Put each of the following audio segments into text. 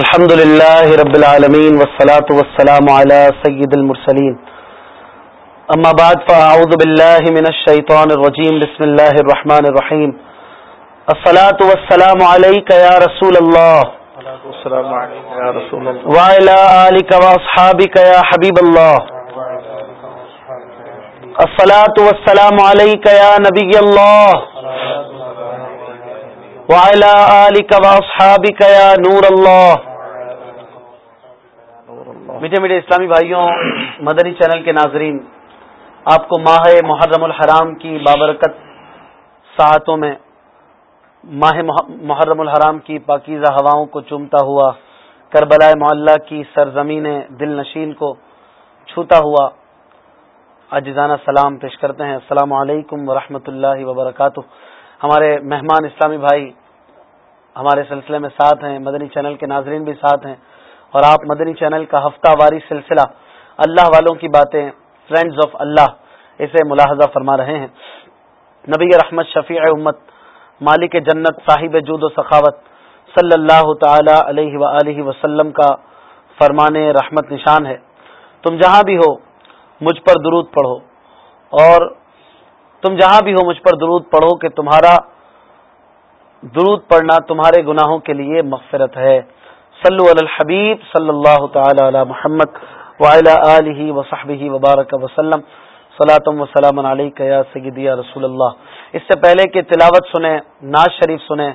الحمد لله رب العالمين والصلاة والسلام على سيد المرسلين أما بعد فأعوذ بالله من الشيطان الرجيم بسم الله الرحمن الرحيم الصلاة والسلام عليك يا رسول الله وعلى آلك وأصحابك يا حبيب الله الصلاة والسلام عليك يا نبي الله وعلى آلك وأصحابك يا نور الله میٹھے میٹھے اسلامی بھائیوں، مدنی چینل کے ناظرین، آپ کو ماہ محرم الحرام کی بابرکت ساعتوں میں ماہ محرم الحرام کی پاکیزہ ہواؤں کو چومتا ہوا کربلا معلّہ کی سرزمین دل نشین کو چھوتا ہوا اجزانہ سلام پیش کرتے ہیں۔ السلام علیکم ورحمۃ اللہ وبرکاتہ۔ ہمارے مہمان اسلامی بھائی ہمارے سلسلے میں ساتھ ہیں، مدنی چینل کے ناظرین بھی ساتھ ہیں۔ اور آپ مدنی چینل کا ہفتہ واری سلسلہ اللہ والوں کی باتیں فرینڈز آف اللہ اسے ملاحظہ فرما رہے ہیں۔ نبی رحمت، شفیع امت، مالک جنت، صاحب جود و سخاوت، صلی اللہ تعالی علیہ وسلم کا فرمان رحمت نشان ہے۔ تم جہاں بھی ہو، مجھ پر درود پڑھو۔ اور تم جہاں بھی ہو، مجھ پر درود پڑھو کہ تمہارا درود پڑھنا تمہارے گناہوں کے لیے مغفرت ہے۔ صلو علی الحبیب صلی اللہ تعالی علی محمد علیہ وصحبہ وبارک وسلم. صلاحم وسلام علیہ یا سیدی یا رسول اللہ. اس سے پہلے کہ تلاوت سنیں، ناز شریف سنیں،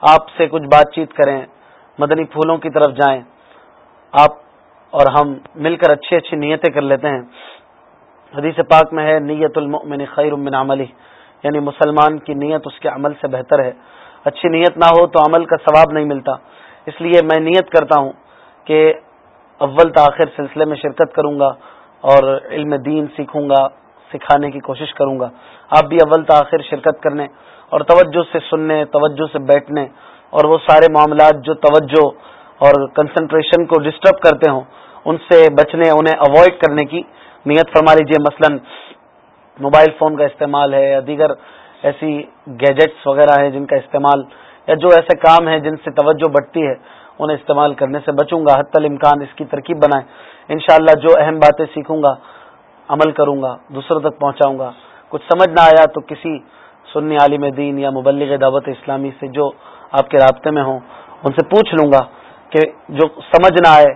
آپ سے کچھ بات چیت کریں، مدنی پھولوں کی طرف جائیں، آپ اور ہم مل کر اچھی اچھی نیتیں کر لیتے ہیں۔ حدیث پاک میں ہے، نیت المؤمن خیر من عملی۔ یعنی مسلمان کی نیت اس کے عمل سے بہتر ہے۔ اچھی نیت نہ ہو تو عمل کا ثواب نہیں ملتا۔ اس لیے میں نیت کرتا ہوں کہ اول تاخیر سلسلے میں شرکت کروں گا اور علم دین سیکھوں گا، سکھانے کی کوشش کروں گا۔ آپ بھی اول تاخیر شرکت کرنے اور توجہ سے سننے، توجہ سے بیٹھنے اور وہ سارے معاملات جو توجہ اور کنسنٹریشن کو ڈسٹرب کرتے ہوں، ان سے بچنے، انہیں اوائڈ کرنے کی نیت فرما لیجیے مثلا موبائل فون کا استعمال ہے یا دیگر ایسی گیجٹس وغیرہ ہیں جن کا استعمال یا جو ایسے کام ہیں جن سے توجہ بڑھتی ہے، انہیں استعمال کرنے سے بچوں گا حت الامکان اس کی ترکیب بنائیں۔ انشاءاللہ جو اہم باتیں سیکھوں گا، عمل کروں گا، دوسروں تک پہنچاؤں گا۔ کچھ سمجھ نہ آیا تو کسی سنی عالم دین یا مبلغ دعوت اسلامی سے جو آپ کے رابطے میں ہوں، ان سے پوچھ لوں گا کہ جو سمجھ نہ آئے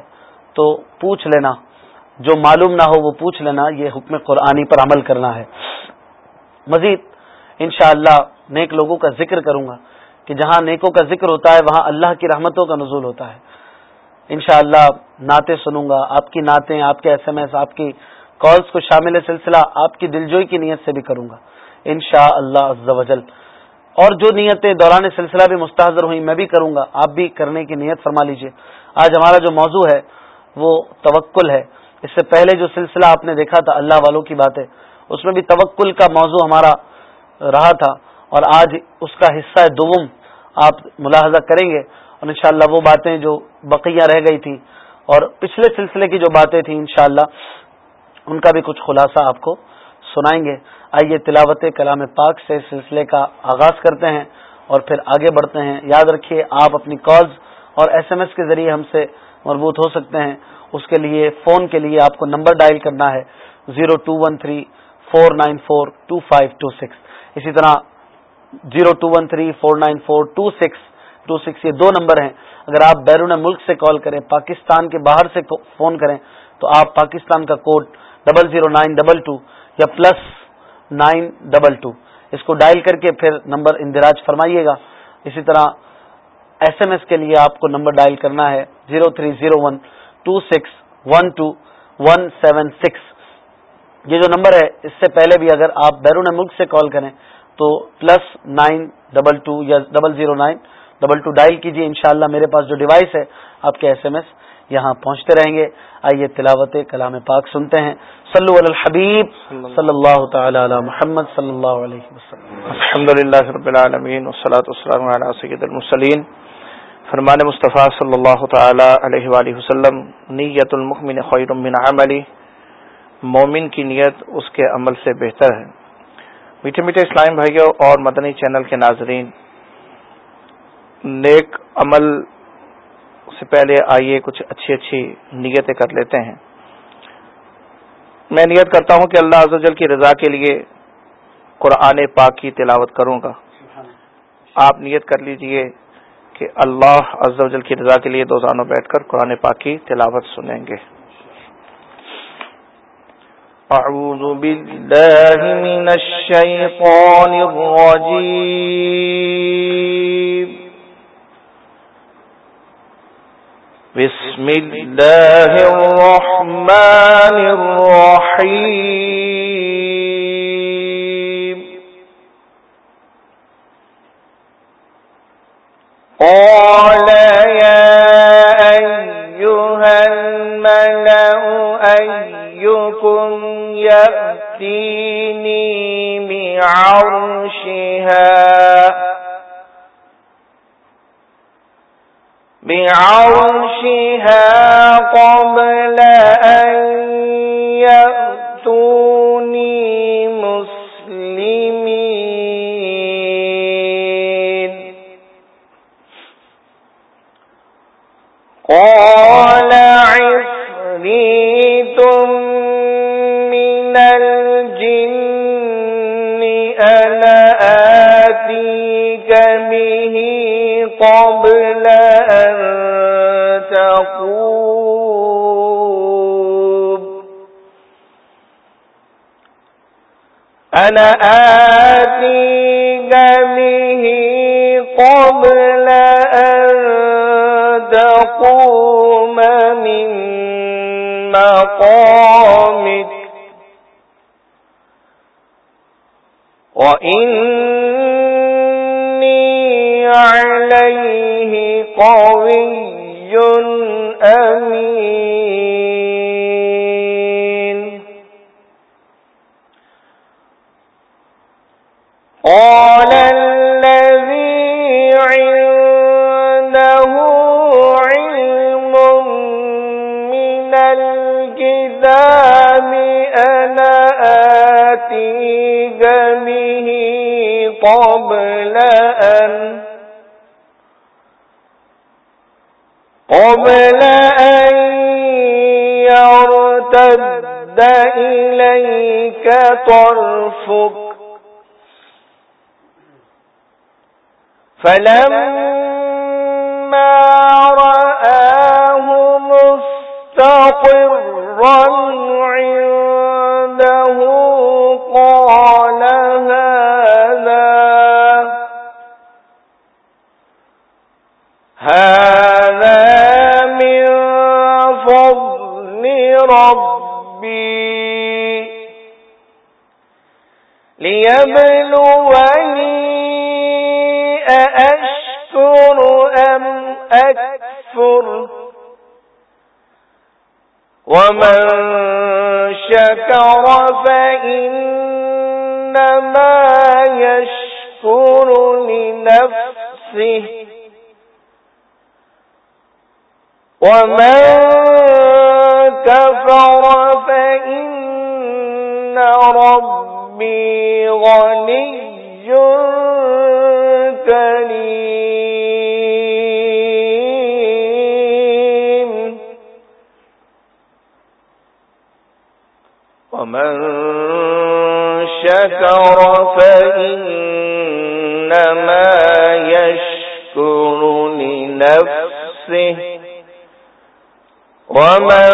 تو پوچھ لینا۔ جو معلوم نہ ہو وہ پوچھ لینا، یہ حکم قرآنی پر عمل کرنا ہے۔ مزید انشاءاللہ اللہ نیک لوگوں کا ذکر کروں گا۔ کہ جہاں نیکوں کا ذکر ہوتا ہے، وہاں اللہ کی رحمتوں کا نزول ہوتا ہے۔ انشاءاللہ اللہ نعتیں سنوں گا۔ آپ کی نعتیں، آپ کے ایس ایم ایس آپ کی کالز کو شامل سلسلہ آپ کی دلجوئی کی نیت سے بھی کروں گا۔ ان شاء اللہ اور جو نیتیں دوران سلسلہ بھی مستحضر ہوئی میں بھی کروں گا۔ آپ بھی کرنے کی نیت فرما لیجیے آج ہمارا جو موضوع ہے، وہ توکل ہے۔ اس سے پہلے جو سلسلہ آپ نے دیکھا تھا، اللہ والوں کی باتیں، اس میں بھی توکل کا موضوع ہمارا رہا تھا۔ اور آج اس کا حصہ دوم، آپ ملاحظہ کریں گے اور انشاءاللہ وہ باتیں جو بقیہ رہ گئی تھیں اور پچھلے سلسلے کی جو باتیں تھیں انشاءاللہ، ان کا بھی کچھ خلاصہ آپ کو سنائیں گے۔ آئیے تلاوت کلام پاک سے سلسلے کا آغاز کرتے ہیں اور پھر آگے بڑھتے ہیں۔ یاد رکھیے، آپ اپنی کالز اور ایس ایم ایس کے ذریعے ہم سے مربوط ہو سکتے ہیں۔ اس کے لیے، فون کے لیے آپ کو نمبر ڈائل کرنا ہے۔ Zero two one three four nine four two five two six. اسی طرح zero two one three four nine four two six two six, یہ دو نمبر ہیں۔ اگر آپ بیرون ملک سے کال کریں، پاکستان کے باہر سے فون کریں، تو آپ پاکستان کا code double zero nine double two یا پلس نائن ڈبل ٹو اس کو ڈائل کر کے پھر نمبر اندراج فرمائیے گا۔ اسی طرح ایس ایم ایس کے لیے آپ کو نمبر ڈائل کرنا ہے zero three zero one two six one two one seven six یہ جو نمبر ہے، اس سے پہلے بھی اگر آپ بیرون ملک سے کال کریں تو پلس نائن ڈبل ٹو یا double zero nine double two dial کیجیے انشاءاللہ میرے پاس جو ڈیوائس ہے، آپ کے ایس ایم ایس یہاں پہنچتے رہیں گے۔ آئیے تلاوت کلام پاک سنتے ہیں۔ صلو علی الحبیب۔ صلی اللہ تعالی علی محمد صلی اللہ علیہ وسلم۔ الحمد للہ رب العالمین، والصلاة والسلام علی سید المرسلین۔ فرمان مصطفیٰ صلی اللہ تعالی علیہ وآلہ وسلم، نیت المؤمن خیر من عملی۔ مومن کی نیت اس کے عمل سے بہتر ہے۔ میٹھے میٹھے اسلام بھائیوں اور مدنی چینل کے ناظرین، نیک عمل سے پہلے آئیے کچھ اچھی اچھی نیتیں کر لیتے ہیں۔ میں نیت کرتا ہوں کہ اللہ عزوجل کی رضا کے لیے قرآن پاک کی تلاوت کروں گا۔ آپ نیت کر لیجیے کہ اللہ عزوجل کی رضا کے لیے دو زانوں بیٹھ کر قرآن پاک کی تلاوت سنیں گے۔ اعوذ باللہ من الشیطان الرجیم بسم الله الرحمن الرحيم. قال يا أيها الملأ أيكم يأتيني بعرشها. بعرشها قبل به قبل أنا آتيك به قبل أن تقوم من مقامك. وإني عليه قوي أمين قال الذي عنده علم من الكتاب أنا آتيك به قبل أن قبل أن يرتد إليك طرفك. فلما رآه مستقرا عنده قال هذا هذا ربي ليبلوني أأشكر أم أكفر ومن شكر فإنما يشكر لنفسه ومن كفر فإن ربي غني كريم. ومن شكر فإنما يشكر لنفسه. ومن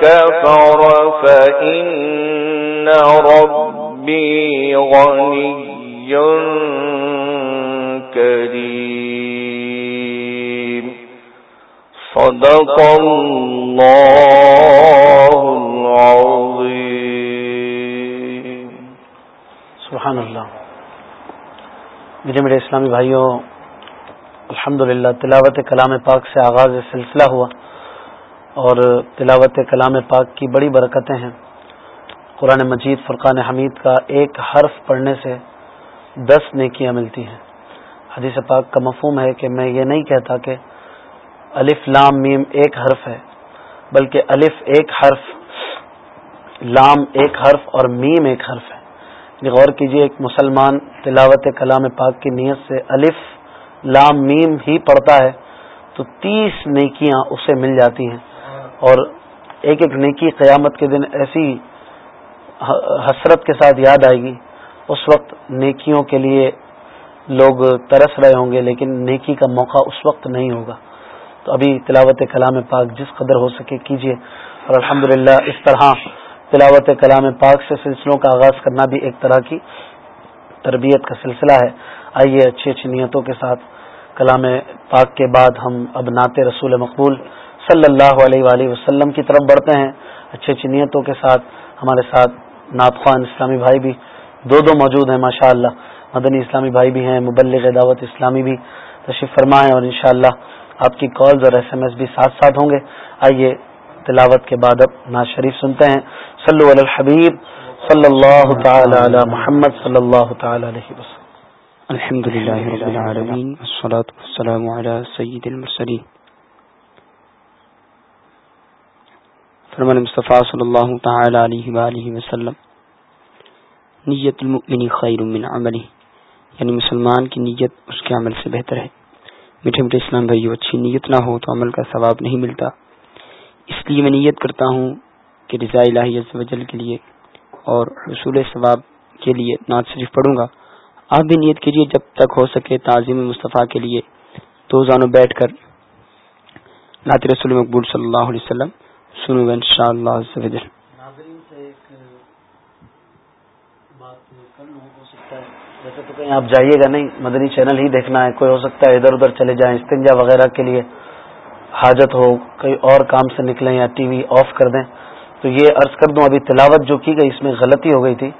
كفر فإن ربي غني كريم. صدق الله العظيم. سبحان اللہ. میرے میرے اسلامی بھائیوں الحمدللہ، تلاوت کلام پاک سے آغاز سلسلہ ہوا اور تلاوت کلام پاک کی بڑی برکتیں ہیں۔ قرآن مجید، فرقان حمید کا ایک حرف پڑھنے سے دس نیکیاں ملتی ہیں۔ حدیث پاک کا مفہوم ہے کہ میں یہ نہیں کہتا کہ الف لام میم ایک حرف ہے، بلکہ الف ایک حرف، لام ایک حرف اور میم ایک حرف ہے۔ غور کیجیے، ایک مسلمان تلاوت کلام پاک کی نیت سے الف لام میم ہی پڑھتا ہے، تو تیس نیکیاں اسے مل جاتی ہیں۔ اور ایک ایک نیکی قیامت کے دن ایسی حسرت کے ساتھ یاد آئے گی۔ اس وقت نیکیوں کے لیے لوگ ترس رہے ہوں گے، لیکن نیکی کا موقع اس وقت نہیں ہوگا۔ تو ابھی تلاوت کلام پاک جس قدر ہو سکے کیجیے اور الحمد اس طرح تلاوت کلام پاک سے سلسلوں کا آغاز کرنا بھی ایک طرح کی تربیت کا سلسلہ ہے۔ آئیے اچھی اچھی نیتوں کے ساتھ کلام پاک کے بعد ہم اب نعت رسول مقبول صلی اللہ علیہ وآلہ وسلم کی طرف بڑھتے ہیں۔ اچھی اچھی نیتوں کے ساتھ ہمارے ساتھ نعت خوان اسلامی بھائی بھی دو دو موجود ہیں ماشاء اللہ مدنی اسلامی بھائی بھی ہیں، مبلغ دعوت اسلامی بھی تشریف فرما ہے اور انشاءاللہ آپ کی کالز اور ایس ایم ایس بھی ساتھ ساتھ ہوں گے۔ آئیے تلاوت کے بعد اب ناز شریف سنتے ہیں۔ صلو علی الحبیب، صلی اللہ تعالی علی محمد، صلی اللہ تعالی علیہ وسلم۔ الحمد للہ رب العالمین والصلاة والسلام علی سید المرسلین فرمان مصطفیٰ صلی اللہ تعالی علیہ وآلہ وسلم نیت المؤمن خیر من عملی یعنی مسلمان کی نیت اس کے عمل سے بہتر ہے۔ میٹھے میٹھے اسلام بھائی اچھی نیت نہ ہو تو عمل کا ثواب نہیں ملتا۔ اس لیے میں نیت کرتا ہوں کہ رضاء الہی عز و جل کے لیے اور رسول ثواب کے لیے نعت شریف پڑھوں گا۔ آپ بھی نیت کیجیے جب تک ہو سکے تعظیم مصطفیٰ کے لیے دو زانوں بیٹھ کر۔ نعت رسول مقبول صلی اللہ علیہ وسلم سنوں گا ان شاء اللہ ویسے تو کہیں آپ جائیے گا نہیں، مدنی چینل ہی دیکھنا ہے، کوئی ہو سکتا ہے ادھر ادھر چلے جائیں، استنجا وغیرہ کے لیے حاجت ہو کئی اور کام سے نکلیں یا ٹی وی آف کر دیں۔ تو یہ عرض کر دوں، ابھی تلاوت جو کی گئی، اس میں غلطی ہو گئی تھی۔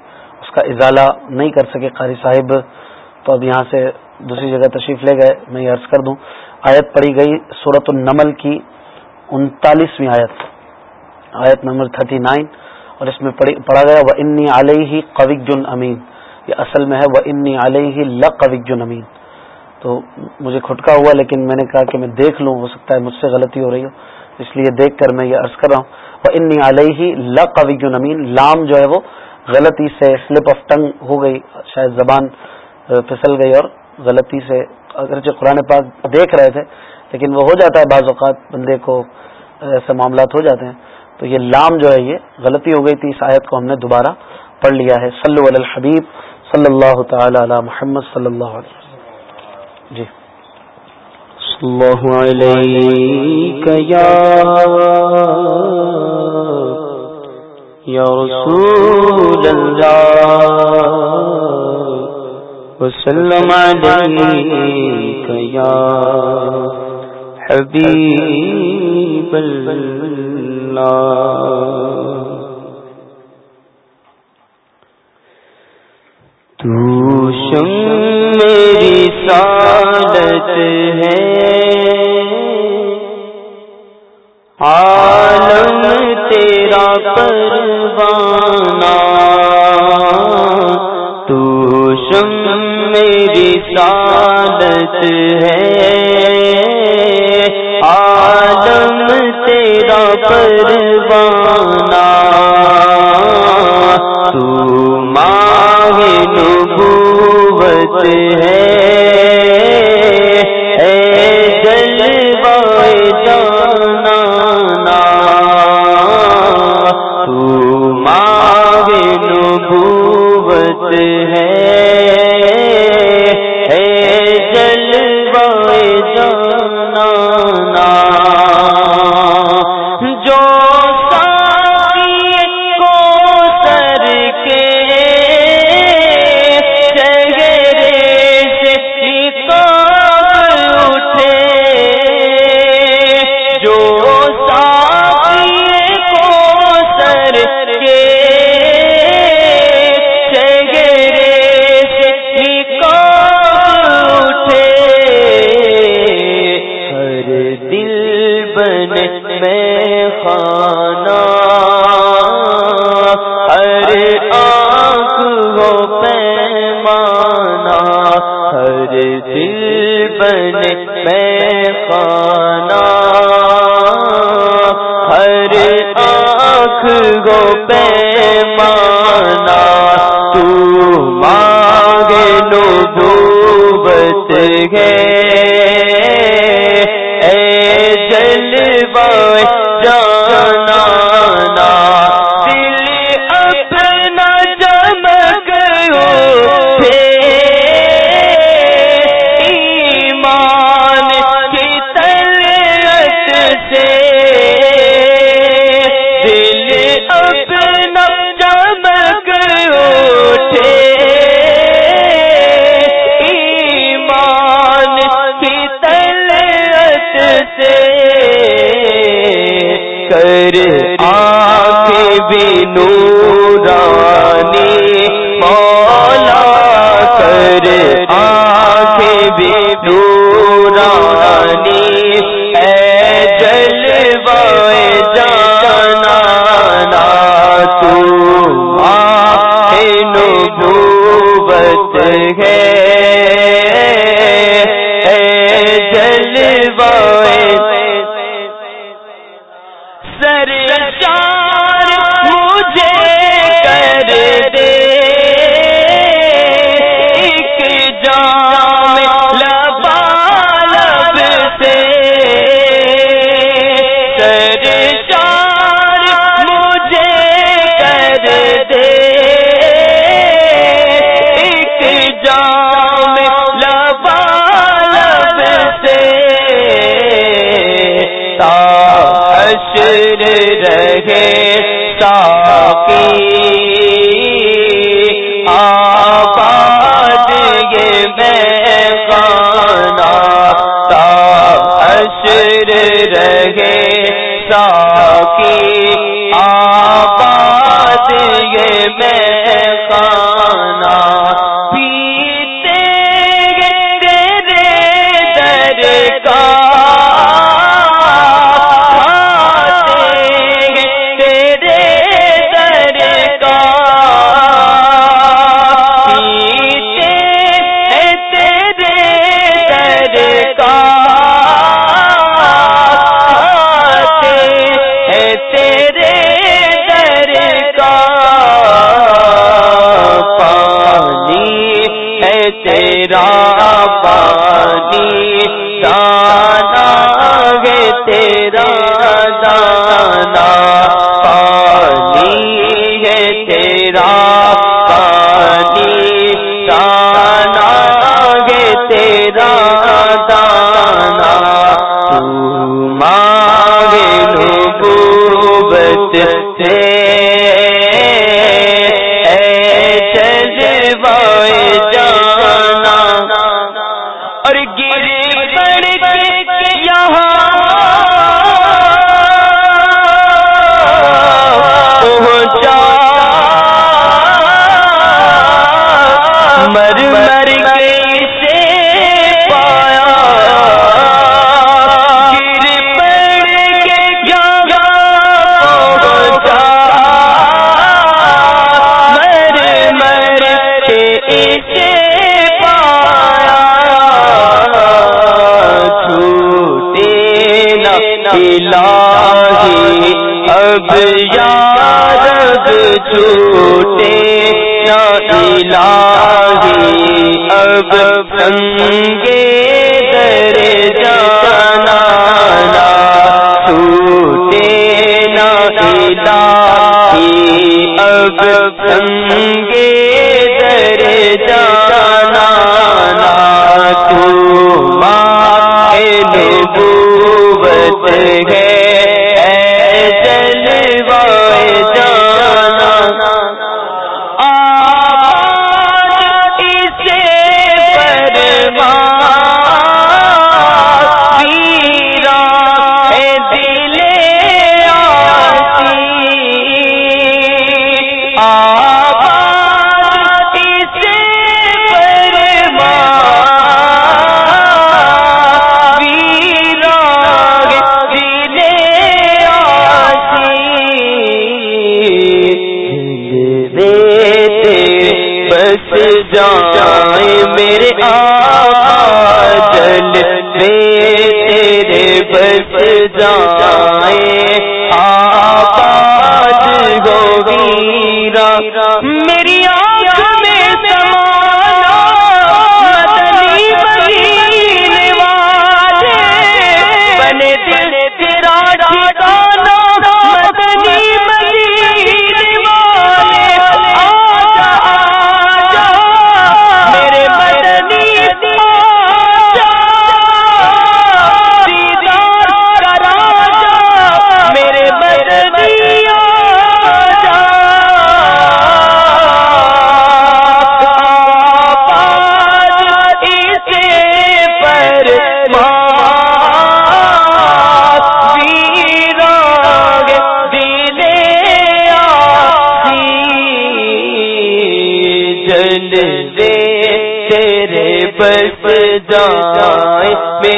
اس کا ازالہ نہیں کر سکے قاری صاحب، تو اب یہاں سے دوسری جگہ تشریف لے گئے، میں یہ عرض کر دوں۔ آیت پڑھی گئی صورت النمل کی انتالیسویں آیت۔ آیت نمبر تھرٹی نائن۔ اور اس میں پڑھا گیا وہ انی علیہ قوی جن امین یہ اصل میں ہے وہ انی علیہ لقوی جن امین تو مجھے کھٹکا ہوا، لیکن میں نے کہا کہ میں دیکھ لوں، ہو سکتا ہے مجھ سے غلطی ہو رہی ہو۔ اس لیے دیکھ کر میں یہ عرض کر رہا ہوں۔ وہ انی علیہ لقوی نمین لام جو ہے وہ غلطی سے سلپ آف ٹنگ ہو گئی، شاید زبان پھسل گئی اور غلطی سے اگرچہ قرآن پاک دیکھ رہے تھے، لیکن وہ ہو جاتا ہے بعض اوقات بندے کو ایسے معاملات ہو جاتے ہیں۔ تو یہ لام جو ہے، یہ غلطی ہو گئی تھی، اس آیت کو ہم نے دوبارہ پڑھ لیا ہے۔ صلی علی الحبیب صلی اللہ تعالی علی محمد صلی اللہ علیہ جی۔ اللہ علیہ یا رسول اللہ وسلم علیک یا حبیب اللہ۔ تو شم میری سعادت ہے۔ عالم تیرا پروانہ تو شم میری سعادت ہے۔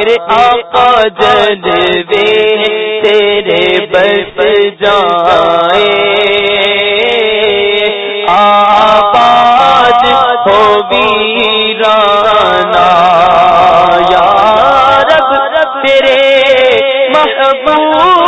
میرے آقا جلوے تیرے بس جائے۔ آباد ہو ویرانا یا رب تیرے محبوب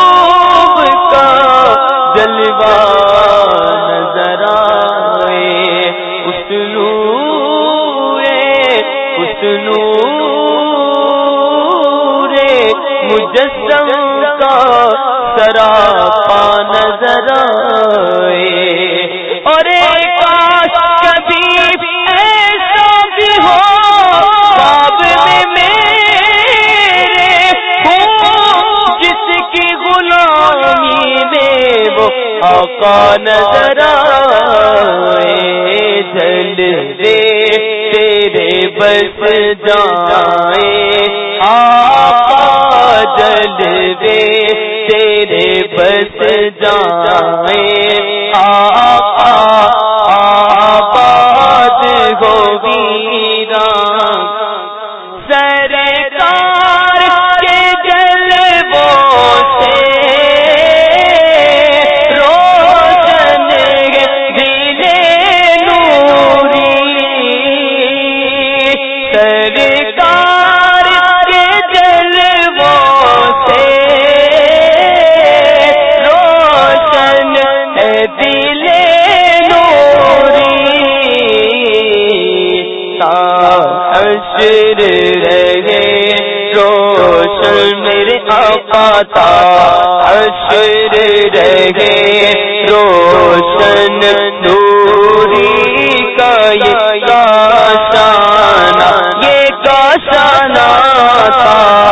سراپا نظر آئے۔ اور کاش کبھی ایسا بھی ہو، خواب میں میرے ہوں جس کی غلامی میں وہ آقا نظر آئے۔ جل دے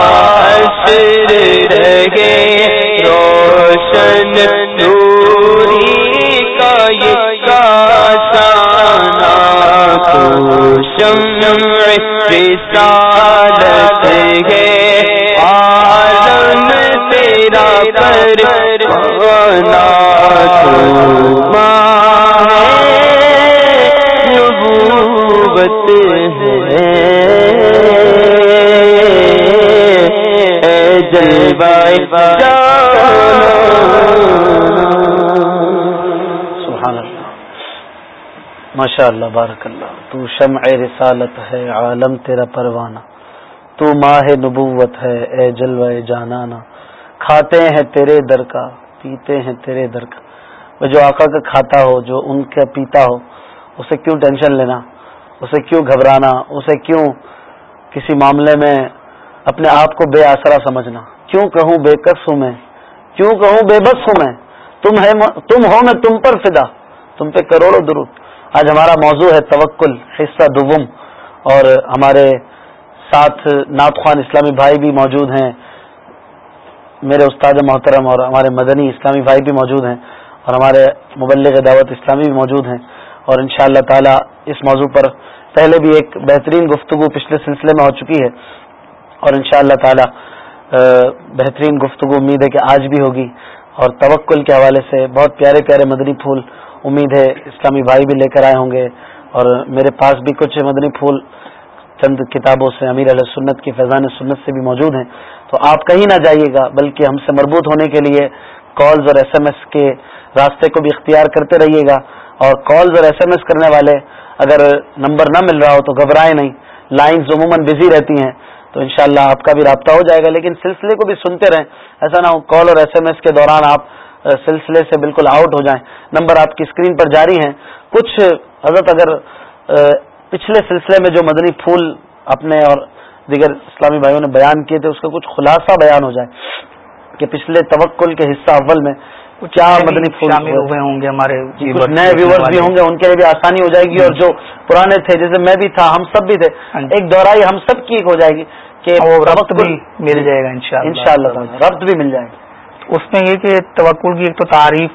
حشر رہے روشن نوری کا یہ کاشانہ تو شمع رسالت ہے۔ عالم تیرا پر پانا تو سبحان اللہ. ماشاء اللہ بارک اللہ تو شمع رسالت ہے، عالم تیرا پروانہ. تو ماہ نبوت ہے، اے جلوہ جانانا کھاتے ہیں تیرے در کا، پیتے ہیں تیرے در کا. وہ جو آقا کا کھاتا ہو، جو ان کا پیتا ہو، اسے کیوں ٹینشن لینا؟ اسے کیوں گھبرانا؟ اسے کیوں کسی معاملے میں اپنے آپ کو بے آسرا سمجھنا؟ کیوں کہوں بے کس ہوں میں؟ کیوں کہوں بے بس ہوں میں؟ تم ہے تم ہو میں تم پر فدا۔ تم پہ کروڑوں درود۔ آج ہمارا موضوع ہے توکل، حصہ دوم۔ اور ہمارے ساتھ نعت خوان اسلامی بھائی بھی موجود ہیں۔ میرے استاد محترم اور ہمارے مدنی اسلامی بھائی بھی موجود ہیں۔ اور ہمارے مبلغ دعوت اسلامی بھی موجود ہیں۔ اور ان شاء اللہ تعالی اس موضوع پر پہلے بھی ایک بہترین گفتگو پچھلے سلسلے میں ہو چکی ہے۔ اور ان شاء اللہ تعالی بہترین گفتگو امید ہے کہ آج بھی ہوگی اور توکل کے حوالے سے بہت پیارے پیارے مدنی پھول امید ہے اسلامی بھائی بھی لے کر آئے ہوں گے اور میرے پاس بھی کچھ مدنی پھول چند کتابوں سے امیر علیہ سنت کی فیضان سنت سے بھی موجود ہیں۔ تو آپ کہیں نہ جائیے گا، بلکہ ہم سے مربوط ہونے کے لیے کالز اور ایس ایم ایس کے راستے کو بھی اختیار کرتے رہیے گا۔ اور کالز اور ایس ایم ایس کرنے والے اگر نمبر نہ مل رہا ہو تو گھبرائے نہیں، لائنز عموماً بزی رہتی ہیں۔ تو انشاءاللہ شاء آپ کا بھی رابطہ ہو جائے گا لیکن سلسلے کو بھی سنتے رہیں۔ ایسا نہ ہو کال اور ایس ایم ایس کے دوران آپ سلسلے سے بالکل آؤٹ ہو جائیں۔ نمبر آپ کی اسکرین پر جاری ہیں۔ کچھ حضرت اگر پچھلے سلسلے میں جو مدنی پھول اپنے اور دیگر اسلامی بھائیوں نے بیان کیے تھے اس کا کچھ خلاصہ بیان ہو جائے کہ پچھلے توکل کے حصہ اول میں کیا مدنی پھول ہوئے۔ ہوں گے ہمارے کچھ نئے ویورز بھی ہوں گے ان کے لیے بھی آسانی ہو جائے گی۔ اور جو پرانے تھے جیسے میں بھی تھا ہم سب بھی تھے۔ ہاں جی۔ ایک دورائی ہم سب کی ایک ہو جائے گی۔ کہ ربط بھی مل جائے گا ان شاء اللہ ربط بھی مل جائے گا۔ اس میں یہ کہ توکل کی ایک تو تعریف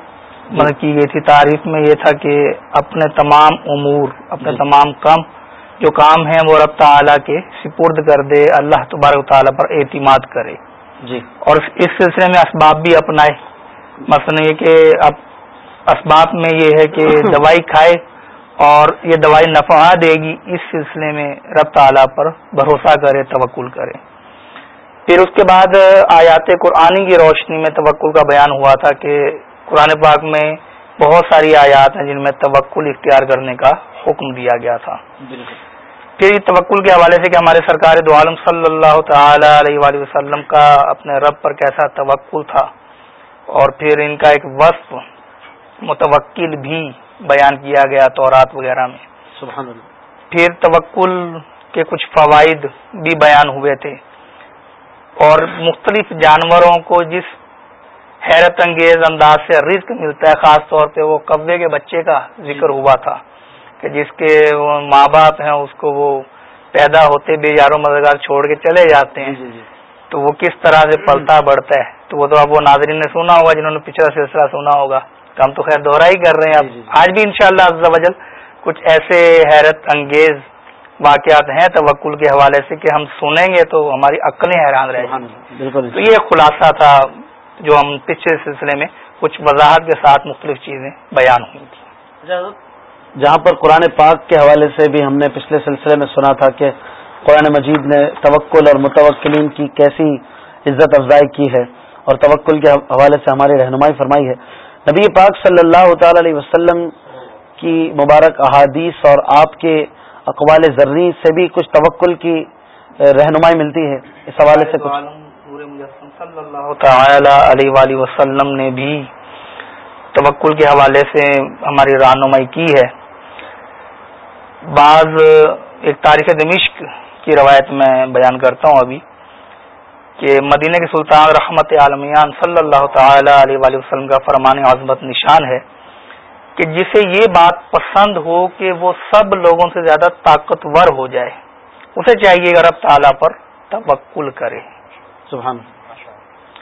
مطلب کی گئی تھی۔ تعریف میں یہ تھا کہ اپنے تمام امور اپنے تمام کام جو کام ہیں وہ رب تعالیٰ کے سپرد کر دے اللہ تبارک تعالیٰ پر اعتماد کرے۔ جی۔ اور اس سلسلے میں اسباب بھی اپنائے۔ مثلا یہ کہ اب اسباب میں یہ ہے کہ دوائی کھائے اور یہ دوائی نفع دے گی اس سلسلے میں رب تعالیٰ پر بھروسہ کرے توکل کرے۔ پھر اس کے بعد آیات قرآن کی روشنی میں توکل کا بیان ہوا تھا کہ قرآن پاک میں بہت ساری آیات ہیں جن میں توکل اختیار کرنے کا حکم دیا گیا تھا۔ پھر توکل کے حوالے سے کہ ہمارے سرکار دو عالم صلی اللہ تعالی علیہ وآلہ وسلم کا اپنے رب پر کیسا توکل تھا۔ اور پھر ان کا ایک وصف متوکل بھی بیان کیا گیا تورات وغیرہ میں۔ سبحان اللہ۔ پھر توکل کے کچھ فوائد بھی بیان ہوئے تھے۔ اور مختلف جانوروں کو جس حیرت انگیز انداز سے رزق ملتا ہے خاص طور پہ وہ قبے کے بچے کا ذکر ہوا تھا کہ جس کے ماں باپ ہیں اس کو وہ پیدا ہوتے بے یاروں مددگار چھوڑ کے چلے جاتے ہیں۔ جی جی۔ تو وہ کس طرح سے پلتا بڑھتا ہے؟ تو وہ تو اب وہ ناظرین نے سنا ہوگا جنہوں نے پچھلا سلسلہ سنا ہوگا۔ تو ہم تو خیر دوہرا ہی کر رہے ہیں. اب جی، جی۔ آج بھی انشاءاللہ شاء اللہ کچھ ایسے حیرت انگیز واقعات ہیں توکل کے حوالے سے کہ ہم سنیں گے تو ہماری عقلیں حیران رہ جائیں بالکل۔ تو یہ خلاصہ تھا جو ہم پچھلے سلسلے میں کچھ وضاحت کے ساتھ مختلف چیزیں بیان ہوئی تھی جہاں پر قرآن پاک کے حوالے سے بھی ہم نے پچھلے سلسلے میں سنا تھا کہ قرآن مجید نے توکل اور متوکلین کی کیسی عزت افزائی کی ہے اور توکل کے حوالے سے ہماری رہنمائی فرمائی ہے۔ نبی پاک صلی اللہ تعالی علیہ وسلم کی مبارک احادیث اور آپ کے اقوال زرنی سے بھی کچھ توکل کی رہنمائی ملتی ہے۔ اس حوالے سے کچھ۔ صلی اللہ تعالی علیہ وآلہ وسلم نے بھی توکل کے حوالے سے ہماری رہنمائی کی ہے۔ بعض ایک تاریخ دمشق کی روایت میں بیان کرتا ہوں ابھی۔ کہ مدینہ کے سلطان رحمت عالمیان صلی اللہ تعالی علیہ وآلہ وسلم کا فرمان عظمت نشان ہے کہ جسے یہ بات پسند ہو کہ وہ سب لوگوں سے زیادہ طاقتور ہو جائے اسے چاہیے کہ رب تعالیٰ پر توکل کرے۔ سبحان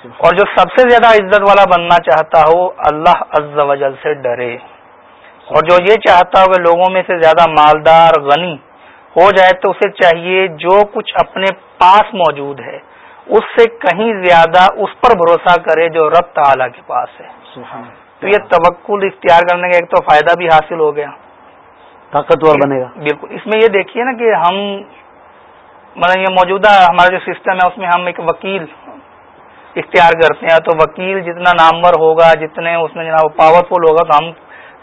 اور جو سب سے زیادہ عزت والا بننا چاہتا ہو اللہ عز و جل سے ڈرے۔ اور جو یہ چاہتا ہو کہ لوگوں میں سے زیادہ مالدار غنی ہو جائے تو اسے چاہیے جو کچھ اپنے پاس موجود ہے۔ اس سے کہیں زیادہ اس پر بھروسہ کرے جو رب تعالی کے پاس ہے۔ سبحان تو یہ توکل اختیار کرنے کا ایک تو فائدہ بھی حاصل ہو گیا۔ طاقتور بنے گا۔ بالکل۔ اس میں یہ دیکھیے نا کہ ہم مطلب یہ موجودہ ہمارا جو سسٹم ہے اس میں ہم ایک وکیل اختیار کرتے ہیں۔ تو وکیل جتنا نامور ہوگا جتنے اس میں جناب پاورفل ہوگا تو ہم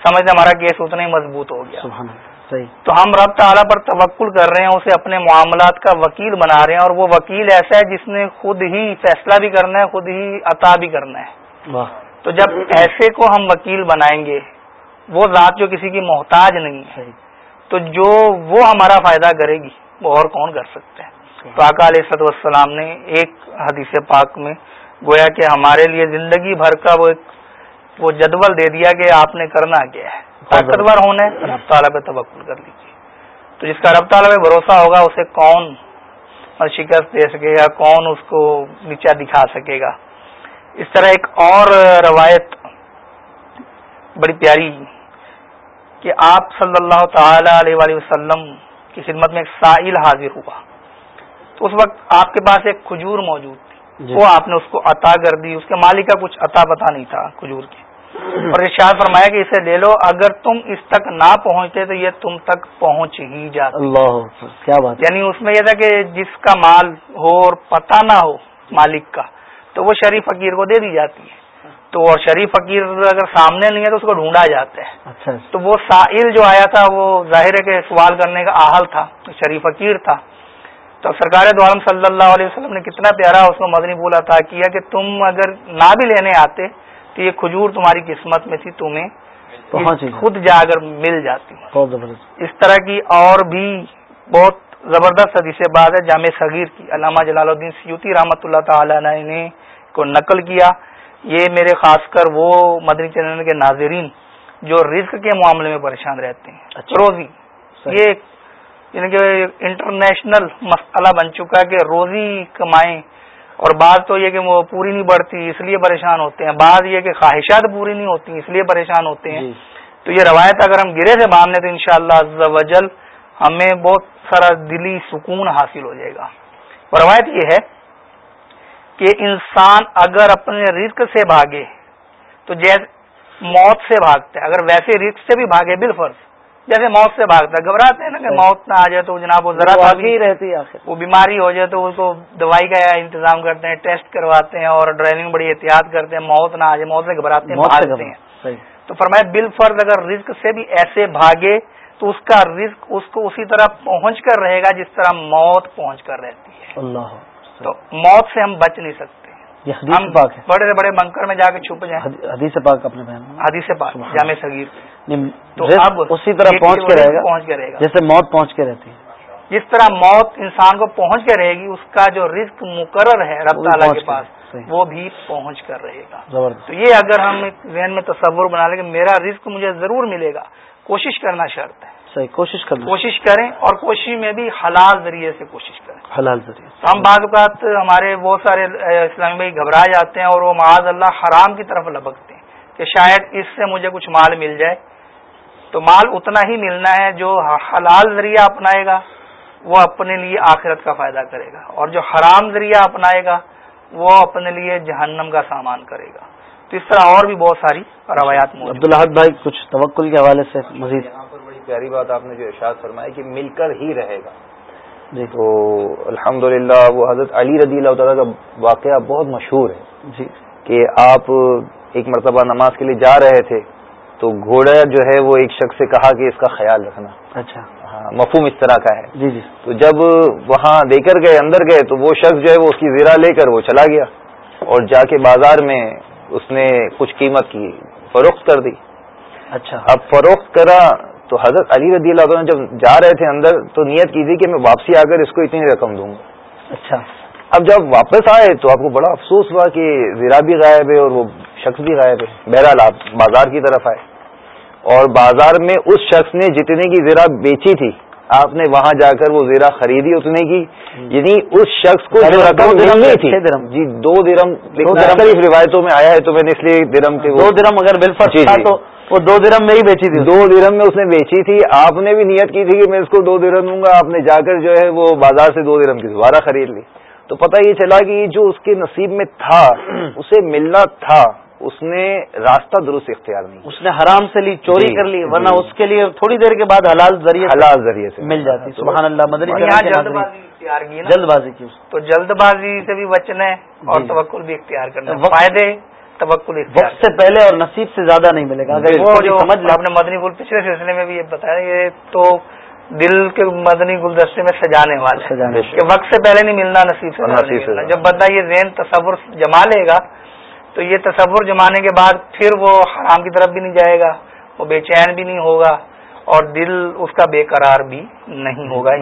سمجھتے ہمارا کیس اتنا ہی مضبوط ہو گیا۔ سبحان صحیح۔ تو ہم رب تعالیٰ پر توکل کر رہے ہیں اسے اپنے معاملات کا وکیل بنا رہے ہیں اور وہ وکیل ایسا ہے جس نے خود ہی فیصلہ بھی کرنا ہے خود ہی عطا بھی کرنا ہے۔ واہ۔ تو جب ایسے کو ہم وکیل بنائیں گے وہ ذات جو کسی کی محتاج نہیں ہے تو جو وہ ہمارا فائدہ کرے گی وہ اور کون کر سکتے ہیں تو آقا علیہ صد والسلام نے ایک حدیث پاک میں گویا کہ ہمارے لیے زندگی بھر کا وہ ایک وہ جدول دے دیا کہ آپ نے کرنا کیا ہے۔ طاقتور ہونے رب تعالیٰ پہ توقل کر لیجیے تو جس کا رب تعالیٰ پہ بھروسہ ہوگا اسے کون شکست دے سکے گا کون اس کو نیچا دکھا سکے گا؟ اس طرح ایک اور روایت بڑی پیاری کہ آپ صلی اللہ تعالی علیہ وآلہ وسلم کی خدمت میں ایک سائل حاضر ہوا۔ تو اس وقت آپ کے پاس ایک کھجور موجود تھی۔ جی۔ وہ آپ نے اس کو عطا کر دی۔ اس کے مالک کا کچھ عطا پتا نہیں تھا کھجور کی اور ارشاد فرمایا کہ اسے لے لو اگر تم اس تک نہ پہنچتے تو یہ تم تک پہنچ ہی جاتی۔ اللہ کیا بات یعنی اس میں یہ تھا کہ جس کا مال ہو اور پتہ نہ ہو مالک کا تو وہ شریف فقیر کو دے دی جاتی ہے۔ تو اور شریف فقیر اگر سامنے نہیں ہے تو اس کو ڈھونڈا جاتا ہے۔ اچھا۔ تو وہ سائل جو آیا تھا وہ ظاہر ہے کہ سوال کرنے کا آہل تھا شریف فقیر تھا۔ تو سرکار دعالم صلی اللہ علیہ وسلم نے کتنا پیارا اس کو مدنی پھول عطا کیا کہ تم اگر نہ بھی لینے آتے تو یہ کھجور تمہاری قسمت میں تھی تمہیں خود جا کر مل جاتی۔ بہت زبردست۔ اس طرح کی اور بھی بہت زبردست حدیث بات ہے جامع صغیر کی۔ علامہ جلال الدین سیوتی رحمۃ اللہ تعالی نے کو نقل کیا۔ یہ میرے خاص کر وہ مدنی چینل کے ناظرین جو رزق کے معاملے میں پریشان رہتے ہیں۔ اچھا۔ روزی۔ یہ یعنی کہ انٹرنیشنل مسئلہ بن چکا ہے کہ روزی کمائیں۔ اور بعض تو یہ کہ وہ پوری نہیں بڑھتی اس لیے پریشان ہوتے ہیں۔ بعض یہ کہ خواہشات پوری نہیں ہوتی اس لیے پریشان ہوتے ہیں۔ جی۔ تو یہ روایت اگر ہم گرے سے باندھ لیں تو انشاءاللہ شاء اللہ ہمیں بہت سارا دلی سکون حاصل ہو جائے گا۔ اور روایت یہ ہے کہ انسان اگر اپنے رزق سے بھاگے تو جیسے موت سے بھاگتا ہے اگر ویسے رزق سے بھی بھاگے بالفرض۔ جیسے موت سے بھاگتا ہے۔ گھبراتے ہیں نا کہ موت نہ آ جائے تو جناب وہ ذرا بھی رہتی ہے وہ بیماری ہو جائے تو اس کو دوائی کا انتظام کرتے ہیں ٹیسٹ کرواتے ہیں اور ڈرائیونگ بڑی احتیاط کرتے ہیں۔ موت نہ آ جائے موت سے گھبراتے ہیں بھاگتے ہیں۔ تو فرمایا بال فرض اگر رزق سے بھی ایسے بھاگے تو اس کا رزق اس کو اسی طرح پہنچ کر رہے گا جس طرح موت پہنچ کر رہتی ہے۔ اللہ تو موت سے ہم بچ نہیں سکتے۔ ہم پاک بڑے سے بڑے بنکر میں جا کے چھپ جائیں۔ حدی- حدیث پاک اپنے بہن حدیث پاک جامع صغیر۔ تو اب اسی طرح پہنچ کے رہے گا۔ پہنچ کے رہے گا۔ جیسے موت پہنچ کے رہتی ہے۔ جس طرح موت انسان کو پہنچ کے رہے گی اس کا جو رزق مقرر ہے رب تعالیٰ کے پاس۔ وہ بھی پہنچ کر رہے گا۔ تو یہ اگر ہم ذہن میں تصور بنا لیں کہ میرا رزق مجھے ضرور ملے گا کوشش کرنا شرط ہے۔ صحیح کوشش کرنا کوشش کریں اور کوشش میں بھی حلال ذریعے سے کوشش کریں۔ حلال ذریعے ہم بعض اوقات ہمارے بہت سارے اسلامی بھائی گھبرا جاتے ہیں اور وہ معاذ اللہ حرام کی طرف لبکتے ہیں کہ شاید اس سے مجھے کچھ مال مل جائے۔ تو مال اتنا ہی ملنا ہے جو حلال ذریعہ اپنائے گا وہ اپنے لیے آخرت کا فائدہ کرے گا۔ اور جو حرام ذریعہ اپنائے گا وہ اپنے لیے جہنم کا سامان کرے گا۔ تو اس طرح اور بھی بہت ساری روایات۔ عبدالحد بھائی کچھ توکل کے حوالے سے مزید۔ یہاں پر بڑی پیاری بات آپ نے جو ارشاد فرمایا کہ مل کر ہی رہے گا۔ جی۔ تو الحمدللہ وہ حضرت علی رضی اللہ تعالیٰ کا واقعہ بہت مشہور ہے۔ جی۔ کہ آپ ایک مرتبہ نماز کے لیے جا رہے تھے تو گھوڑا جو ہے وہ ایک شخص سے کہا کہ اس کا خیال رکھنا۔ اچھا۔ ہاں مفہوم اس طرح کا ہے۔ جی جی۔ تو جب وہاں دے کر گئے اندر گئے تو وہ شخص جو ہے وہ اس کی زیرہ لے کر وہ چلا گیا۔ اور جا کے بازار میں اس نے کچھ قیمت کی فروخت کر دی۔ اچھا۔ اب فروخت کرا تو حضرت علی رضی اللہ عنہ جب جا رہے تھے اندر تو نیت کی تھی کہ میں واپسی آ کر اس کو اتنی رقم دوں۔ گا اچھا۔ اب جب واپس آئے تو آپ کو بڑا افسوس ہوا کہ زیرہ بھی غائب ہے اور وہ شخص بھی غائب ہے۔ بہرحال آپ بازار کی طرف آئے۔ اور بازار میں اس شخص نے جتنے کی زیرہ بیچی تھی آپ نے وہاں جا کر وہ زیرہ خریدی اتنے کی؟ یعنی اس شخص کو جو دو رقم درم یا تھی. درم؟ جی دو درم۔ مختلف روایتوں میں آیا ہے تو میں نے اس لیے درم کے دو درم اگر بالفر جی، تھا جی۔ تو وہ دو درم میں ہی بیچی تھی دو درم میں اس نے بیچی تھی۔ آپ نے بھی نیت کی تھی کہ میں اس کو دو درم دوں گا۔ آپ نے جا کر جو ہے وہ بازار سے دو درم کی دوبارہ خرید لی۔ تو پتہ یہ چلا کہ جو اس کے نصیب میں تھا اسے ملنا تھا۔ اس نے راستہ درست اختیار نہیں اس نے حرام سے لی چوری جی، کر لی ورنہ جی۔ اس کے لیے تھوڑی دیر کے بعد حلال ذریعے سے حلال ذریعے سے۔ مل جاتی۔ سبحان اللہ مدنی جلد بازی کی نا؟ جلد بازی کی اس تو جلد بازی سے بھی بچنا ہے اور جی۔ توکل بھی اختیار کرنا فائدے توکل وقت سے پہلے اور نصیب سے زیادہ نہیں ملے گا۔ سمجھ آپ نے مدنی گل پچھلے سلسلے میں بھی یہ بتایا یہ تو دل کے مدنی گلدستے میں سجانے والے کہ وقت سے پہلے نہیں ملنا نصیب سے۔ جب بندہ یہ ذہن تصور جما لے گا تو یہ تصور جمانے کے بعد پھر وہ حرام کی طرف بھی نہیں جائے گا وہ بے چین بھی نہیں ہوگا اور دل اس کا بے قرار بھی نہیں ہوگا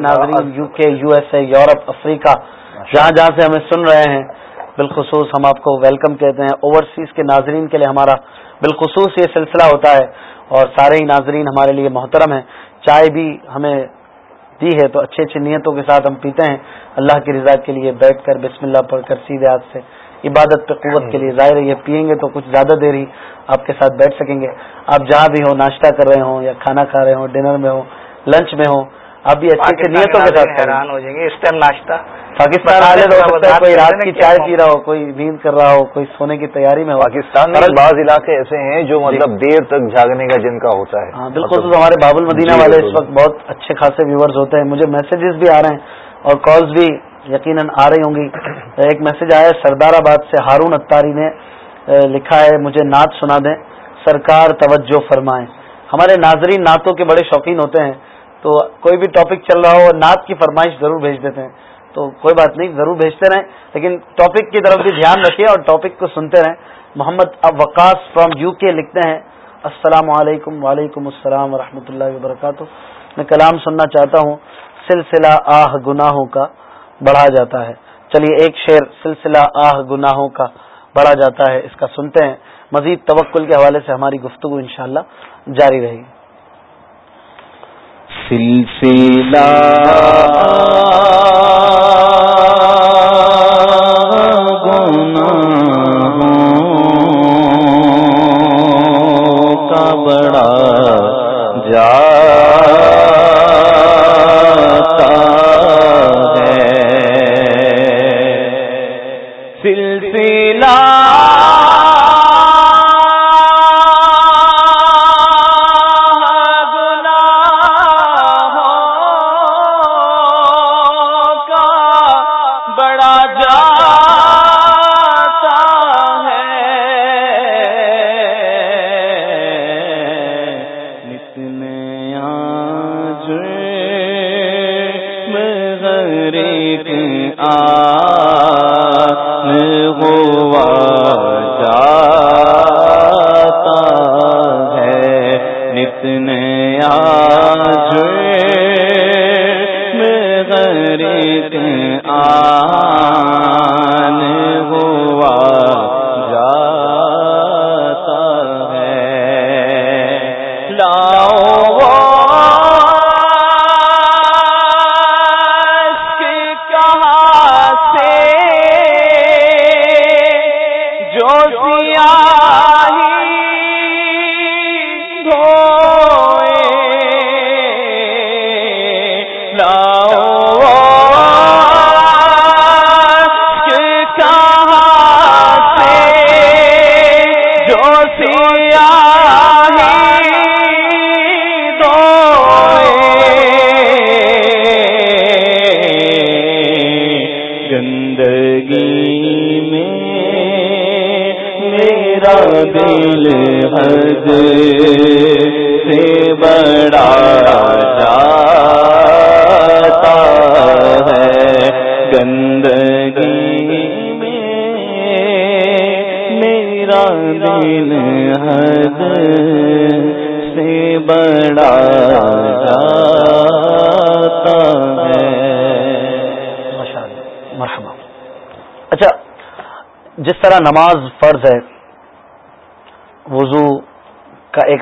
ناظرین U K U S A Europe افریقہ جہاں جہاں سے ہمیں سن رہے ہیں بالخصوص ہم آپ کو ویلکم کہتے ہیں اوورسیز کے ناظرین کے لیے ہمارا بالخصوص یہ سلسلہ ہوتا ہے اور سارے ہی ناظرین ہمارے لیے محترم ہیں۔ چائے بھی ہمیں دی ہے تو اچھی اچھی نیتوں کے ساتھ ہم پیتے ہیں۔ اللہ کی رضا کے لیے بیٹھ کر بسم اللہ پڑھ کر سیدھے ہاتھ سے عبادت پہ قوت کے لیے. ظاہر ہے یہ پیئیں گے تو کچھ زیادہ دیر ہی آپ کے ساتھ بیٹھ سکیں گے. آپ جہاں بھی ہوں ناشتہ کر رہے ہوں یا کھانا کھا رہے ہوں ڈنر میں ہوں لنچ میں ہوں آپ بھی اچھی اچھی نیتوں کے ساتھ حیران ہو جائیں گے اس ٹائم ناشتہ پاکستان ہو کوئی رات کی چائے ہو؟ پی رہا ہو کوئی نیند کر رہا ہو کوئی سونے کی تیاری میں ہو. پاکستان میں بعض علاقے ایسے ہیں جو مطلب دیر تک جاگنے کا جن کا ہوتا ہے. ہاں بالکل تو ہمارے باب المدینہ جی، والے اس۔ وقت بہت اچھے خاصے ویورز ہوتے ہیں. مجھے میسیجز بھی آ رہے ہیں اور کالز بھی یقیناً آ رہی ہوں گی۔ ایک میسج آیا ہے سردار آباد سے ہارون اتاری نے لکھا ہے، مجھے نعت سنا دیں۔ سرکار توجہ فرمائیں ہمارے ناظرین نعتوں کے بڑے شوقین ہوتے ہیں، تو کوئی بھی ٹاپک چل رہا ہو، نعت کی فرمائش ضرور بھیج دیتے ہیں۔ تو کوئی بات نہیں، ضرور بھیجتے رہیں۔ لیکن ٹاپک کی طرف بھی دھیان رکھیے اور ٹاپک کو سنتے رہیں۔ محمد وقاص فرام یو کے لکھتے ہیں، السلام علیکم، وعلیکم السلام ورحمۃ اللہ وبرکاتہ۔ میں کلام سننا چاہتا ہوں، سلسلہ آہ گناہوں کا۔ بڑھا جاتا ہے۔ چلیے، ایک شعر سلسلہ آہ گناہوں کا بڑھا جاتا ہے، اس کا سنتے ہیں۔ مزید توکل کے حوالے سے ہماری گفتگو انشاءاللہ جاری رہے گی۔ سلسلہ گناہوں کا بڑا جاتا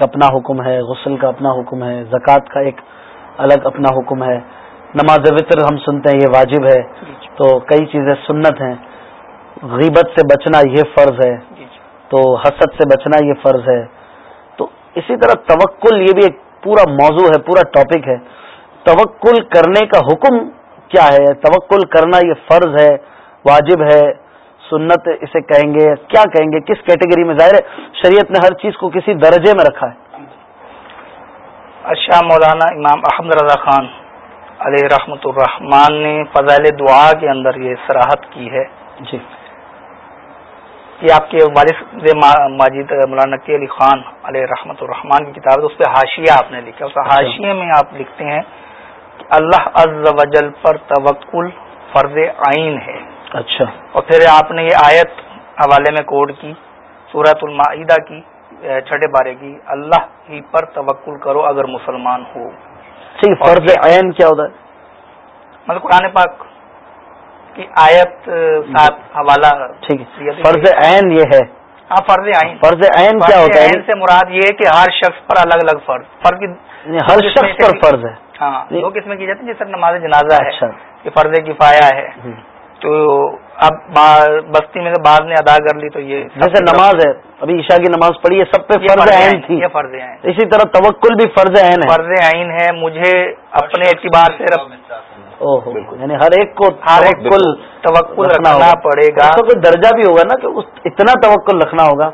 ایک اپنا حکم ہے غسل کا اپنا حکم ہے زکوٰۃ کا ایک الگ اپنا حکم ہے۔ نماز وطر ہم سنتے ہیں یہ واجب ہے۔ تو کئی چیزیں سنت ہیں۔ غیبت سے بچنا یہ فرض ہے۔ تو حسد سے بچنا یہ فرض ہے۔ تو اسی طرح توکل یہ بھی ایک پورا موضوع ہے پورا ٹاپک ہے۔ توکل کرنے کا حکم کیا ہے؟ توکل کرنا یہ فرض ہے واجب ہے سنت اسے کہیں گے کیا کہیں گے؟ کس کیٹیگری میں؟ ظاہر ہے شریعت نے ہر چیز کو کسی درجے میں رکھا ہے۔ اچھا مولانا امام احمد رضا خان علیہ رحمۃ الرحمان نے فضائل دعا کے اندر یہ سراحت کی ہے۔ جی۔ یہ آپ کے والد ماجد مولانا نقی علی خان علیہ رحمۃ الرحمان کی کتاب ہے اس پہ حاشیہ آپ نے لکھا اس حاشیے میں آپ لکھتے ہیں کہ اللہ عز و جل پر توکل فرض عین ہے۔ اچھا۔ اور پھر آپ نے یہ آیت حوالے میں کوڈ کی۔ سورت المائدہ کی چھٹے بارے کی اللہ ہی پر توکل کرو اگر مسلمان ہو۔ فرض عین کیا ہوتا ہے؟ مطلب قرآن پاک کی آیت ساتھ حوالہ ٹھیک ہے فرض عین یہ ہے۔ ہاں فرض عین۔ فرض عین کیا ہوتا ہے؟ عین سے مراد یہ ہے کہ ہر شخص پر الگ الگ فرض فرض کی یعنی ہر شخص پر فرض ہے۔ ہاں دو قسمیں کی جاتی ہیں جس طرح نماز جنازہ ہے اچھا۔ یہ فرض کفایا ہے۔ تو اب بستی میں سے بعد نے ادا کر لی تو یہ جیسے نماز ہے ابھی عشاء کی نماز پڑھی ہے سب پہ فرض عین تھی۔ یہ فرض عین اسی طرح توکل بھی فرض عین ہے۔ فرض عین ہے مجھے اپنے اعتبار سے یعنی ہر ایک کو ہر ایک توکل توکل رکھنا پڑے گا۔ کا کوئی درجہ بھی ہوگا نا کہ اس اتنا توکل رکھنا ہوگا۔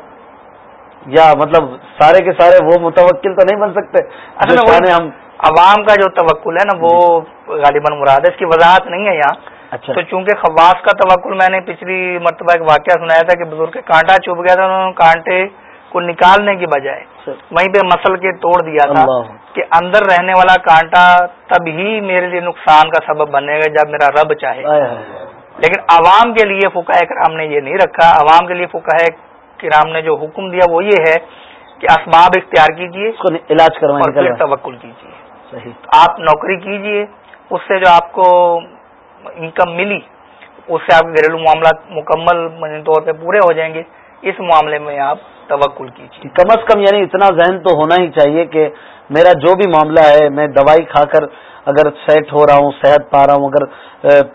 یا مطلب سارے کے سارے وہ متوکل تو نہیں بن سکتے۔ اصل ہم عوام کا جو توکل ہے نا وہ غالباً مراد ہے۔ اس کی وضاحت نہیں ہے یہاں۔ اچھا۔ تو چونکہ خواص کا توکل میں نے پچھلی مرتبہ ایک واقعہ سنایا تھا کہ بزرگ کے کانٹا چپ گیا تھا انہوں نے کانٹے کو نکالنے کی بجائے وہیں پہ مسل کے توڑ دیا تھا کہ اندر رہنے والا کانٹا تب ہی میرے لیے نقصان کا سبب بنے گا جب میرا رب چاہے۔ لیکن عوام کے لیے فقہ کرام نے یہ نہیں رکھا۔ عوام کے لیے فقہ کرام نے جو حکم دیا وہ یہ ہے کہ اسباب اختیار کیجیے علاج۔ توکل کیجیے آپ نوکری کیجیے اس سے جو آپ کو انکم ملی اس سے آپ کے گھریلو معاملات مکمل طور پہ پورے ہو جائیں گے۔ اس معاملے میں آپ توکل کیجیے کم از کم یعنی اتنا ذہن تو ہونا ہی چاہیے کہ میرا جو بھی معاملہ ہے میں دوائی کھا کر اگر سیٹ ہو رہا ہوں صحت پا رہا ہوں اگر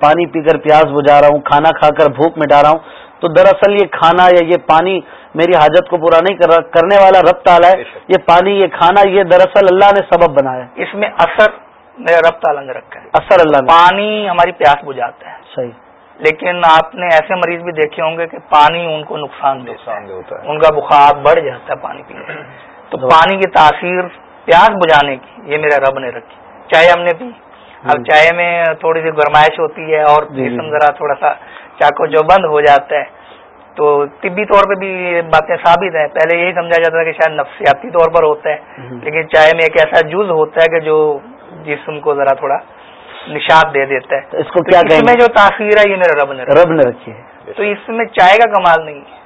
پانی پی کر پیاس بجھا رہا ہوں کھانا کھا کر بھوک مٹا رہا ہوں تو دراصل یہ کھانا یا یہ پانی میری حاجت کو پورا نہیں کر رہا کرنے والا رب تعالیٰ ہے۔ یہ پانی یہ کھانا یہ دراصل اللہ نے سبب بنایا۔ اس میں اثر میرا رب تعالیٰ نے رکھا ہے۔ اثر اللہ پانی ہماری پیاس بجھاتا ہے۔ صحیح۔ لیکن آپ نے ایسے مریض بھی دیکھے ہوں گے کہ پانی ان کو نقصان دیتا ہے۔ ہوتا ہے۔ ان کا بخار بڑھ جاتا ہے پانی پینے سے تو پانی کی تاثیر پیاس بجھانے کی یہ میرا رب نے رکھی۔ چائے ہم نے پی۔ اب چائے میں تھوڑی سی گرمائش ہوتی ہے اور جی، جی۔ جسم ذرا تھوڑا سا چاقو جو بند ہو جاتا ہے۔ تو طبی طور پہ بھی یہ باتیں ثابت ہیں۔ پہلے یہی سمجھا جاتا تھا کہ شاید نفسیاتی طور پر ہوتا ہے۔ لیکن چائے میں ایک ایسا جز ہوتا ہے کہ جو جسم کو ذرا تھوڑا نشاد دے دیتا ہے۔ اس کو کیا اس میں جو تاخیر ہے یہ میرا رب نے رب نے رکھی ہے۔ تو اس میں چائے کا کمال نہیں ہے۔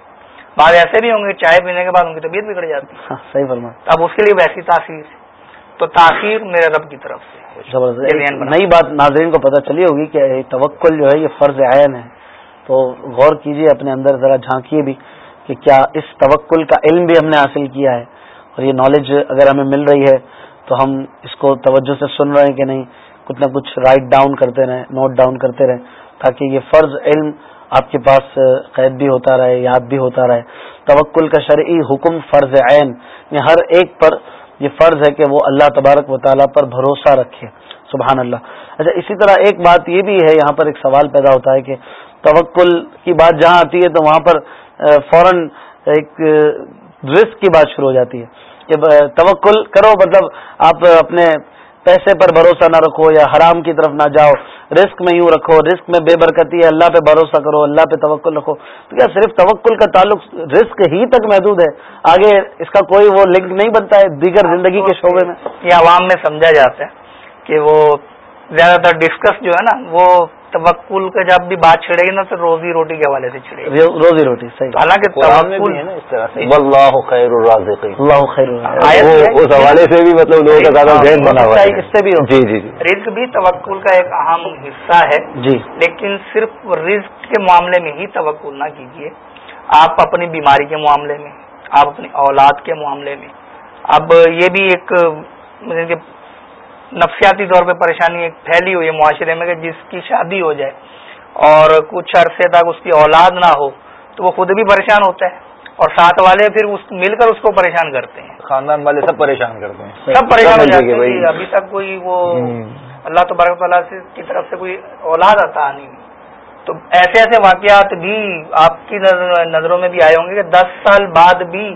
بعض ایسے بھی ہوں گے چائے پینے کے بعد ان کی طبیعت بگڑ جاتی ہے۔ ہاں صحیح فرما اب اس کے لیے ویسی تاثیر تو تاخیر میرے رب کی طرف سے۔ نئی بات ناظرین کو پتہ چلی ہوگی کہ یہ توکل جو ہے یہ فرض عین ہے۔ تو غور کیجیے اپنے اندر ذرا جھانکیے بھی کہ کیا اس توکل کا علم بھی ہم نے حاصل کیا ہے۔ اور یہ نالج اگر ہمیں مل رہی ہے تو ہم اس کو توجہ سے سن رہے ہیں کہ نہیں، کچھ نہ کچھ رائٹ ڈاؤن کرتے رہیں نوٹ ڈاؤن کرتے رہیں، تاکہ یہ فرض علم آپ کے پاس قید بھی ہوتا رہے، یاد بھی ہوتا رہے۔ توکل کا شرعی حکم فرض عین یہ ہر ایک پر یہ فرض ہے کہ وہ اللہ تبارک و تعالیٰ پر بھروسہ رکھے۔ سبحان اللہ۔ اچھا اسی طرح ایک بات یہ بھی ہے، یہاں پر ایک سوال پیدا ہوتا ہے کہ توکل کی بات جہاں آتی ہے تو وہاں پر فوراً ایک رسک کی بات شروع ہو جاتی ہے۔ کہ توکل کرو مطلب آپ اپنے پیسے پر بھروسہ نہ رکھو یا حرام کی طرف نہ جاؤ۔ رسک میں یوں رکھو رسک میں بے برکتی ہے، اللہ پہ بھروسہ کرو، اللہ پہ توکل رکھو۔ تو کیا صرف توکل کا تعلق رسک ہی تک محدود ہے؟ آگے اس کا کوئی وہ لنک نہیں بنتا ہے دیگر زندگی کے شعبے میں؟ یہ عوام میں سمجھا جاتا ہے کہ وہ زیادہ تر ڈسکس جو ہے نا، وہ توکل کا جب بھی بات چھڑے گی نا تو روزی روٹی کے حوالے سے چھڑے گی۔ روزی روٹی صحیح۔ حالانکہ قرآن میں توکل بھی ہے نا اس طرح سے۔ واللہ خیر الرازقین۔ اللہ خیر اس حوالے سے بھی مطلب لوگوں کا زیادہ ذہن بنا ہوا ہے۔ اس سے بھی ہو۔ جی جی جی۔ رزق بھی توکل کا ایک اہم حصہ ہے۔ جی۔ لیکن صرف رزق کے معاملے میں ہی توکل نہ کیجیے۔ آپ اپنی بیماری کے معاملے میں آپ اپنی اولاد کے معاملے میں۔ اب یہ بھی ایک مطلب نفسیاتی طور پہ پریشانی ایک پھیلی ہوئی ہے معاشرے میں کہ جس کی شادی ہو جائے اور کچھ عرصے تک اس کی اولاد نہ ہو تو وہ خود بھی پریشان ہوتا ہے اور ساتھ والے پھر اس مل کر اس کو پریشان کرتے ہیں۔ خاندان والے سب پریشان کرتے ہیں۔ سب پریشان ہو جاتے ہیں ابھی تک کوئی وہ۔ اللہ تبارک تعالیٰ کی طرف سے کوئی اولاد عطا نہیں تو ایسے ایسے واقعات بھی آپ کی نظر- نظروں میں بھی آئے ہوں گے کہ دس سال بعد بھی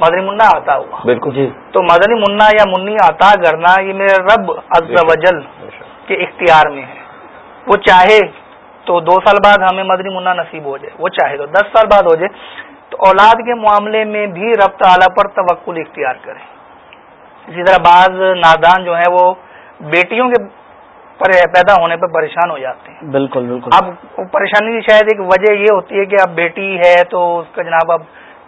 مدنی منا آتا ہوا۔ بالکل۔ جی۔ تو مدنی منا یا منی عطا کرنا یہ میرے رب عز و جل کے اختیار میں ہے۔ وہ چاہے تو دو سال بعد ہمیں مدنی منا نصیب ہو جائے۔ وہ چاہے تو دس سال بعد ہو جائے۔ تو اولاد کے معاملے میں بھی رب تعالیٰ پر توکل اختیار کریں۔ اسی طرح بعض نادان جو ہیں وہ بیٹیوں کے پر پیدا ہونے پہ پریشان ہو جاتے ہیں۔ بالکل بالکل۔ اب وہ پریشانی کی شاید ایک وجہ یہ ہوتی ہے کہ اب بیٹی ہے تو اس کا جناب اب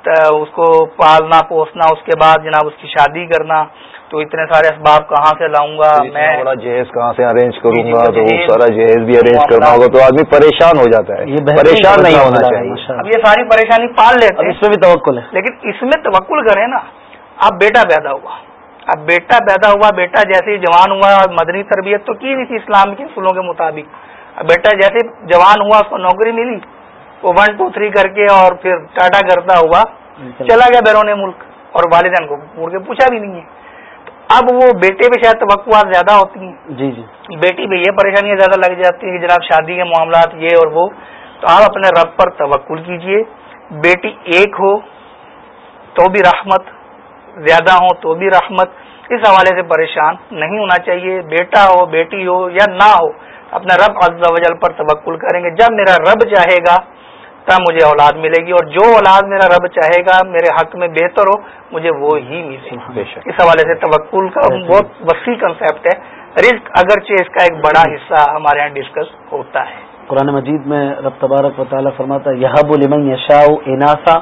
اس کو پالنا پوسنا اس کے بعد جناب اس کی شادی کرنا تو اتنے سارے اسباب کہاں سے لاؤں گا؟ میں بڑا جہیز کہاں سے ارینج کروں جی، گا؟ وہ تو سارا جہیز بھی ارینج کرنا۔ ہوگا تو آدمی پریشان ہو جاتا ہے۔ پریشان نہیں ہونا چاہیے۔ اب یہ ساری پریشانی پال لیتے اس ہیں۔ میں بھی توکل ہے۔ لیکن اس میں توکل کریں نا اب بیٹا پیدا ہوا۔ اب بیٹا پیدا ہوا بیٹا جیسے ہی جوان ہوا مدنی تربیت تو کی نہیں تھی اسلام کے اصولوں کے مطابق۔ اب بیٹا جیسے جوان ہوا اس کو نوکری ملی۔ وہ ون ٹو تھری کر کے اور پھر ٹاٹا کرتا ہوا چلا گیا بیرون ملک اور والدین کو مڑ کے پوچھا بھی نہیں ہے۔ اب وہ بیٹے پہ شاید توقعات زیادہ ہوتی ہیں۔ جی جی۔ بیٹی پہ یہ پریشانیاں زیادہ لگ جاتی ہیں کہ جناب شادی کے معاملات یہ اور وہ۔ تو آپ اپنے رب پر توکل کیجیے۔ بیٹی ایک ہو تو بھی رحمت زیادہ ہو تو بھی رحمت۔ اس حوالے سے پریشان نہیں ہونا چاہیے۔ بیٹا ہو بیٹی ہو یا نہ ہو اپنے رب عز و جل پر توکل کریں گے۔ جب میرا رب چاہے گا مجھے اولاد ملے گی اور جو اولاد میرا رب چاہے گا میرے حق میں بہتر ہو مجھے وہ ہی ملے گی۔ اس حوالے سے توکل کا بہت وسیع کنسیپٹ ہے۔ رزق اگرچہ اس کا ایک بڑا حصہ ہمارے یہاں ڈسکس ہوتا ہے۔ قرآن مجید میں رب تبارک و تعالیٰ فرماتا ہے یحب لمن یشاء اناسا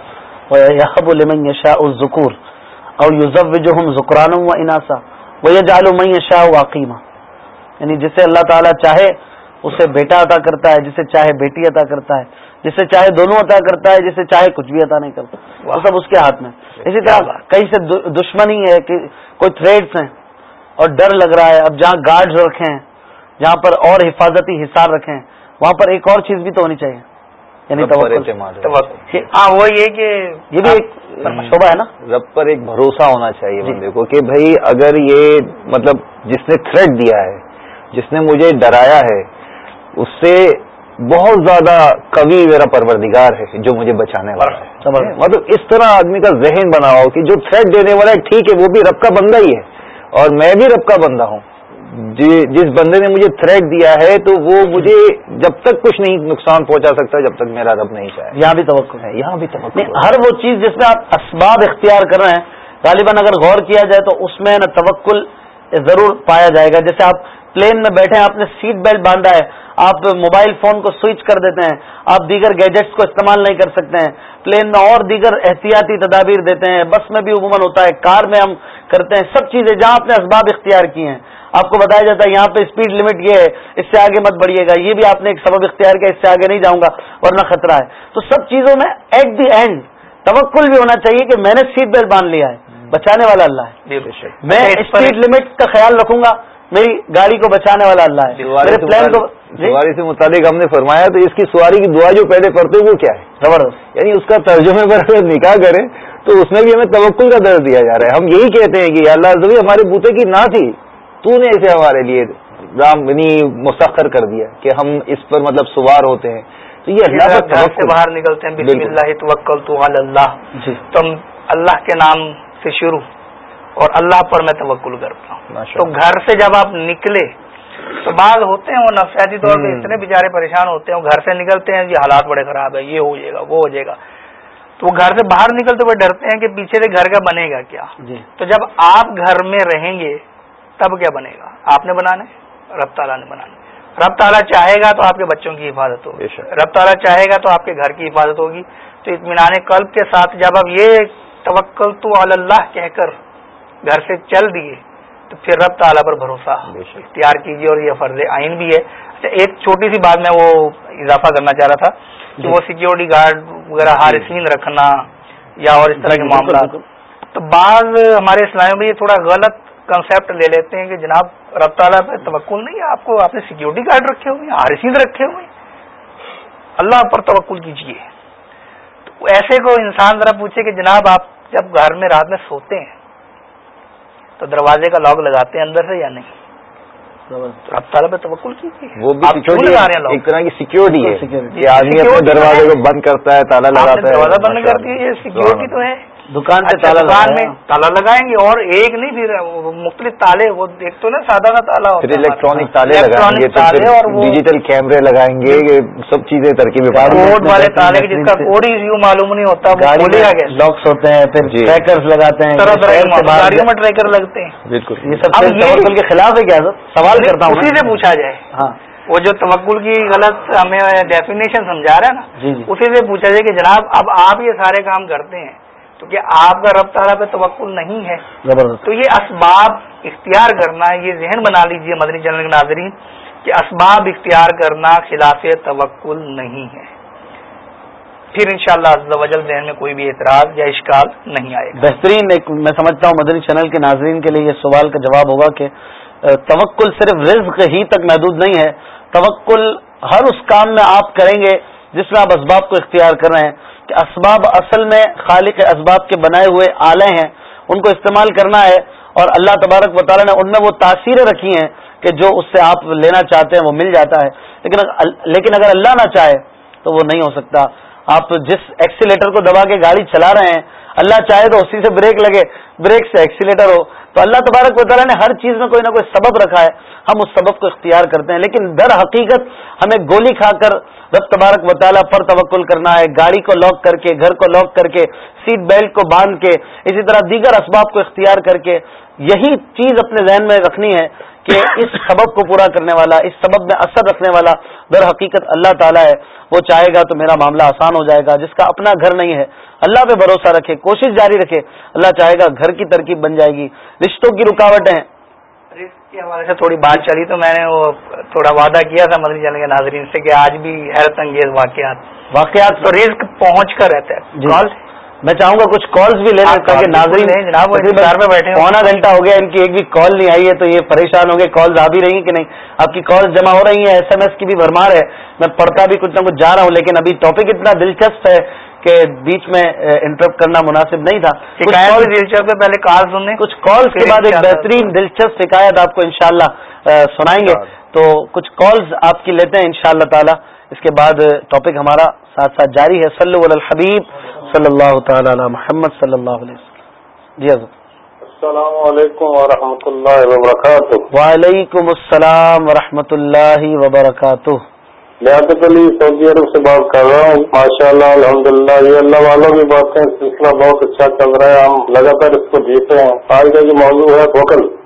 و یحب لمن یشاء الذکور او یزوجہم ذکرانا و اناسا و یجعل من یشاء واقیما یعنی جسے اللہ تعالیٰ چاہے اسے بیٹا عطا کرتا ہے جسے چاہے بیٹی عطا کرتا ہے۔ جسے چاہے دونوں عطا کرتا ہے جسے چاہے کچھ بھی عطا نہیں کرتا۔ وہ سب اس کے ہاتھ میں اسی طرح کہیں سے دشمنی ہے کہ کوئی تھریڈس ہیں اور ڈر لگ رہا ہے اب جہاں گارڈز رکھے ہیں جہاں پر اور حفاظتی حصار رکھے ہیں وہاں پر ایک اور چیز بھی تو ہونی چاہیے۔ یعنی ہاں وہ یہ کہ یہ بھی ایک شعبہ ہے نا؟ رب پر ایک بھروسہ ہونا چاہیے جی۔ بندے کو کہ بھائی اگر یہ مطلب جس نے تھریٹ دیا ہے جس نے مجھے ڈرایا ہے اس سے بہت زیادہ قوی میرا پروردگار ہے جو مجھے بچانے والا ہے۔ مطلب اس طرح آدمی کا ذہن بنا ہو کہ جو تھریٹ دینے والا ہے ٹھیک ہے وہ بھی رب کا بندہ ہی ہے۔ اور میں بھی رب کا بندہ ہوں۔ جی- جس بندے نے مجھے تھریٹ دیا ہے تو وہ مجھے جب تک کچھ نہیں نقصان پہنچا سکتا جب تک میرا رب نہیں چاہے۔ یہاں بھی توقع ہے یہاں بھی توقع ہر وہ چیز جس میں آپ اسباب اختیار کر رہے ہیں غالباً اگر غور کیا جائے تو اس میں نا توکل ضرور پایا جائے گا۔ جیسے آپ پلین میں بیٹھے ہیں آپ نے سیٹ بیلٹ باندھا ہے آپ موبائل فون کو سوئچ کر دیتے ہیں آپ دیگر گیجٹس کو استعمال نہیں کر سکتے ہیں۔ پلین میں اور دیگر احتیاطی تدابیر دیتے ہیں بس میں بھی عموماً ہوتا ہے کار میں ہم کرتے ہیں سب چیزیں جہاں آپ نے اسباب اختیار کی ہیں۔ آپ کو بتایا جاتا ہے یہاں پہ اسپیڈ لمٹ یہ ہے اس سے آگے مت بڑھیے گا۔ یہ بھی آپ نے ایک سبب اختیار کیا اس سے آگے نہیں جاؤں گا ورنہ خطرہ ہے۔ تو سب چیزوں میں ایٹ دی اینڈ توکل بھی ہونا چاہیے کہ میں نے سیٹ بیلٹ باندھ لیا ہے بچانے والا اللہ ہے۔ میں اسپیڈ لمٹ کا خیال رکھوں گا۔ میری گاڑی کو بچانے والا اللہ ہے۔ میرے پلان کو جی؟ سواری سے متعلق ہم نے فرمایا تو اس کی سواری کی دعا جو پہلے پڑھتے وہ کیا ہے؟ زبردست۔ یعنی اس کا ترجمے پر اگر نکاح کریں تو اس میں بھی ہمیں توکل کا درد دیا جا رہا ہے۔ ہم یہی کہتے ہیں کہ یا اللہ زبی ہمارے بوتے کی نہ تھی تو نے اسے ہمارے لیے رام یعنی مسخر کر دیا کہ ہم اس پر مطلب سوار ہوتے ہیں۔ تو یہ اللہ گھر سے باہر نکلتے ہیں۔ بسم۔ اللہ توکل تو اللہ۔ جی۔ تم اللہ کے نام سے شروع۔ اور اللہ پر میں توکل کرتا ہوں۔ تو۔ گھر سے جب آپ نکلے تو بعض ہوتے ہیں وہ نفسیاتی طور پہ۔ اتنے بےچارے پریشان ہوتے ہیں گھر سے نکلتے ہیں یہ حالات بڑے خراب ہے یہ ہو جائے گا وہ ہو جائے گا۔ تو وہ گھر سے باہر نکلتے ہوئے ڈرتے ہیں کہ پیچھے سے گھر کا بنے گا کیا۔ جی۔ تو جب آپ گھر میں رہیں گے تب کیا بنے گا؟ آپ نے بنانے رب تعالیٰ نے بنانے رب تعالیٰ چاہے گا تو آپ کے بچوں کی حفاظت ہوگی۔ رب تعالیٰ چاہے گا تو آپ کے گھر کی حفاظت ہوگی۔ تو اطمینان قلب کے ساتھ جب آپ یہ توکل تو اللہ کہہ کر گھر سے چل دیے تو پھر رب تعالیٰ پر بھروسہ۔ اختیار کیجیے اور یہ فرض عین بھی ہے۔ اچھا ایک چھوٹی سی بات میں وہ اضافہ کرنا چاہ رہا تھا کہ وہ سیکیورٹی گارڈ وغیرہ حارثین رکھنا یا اور اس طرح کے بالکل، معاملات۔ تو بعض ہمارے اسلامیوں میں یہ تھوڑا غلط کنسپٹ لے لیتے ہیں کہ جناب رب تعالیٰ پہ توکل نہیں ہے آپ کو آپ نے سیکیورٹی گارڈ رکھے ہوئے ہیں حارثین رکھے ہوئے۔ ہیں اللہ پر توکل کیجیے تو ایسے کو انسان ذرا پوچھے کہ جناب آپ جب گھر میں رات میں سوتے ہیں تو دروازے کا لاک لگاتے ہیں اندر سے یا نہیں؟ تعالیٰ پہ توکل کیجیے وہ بھی آپ ایک طرح کی سیکورٹی ہے۔ آدمی اپنے دروازے کو ہے۔ بند کرتا ہے تالا آپ لگاتا ہے۔ دروازہ بند ماشاء کر دیا یہ اللہ۔ سیکورٹی تو ہے۔ دکان سے اچھا، تالا دکان میں۔ تالا لگائیں گے اور ایک نہیں پھر مختلف تالے وہ ایک تو نا سادہ کا تالا پھر الیکٹرانک تالے لگائیں گے اور ڈیجیٹل کیمرے لگائیں گے یہ سب چیزیں ترکیب کوڈ والے تالے جس کا کوڈ ہی یوں معلوم نہیں ہوتا؟ لاکس ہوتے ہیں پھر جی۔ ٹریکرز لگاتے ہیں طرح طرح گاڑیوں میں ٹریکر لگتے ہیں۔ بالکل۔ یہ سب توکل کے خلاف ہے کیا؟ سوال کرتا ہوں اسی۔ سے پوچھا جائے۔ ہاں۔ وہ جو توکل کی غلط ہمیں ڈیفینیشن سمجھا رہا ہے نا جی جی۔ اسی سے پوچھا جائے کہ جناب اب آپ یہ سارے کام کرتے ہیں۔ تو کیا آپ کا رب تعالیٰ پہ توکل نہیں ہے۔ زبردست۔ تو یہ اسباب اختیار کرنا یہ ذہن بنا لیجیے مدنی چینل کے ناظرین کہ اسباب اختیار کرنا خلاف توکل نہیں ہے۔ پھر انشاءاللہ شاء اللہ وجل ذہن میں کوئی بھی اعتراض یا اشکال نہیں آئے گا۔ بہترین ایک میں سمجھتا ہوں مدنی چینل کے ناظرین کے لیے یہ سوال کا جواب ہوگا کہ توکل صرف رزق ہی تک محدود نہیں ہے۔ توکل ہر اس کام میں آپ کریں گے جس میں آپ اسباب کو اختیار کر رہے ہیں کہ اسباب اصل میں خالق اسباب کے بنائے ہوئے آلے ہیں، ان کو استعمال کرنا ہے اور اللہ تبارک و تعالیٰ نے ان میں وہ تاثیریں رکھی ہیں کہ جو اس سے آپ لینا چاہتے ہیں وہ مل جاتا ہے۔ لیکن لیکن اگر اللہ نہ چاہے تو وہ نہیں ہو سکتا۔ آپ جس ایکسیلیٹر کو دبا کے گاڑی چلا رہے ہیں، اللہ چاہے تو اسی سے بریک لگے بریک سے ایکسیلیٹر ہو۔ تو اللہ تبارک و تعالیٰ نے ہر چیز میں کوئی نہ کوئی سبب رکھا ہے۔ ہم اس سبب کو اختیار کرتے ہیں۔ لیکن در حقیقت ہمیں گولی کھا کر رب تبارک و تعالیٰ پر توکل کرنا ہے۔ گاڑی کو لاک کر کے، گھر کو لاک کر کے سیٹ بیلٹ کو باندھ کے، اسی طرح دیگر اسباب کو اختیار کر کے، یہی چیز اپنے ذہن میں رکھنی ہے۔ کہ اس سبب کو پورا کرنے والا اس سبب میں اثر رکھنے والا در حقیقت اللہ تعالیٰ ہے۔ وہ چاہے گا تو میرا معاملہ آسان ہو جائے گا جس کا اپنا گھر نہیں ہے۔ اللہ پہ بھروسہ رکھے کوشش جاری رکھے۔ اللہ چاہے گا گھر کی ترکیب بن جائے گی۔ رشتوں کی رکاوٹیں۔ کے حوالے سے تھوڑی بات چلی تو میں نے وہ تھوڑا وعدہ کیا تھا مدنی چینل کے ناظرین سے کہ آج بھی حیرت انگیز واقعات۔ واقعات۔ تو رزق پہنچ کر رہتا ہے۔ جی۔ میں چاہوں گا کچھ کالز بھی لے لیں call ناظرین۔ پونا گھنٹہ ہو گیا ان کی ایک بھی کال نہیں آئی ہے تو یہ پریشان ہو گئے کالز آ بھی رہی ہیں کہ نہیں؟ آپ کی کالز جمع ہو رہی ہیں ایس ایم ایس کی بھی بھرمار ہے۔ میں پڑھتا بھی کچھ نہ کچھ جا رہا ہوں لیکن ابھی ٹاپک اتنا دلچسپ ہے کہ بیچ میں انٹرپٹ کرنا مناسب نہیں تھا۔ پہلے کال سننے کچھ کالز کے بعد ایک بہترین دلچسپ شکایت آپ کو انشاءاللہ اللہ سنائیں گے۔ تو کچھ کالز آپ کی لیتے ہیں انشاءاللہ تعالی۔ اس کے بعد ٹاپک ہمارا ساتھ ساتھ جاری ہے۔ صلی اللہ الحبیب۔ صلی اللہ تعالی علی محمد صلی اللہ علیہ وسلم۔ جی حضرت۔ السلام علیکم ورحمۃ اللہ وبرکاتہ۔ وعلیکم السلام ورحمۃ اللہ وبرکاتہ۔ لیاقت علی سعودی عرب سے بات کر رہا ہوں۔ ماشاء اللہ الحمد للہ یہ اللہ والوں کی باتیں سلسلہ بہت اچھا چل رہا ہے۔ ہم لگاتار اس کو جیتے ہیں۔ آج کا جو موضوع ہے وکل۔